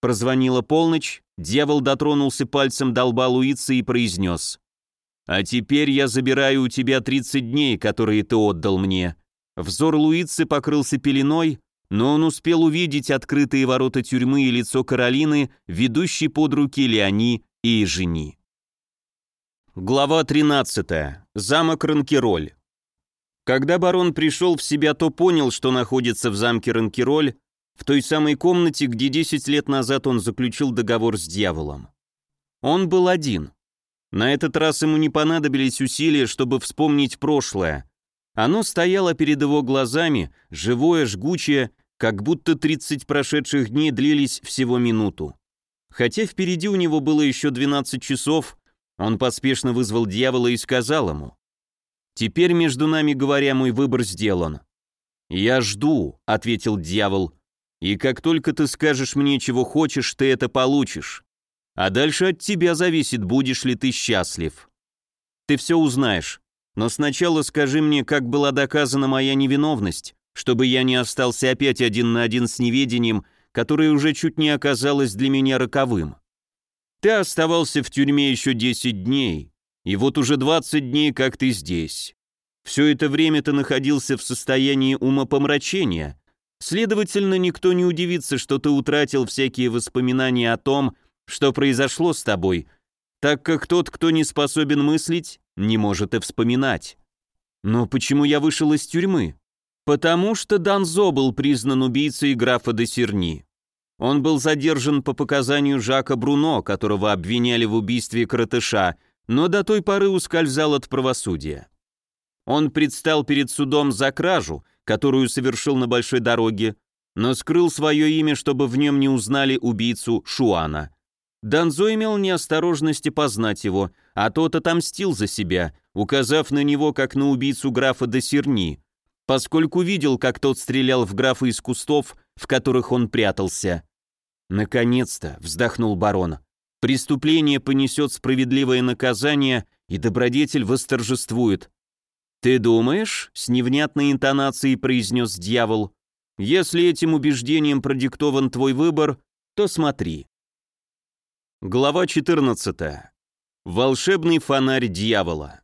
Прозвонила полночь, дьявол дотронулся пальцем до лба Луицы и произнес. А теперь я забираю у тебя 30 дней, которые ты отдал мне». Взор Луицы покрылся пеленой, но он успел увидеть открытые ворота тюрьмы и лицо Каролины, ведущей под руки Леони и жени. Глава 13. Замок Ранкероль. Когда барон пришел в себя, то понял, что находится в замке Ранкероль, в той самой комнате, где 10 лет назад он заключил договор с дьяволом. Он был один. На этот раз ему не понадобились усилия, чтобы вспомнить прошлое. Оно стояло перед его глазами, живое, жгучее, как будто 30 прошедших дней длились всего минуту. Хотя впереди у него было еще 12 часов, он поспешно вызвал дьявола и сказал ему, «Теперь, между нами говоря, мой выбор сделан». «Я жду», — ответил дьявол, «и как только ты скажешь мне, чего хочешь, ты это получишь. А дальше от тебя зависит, будешь ли ты счастлив. Ты все узнаешь, но сначала скажи мне, как была доказана моя невиновность, чтобы я не остался опять один на один с неведением, которое уже чуть не оказалось для меня роковым. Ты оставался в тюрьме еще 10 дней, и вот уже 20 дней, как ты здесь. Все это время ты находился в состоянии умопомрачения. Следовательно, никто не удивится, что ты утратил всякие воспоминания о том, что произошло с тобой, так как тот, кто не способен мыслить, не может и вспоминать. Но почему я вышел из тюрьмы? Потому что Данзо был признан убийцей графа де Серни. Он был задержан по показанию Жака Бруно, которого обвиняли в убийстве Кратыша, но до той поры ускользал от правосудия. Он предстал перед судом за кражу, которую совершил на большой дороге, но скрыл свое имя, чтобы в нем не узнали убийцу Шуана. Данзо имел неосторожность познать его, а тот отомстил за себя, указав на него как на убийцу графа де Серни, поскольку видел, как тот стрелял в графа из кустов, в которых он прятался. «Наконец-то», — вздохнул барон, — «преступление понесет справедливое наказание, и добродетель восторжествует». «Ты думаешь?» — с невнятной интонацией произнес дьявол. «Если этим убеждением продиктован твой выбор, то смотри». Глава 14. Волшебный фонарь дьявола.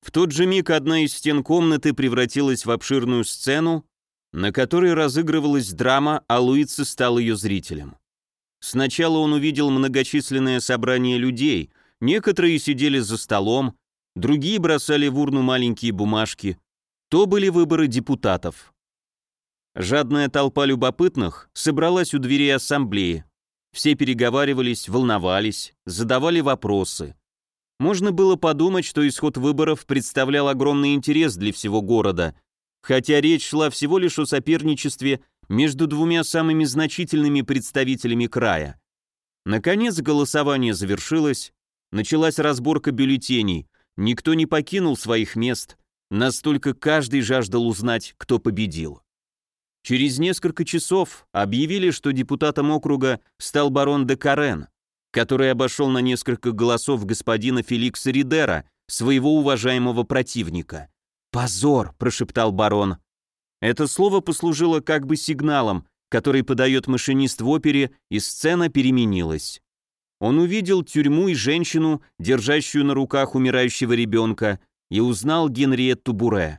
В тот же миг одна из стен комнаты превратилась в обширную сцену, на которой разыгрывалась драма, а Луица стал ее зрителем. Сначала он увидел многочисленное собрание людей, некоторые сидели за столом, другие бросали в урну маленькие бумажки. То были выборы депутатов. Жадная толпа любопытных собралась у дверей ассамблеи. Все переговаривались, волновались, задавали вопросы. Можно было подумать, что исход выборов представлял огромный интерес для всего города, хотя речь шла всего лишь о соперничестве между двумя самыми значительными представителями края. Наконец голосование завершилось, началась разборка бюллетеней, никто не покинул своих мест, настолько каждый жаждал узнать, кто победил. Через несколько часов объявили, что депутатом округа стал барон де Карен, который обошел на несколько голосов господина Феликса Ридера, своего уважаемого противника. «Позор!» – прошептал барон. Это слово послужило как бы сигналом, который подает машинист в опере, и сцена переменилась. Он увидел тюрьму и женщину, держащую на руках умирающего ребенка, и узнал Генриетту Буре.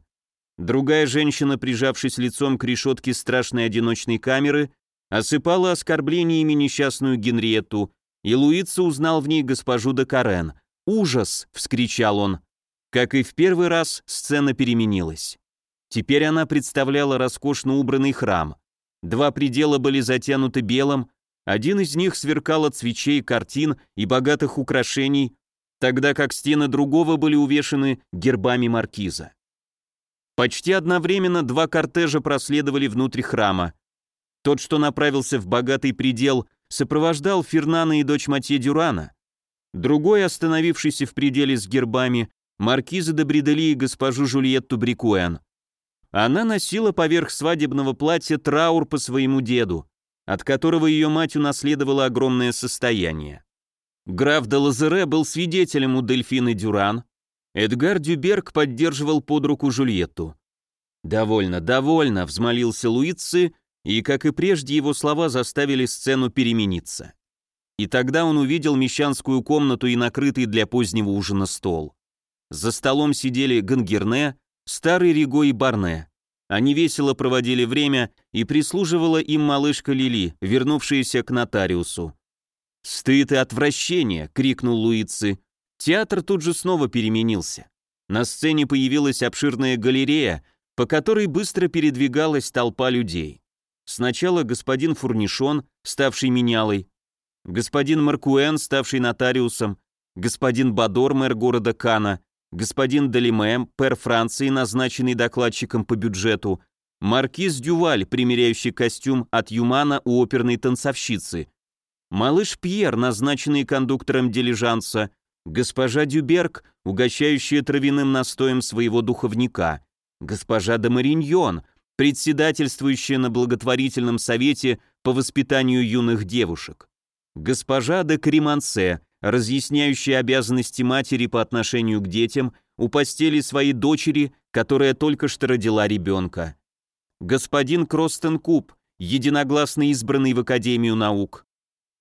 Другая женщина, прижавшись лицом к решетке страшной одиночной камеры, осыпала оскорблениями несчастную Генриетту, и Луица узнал в ней госпожу де Карен. «Ужас!» — вскричал он. Как и в первый раз, сцена переменилась. Теперь она представляла роскошно убранный храм. Два предела были затянуты белым, один из них сверкал от свечей, картин и богатых украшений, тогда как стены другого были увешаны гербами маркиза. Почти одновременно два кортежа проследовали внутрь храма. Тот, что направился в богатый предел, сопровождал Фернана и дочь Матье Дюрана. Другой, остановившийся в пределе с гербами, маркиза де Бредели и госпожу Жульетту Брикуэн. Она носила поверх свадебного платья траур по своему деду, от которого ее мать унаследовала огромное состояние. Граф де Лазере был свидетелем у Дельфины Дюран, Эдгар Дюберг поддерживал под руку Жульетту. «Довольно, довольно», — взмолился Луици, и, как и прежде, его слова заставили сцену перемениться. И тогда он увидел мещанскую комнату и накрытый для позднего ужина стол. За столом сидели Гангерне, старый Риго и Барне. Они весело проводили время, и прислуживала им малышка Лили, вернувшаяся к нотариусу. «Стыд и отвращение!» — крикнул Луици. Театр тут же снова переменился. На сцене появилась обширная галерея, по которой быстро передвигалась толпа людей. Сначала господин Фурнишон, ставший менялой, господин Маркуэн, ставший нотариусом, господин Бадор, мэр города Кана, господин Далимем, пэр Франции, назначенный докладчиком по бюджету, маркиз Дюваль, примеряющий костюм от Юмана у оперной танцовщицы, малыш Пьер, назначенный кондуктором дилижанса, госпожа Дюберг, угощающая травяным настоем своего духовника, госпожа де Мариньон, председательствующая на благотворительном совете по воспитанию юных девушек, госпожа де Кремансе, разъясняющая обязанности матери по отношению к детям у постели своей дочери, которая только что родила ребенка, господин Кростен Куб, единогласно избранный в Академию наук,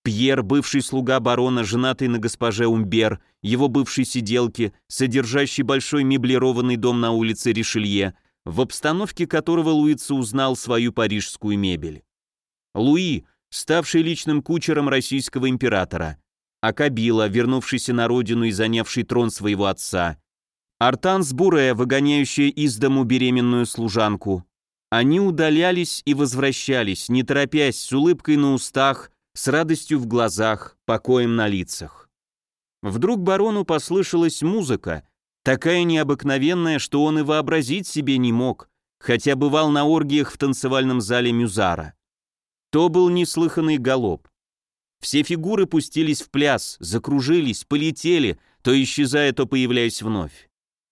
Пьер, бывший слуга барона, женатый на госпоже Умбер, его бывшей сиделке, содержащий большой меблированный дом на улице Ришелье, в обстановке которого Луица узнал свою парижскую мебель. Луи, ставший личным кучером российского императора, Акабила, вернувшийся на родину и занявший трон своего отца, Артанс Буре, выгоняющая из дому беременную служанку. Они удалялись и возвращались, не торопясь, с улыбкой на устах, с радостью в глазах, покоем на лицах. Вдруг барону послышалась музыка, такая необыкновенная, что он и вообразить себе не мог, хотя бывал на оргиях в танцевальном зале Мюзара. То был неслыханный галоп. Все фигуры пустились в пляс, закружились, полетели, то исчезая, то появляясь вновь.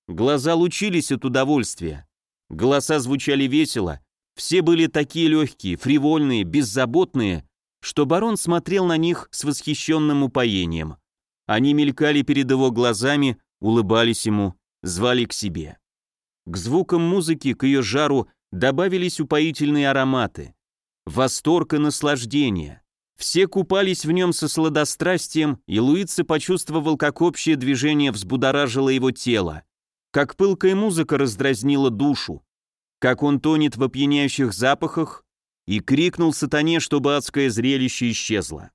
Глаза лучились от удовольствия. Голоса звучали весело, все были такие легкие, фривольные, беззаботные, что барон смотрел на них с восхищенным упоением. Они мелькали перед его глазами, улыбались ему, звали к себе. К звукам музыки, к ее жару добавились упоительные ароматы. Восторг и наслаждение. Все купались в нем со сладострастием, и Луица почувствовал, как общее движение взбудоражило его тело, как пылкая музыка раздразнила душу, как он тонет в опьяняющих запахах, и крикнул сатане, чтобы адское зрелище исчезло.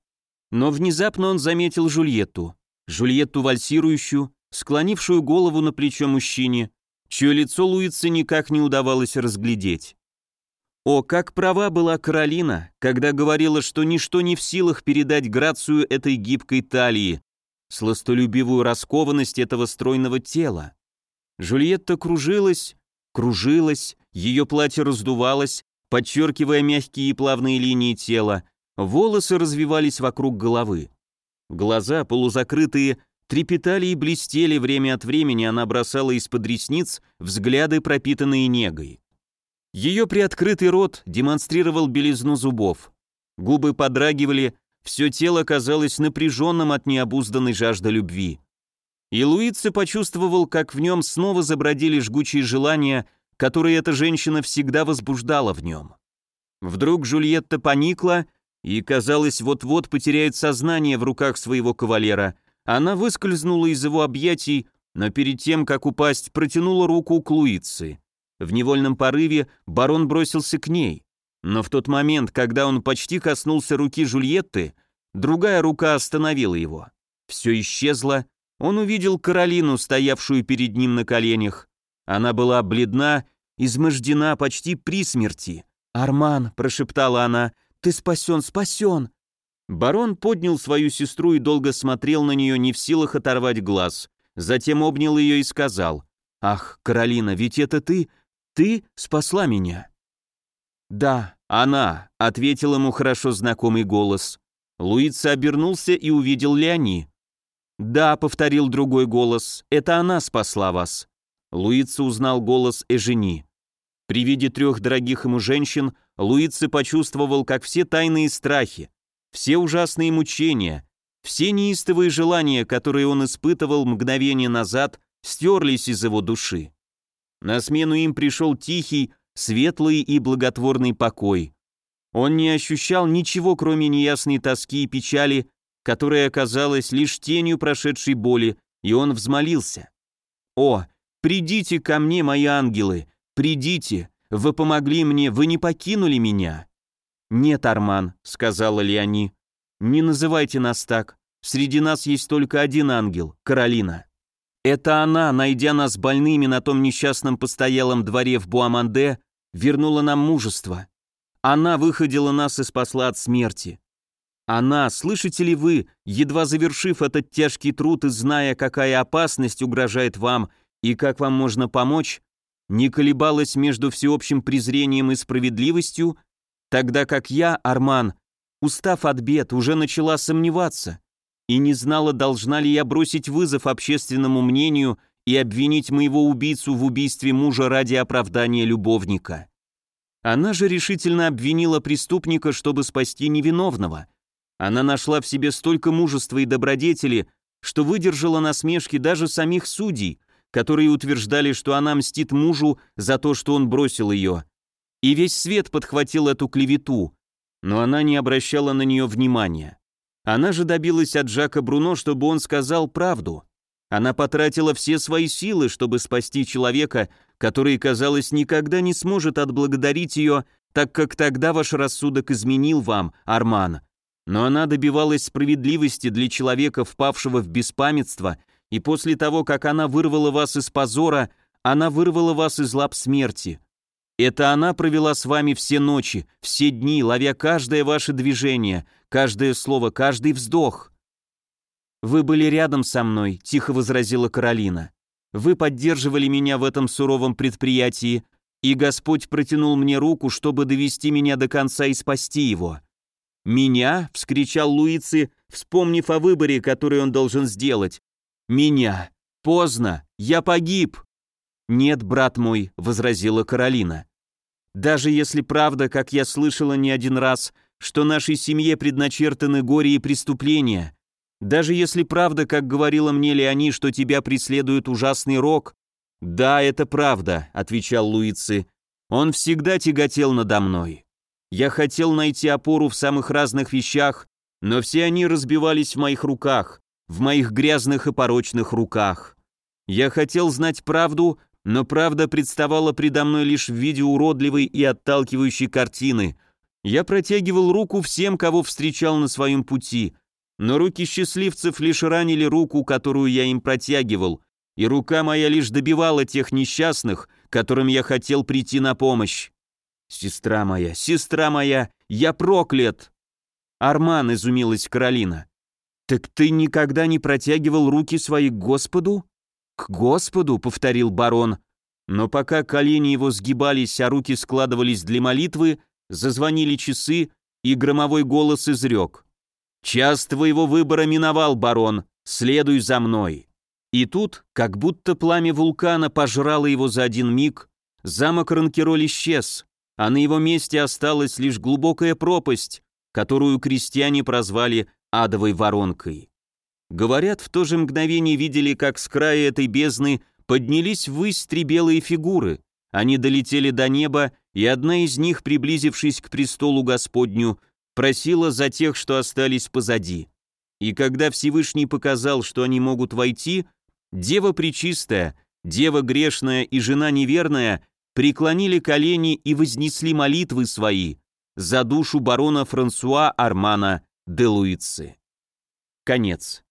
Но внезапно он заметил Жульетту, Жульетту вальсирующую, склонившую голову на плечо мужчине, чье лицо Луице никак не удавалось разглядеть. О, как права была Каролина, когда говорила, что ничто не в силах передать грацию этой гибкой талии, сластолюбивую раскованность этого стройного тела. Жульетта кружилась, кружилась, ее платье раздувалось, подчеркивая мягкие и плавные линии тела, волосы развивались вокруг головы. Глаза, полузакрытые, трепетали и блестели время от времени, она бросала из-под ресниц взгляды, пропитанные негой. Ее приоткрытый рот демонстрировал белизну зубов. Губы подрагивали, все тело казалось напряженным от необузданной жажды любви. И Луице почувствовал, как в нем снова забродили жгучие желания которые эта женщина всегда возбуждала в нем. Вдруг Жульетта поникла и, казалось, вот-вот потеряет сознание в руках своего кавалера. Она выскользнула из его объятий, но перед тем, как упасть, протянула руку к Луице. В невольном порыве барон бросился к ней. Но в тот момент, когда он почти коснулся руки Жульетты, другая рука остановила его. Все исчезло, он увидел Каролину, стоявшую перед ним на коленях. Она была бледна, измождена почти при смерти. «Арман», — прошептала она, — «ты спасен, спасен». Барон поднял свою сестру и долго смотрел на нее, не в силах оторвать глаз. Затем обнял ее и сказал, «Ах, Каролина, ведь это ты, ты спасла меня». «Да, она», — ответил ему хорошо знакомый голос. Луица обернулся и увидел Леони. «Да», — повторил другой голос, — «это она спасла вас». Луица узнал голос Эжени. При виде трех дорогих ему женщин Луица почувствовал, как все тайные страхи, все ужасные мучения, все неистовые желания, которые он испытывал мгновение назад, стерлись из его души. На смену им пришел тихий, светлый и благотворный покой. Он не ощущал ничего, кроме неясной тоски и печали, которая оказалась лишь тенью прошедшей боли, и он взмолился. «О, «Придите ко мне, мои ангелы, придите, вы помогли мне, вы не покинули меня». «Нет, Арман», — сказала Леони, — «не называйте нас так, среди нас есть только один ангел, Каролина». Это она, найдя нас больными на том несчастном постоялом дворе в Буаманде, вернула нам мужество. Она выходила нас и спасла от смерти. Она, слышите ли вы, едва завершив этот тяжкий труд и зная, какая опасность угрожает вам и как вам можно помочь, не колебалась между всеобщим презрением и справедливостью, тогда как я, Арман, устав от бед, уже начала сомневаться и не знала, должна ли я бросить вызов общественному мнению и обвинить моего убийцу в убийстве мужа ради оправдания любовника. Она же решительно обвинила преступника, чтобы спасти невиновного. Она нашла в себе столько мужества и добродетели, что выдержала насмешки даже самих судей, которые утверждали, что она мстит мужу за то, что он бросил ее. И весь свет подхватил эту клевету, но она не обращала на нее внимания. Она же добилась от Жака Бруно, чтобы он сказал правду. Она потратила все свои силы, чтобы спасти человека, который, казалось, никогда не сможет отблагодарить ее, так как тогда ваш рассудок изменил вам, Арман. Но она добивалась справедливости для человека, впавшего в беспамятство, и после того, как она вырвала вас из позора, она вырвала вас из лап смерти. Это она провела с вами все ночи, все дни, ловя каждое ваше движение, каждое слово, каждый вздох. «Вы были рядом со мной», — тихо возразила Каролина. «Вы поддерживали меня в этом суровом предприятии, и Господь протянул мне руку, чтобы довести меня до конца и спасти его». «Меня?» — вскричал Луици, вспомнив о выборе, который он должен сделать. «Меня! Поздно! Я погиб!» «Нет, брат мой», — возразила Каролина. «Даже если правда, как я слышала не один раз, что нашей семье предначертаны горе и преступления, даже если правда, как говорила мне Леони, что тебя преследует ужасный рок, «Да, это правда», — отвечал Луици. «Он всегда тяготел надо мной. Я хотел найти опору в самых разных вещах, но все они разбивались в моих руках, в моих грязных и порочных руках. Я хотел знать правду, но правда представала предо мной лишь в виде уродливой и отталкивающей картины. Я протягивал руку всем, кого встречал на своем пути, но руки счастливцев лишь ранили руку, которую я им протягивал, и рука моя лишь добивала тех несчастных, которым я хотел прийти на помощь. Сестра моя, сестра моя, я проклят!» Арман, изумилась Каролина. «Так ты никогда не протягивал руки свои к Господу?» «К Господу», — повторил барон. Но пока колени его сгибались, а руки складывались для молитвы, зазвонили часы, и громовой голос изрек. «Час твоего выбора миновал, барон, следуй за мной». И тут, как будто пламя вулкана пожрало его за один миг, замок Ранкероль исчез, а на его месте осталась лишь глубокая пропасть, которую крестьяне прозвали адовой воронкой. Говорят, в то же мгновение видели, как с края этой бездны поднялись ввысь три белые фигуры. Они долетели до неба, и одна из них, приблизившись к престолу Господню, просила за тех, что остались позади. И когда Всевышний показал, что они могут войти, Дева Пречистая, Дева Грешная и Жена Неверная преклонили колени и вознесли молитвы свои за душу барона Франсуа Армана де Луицы. Конец.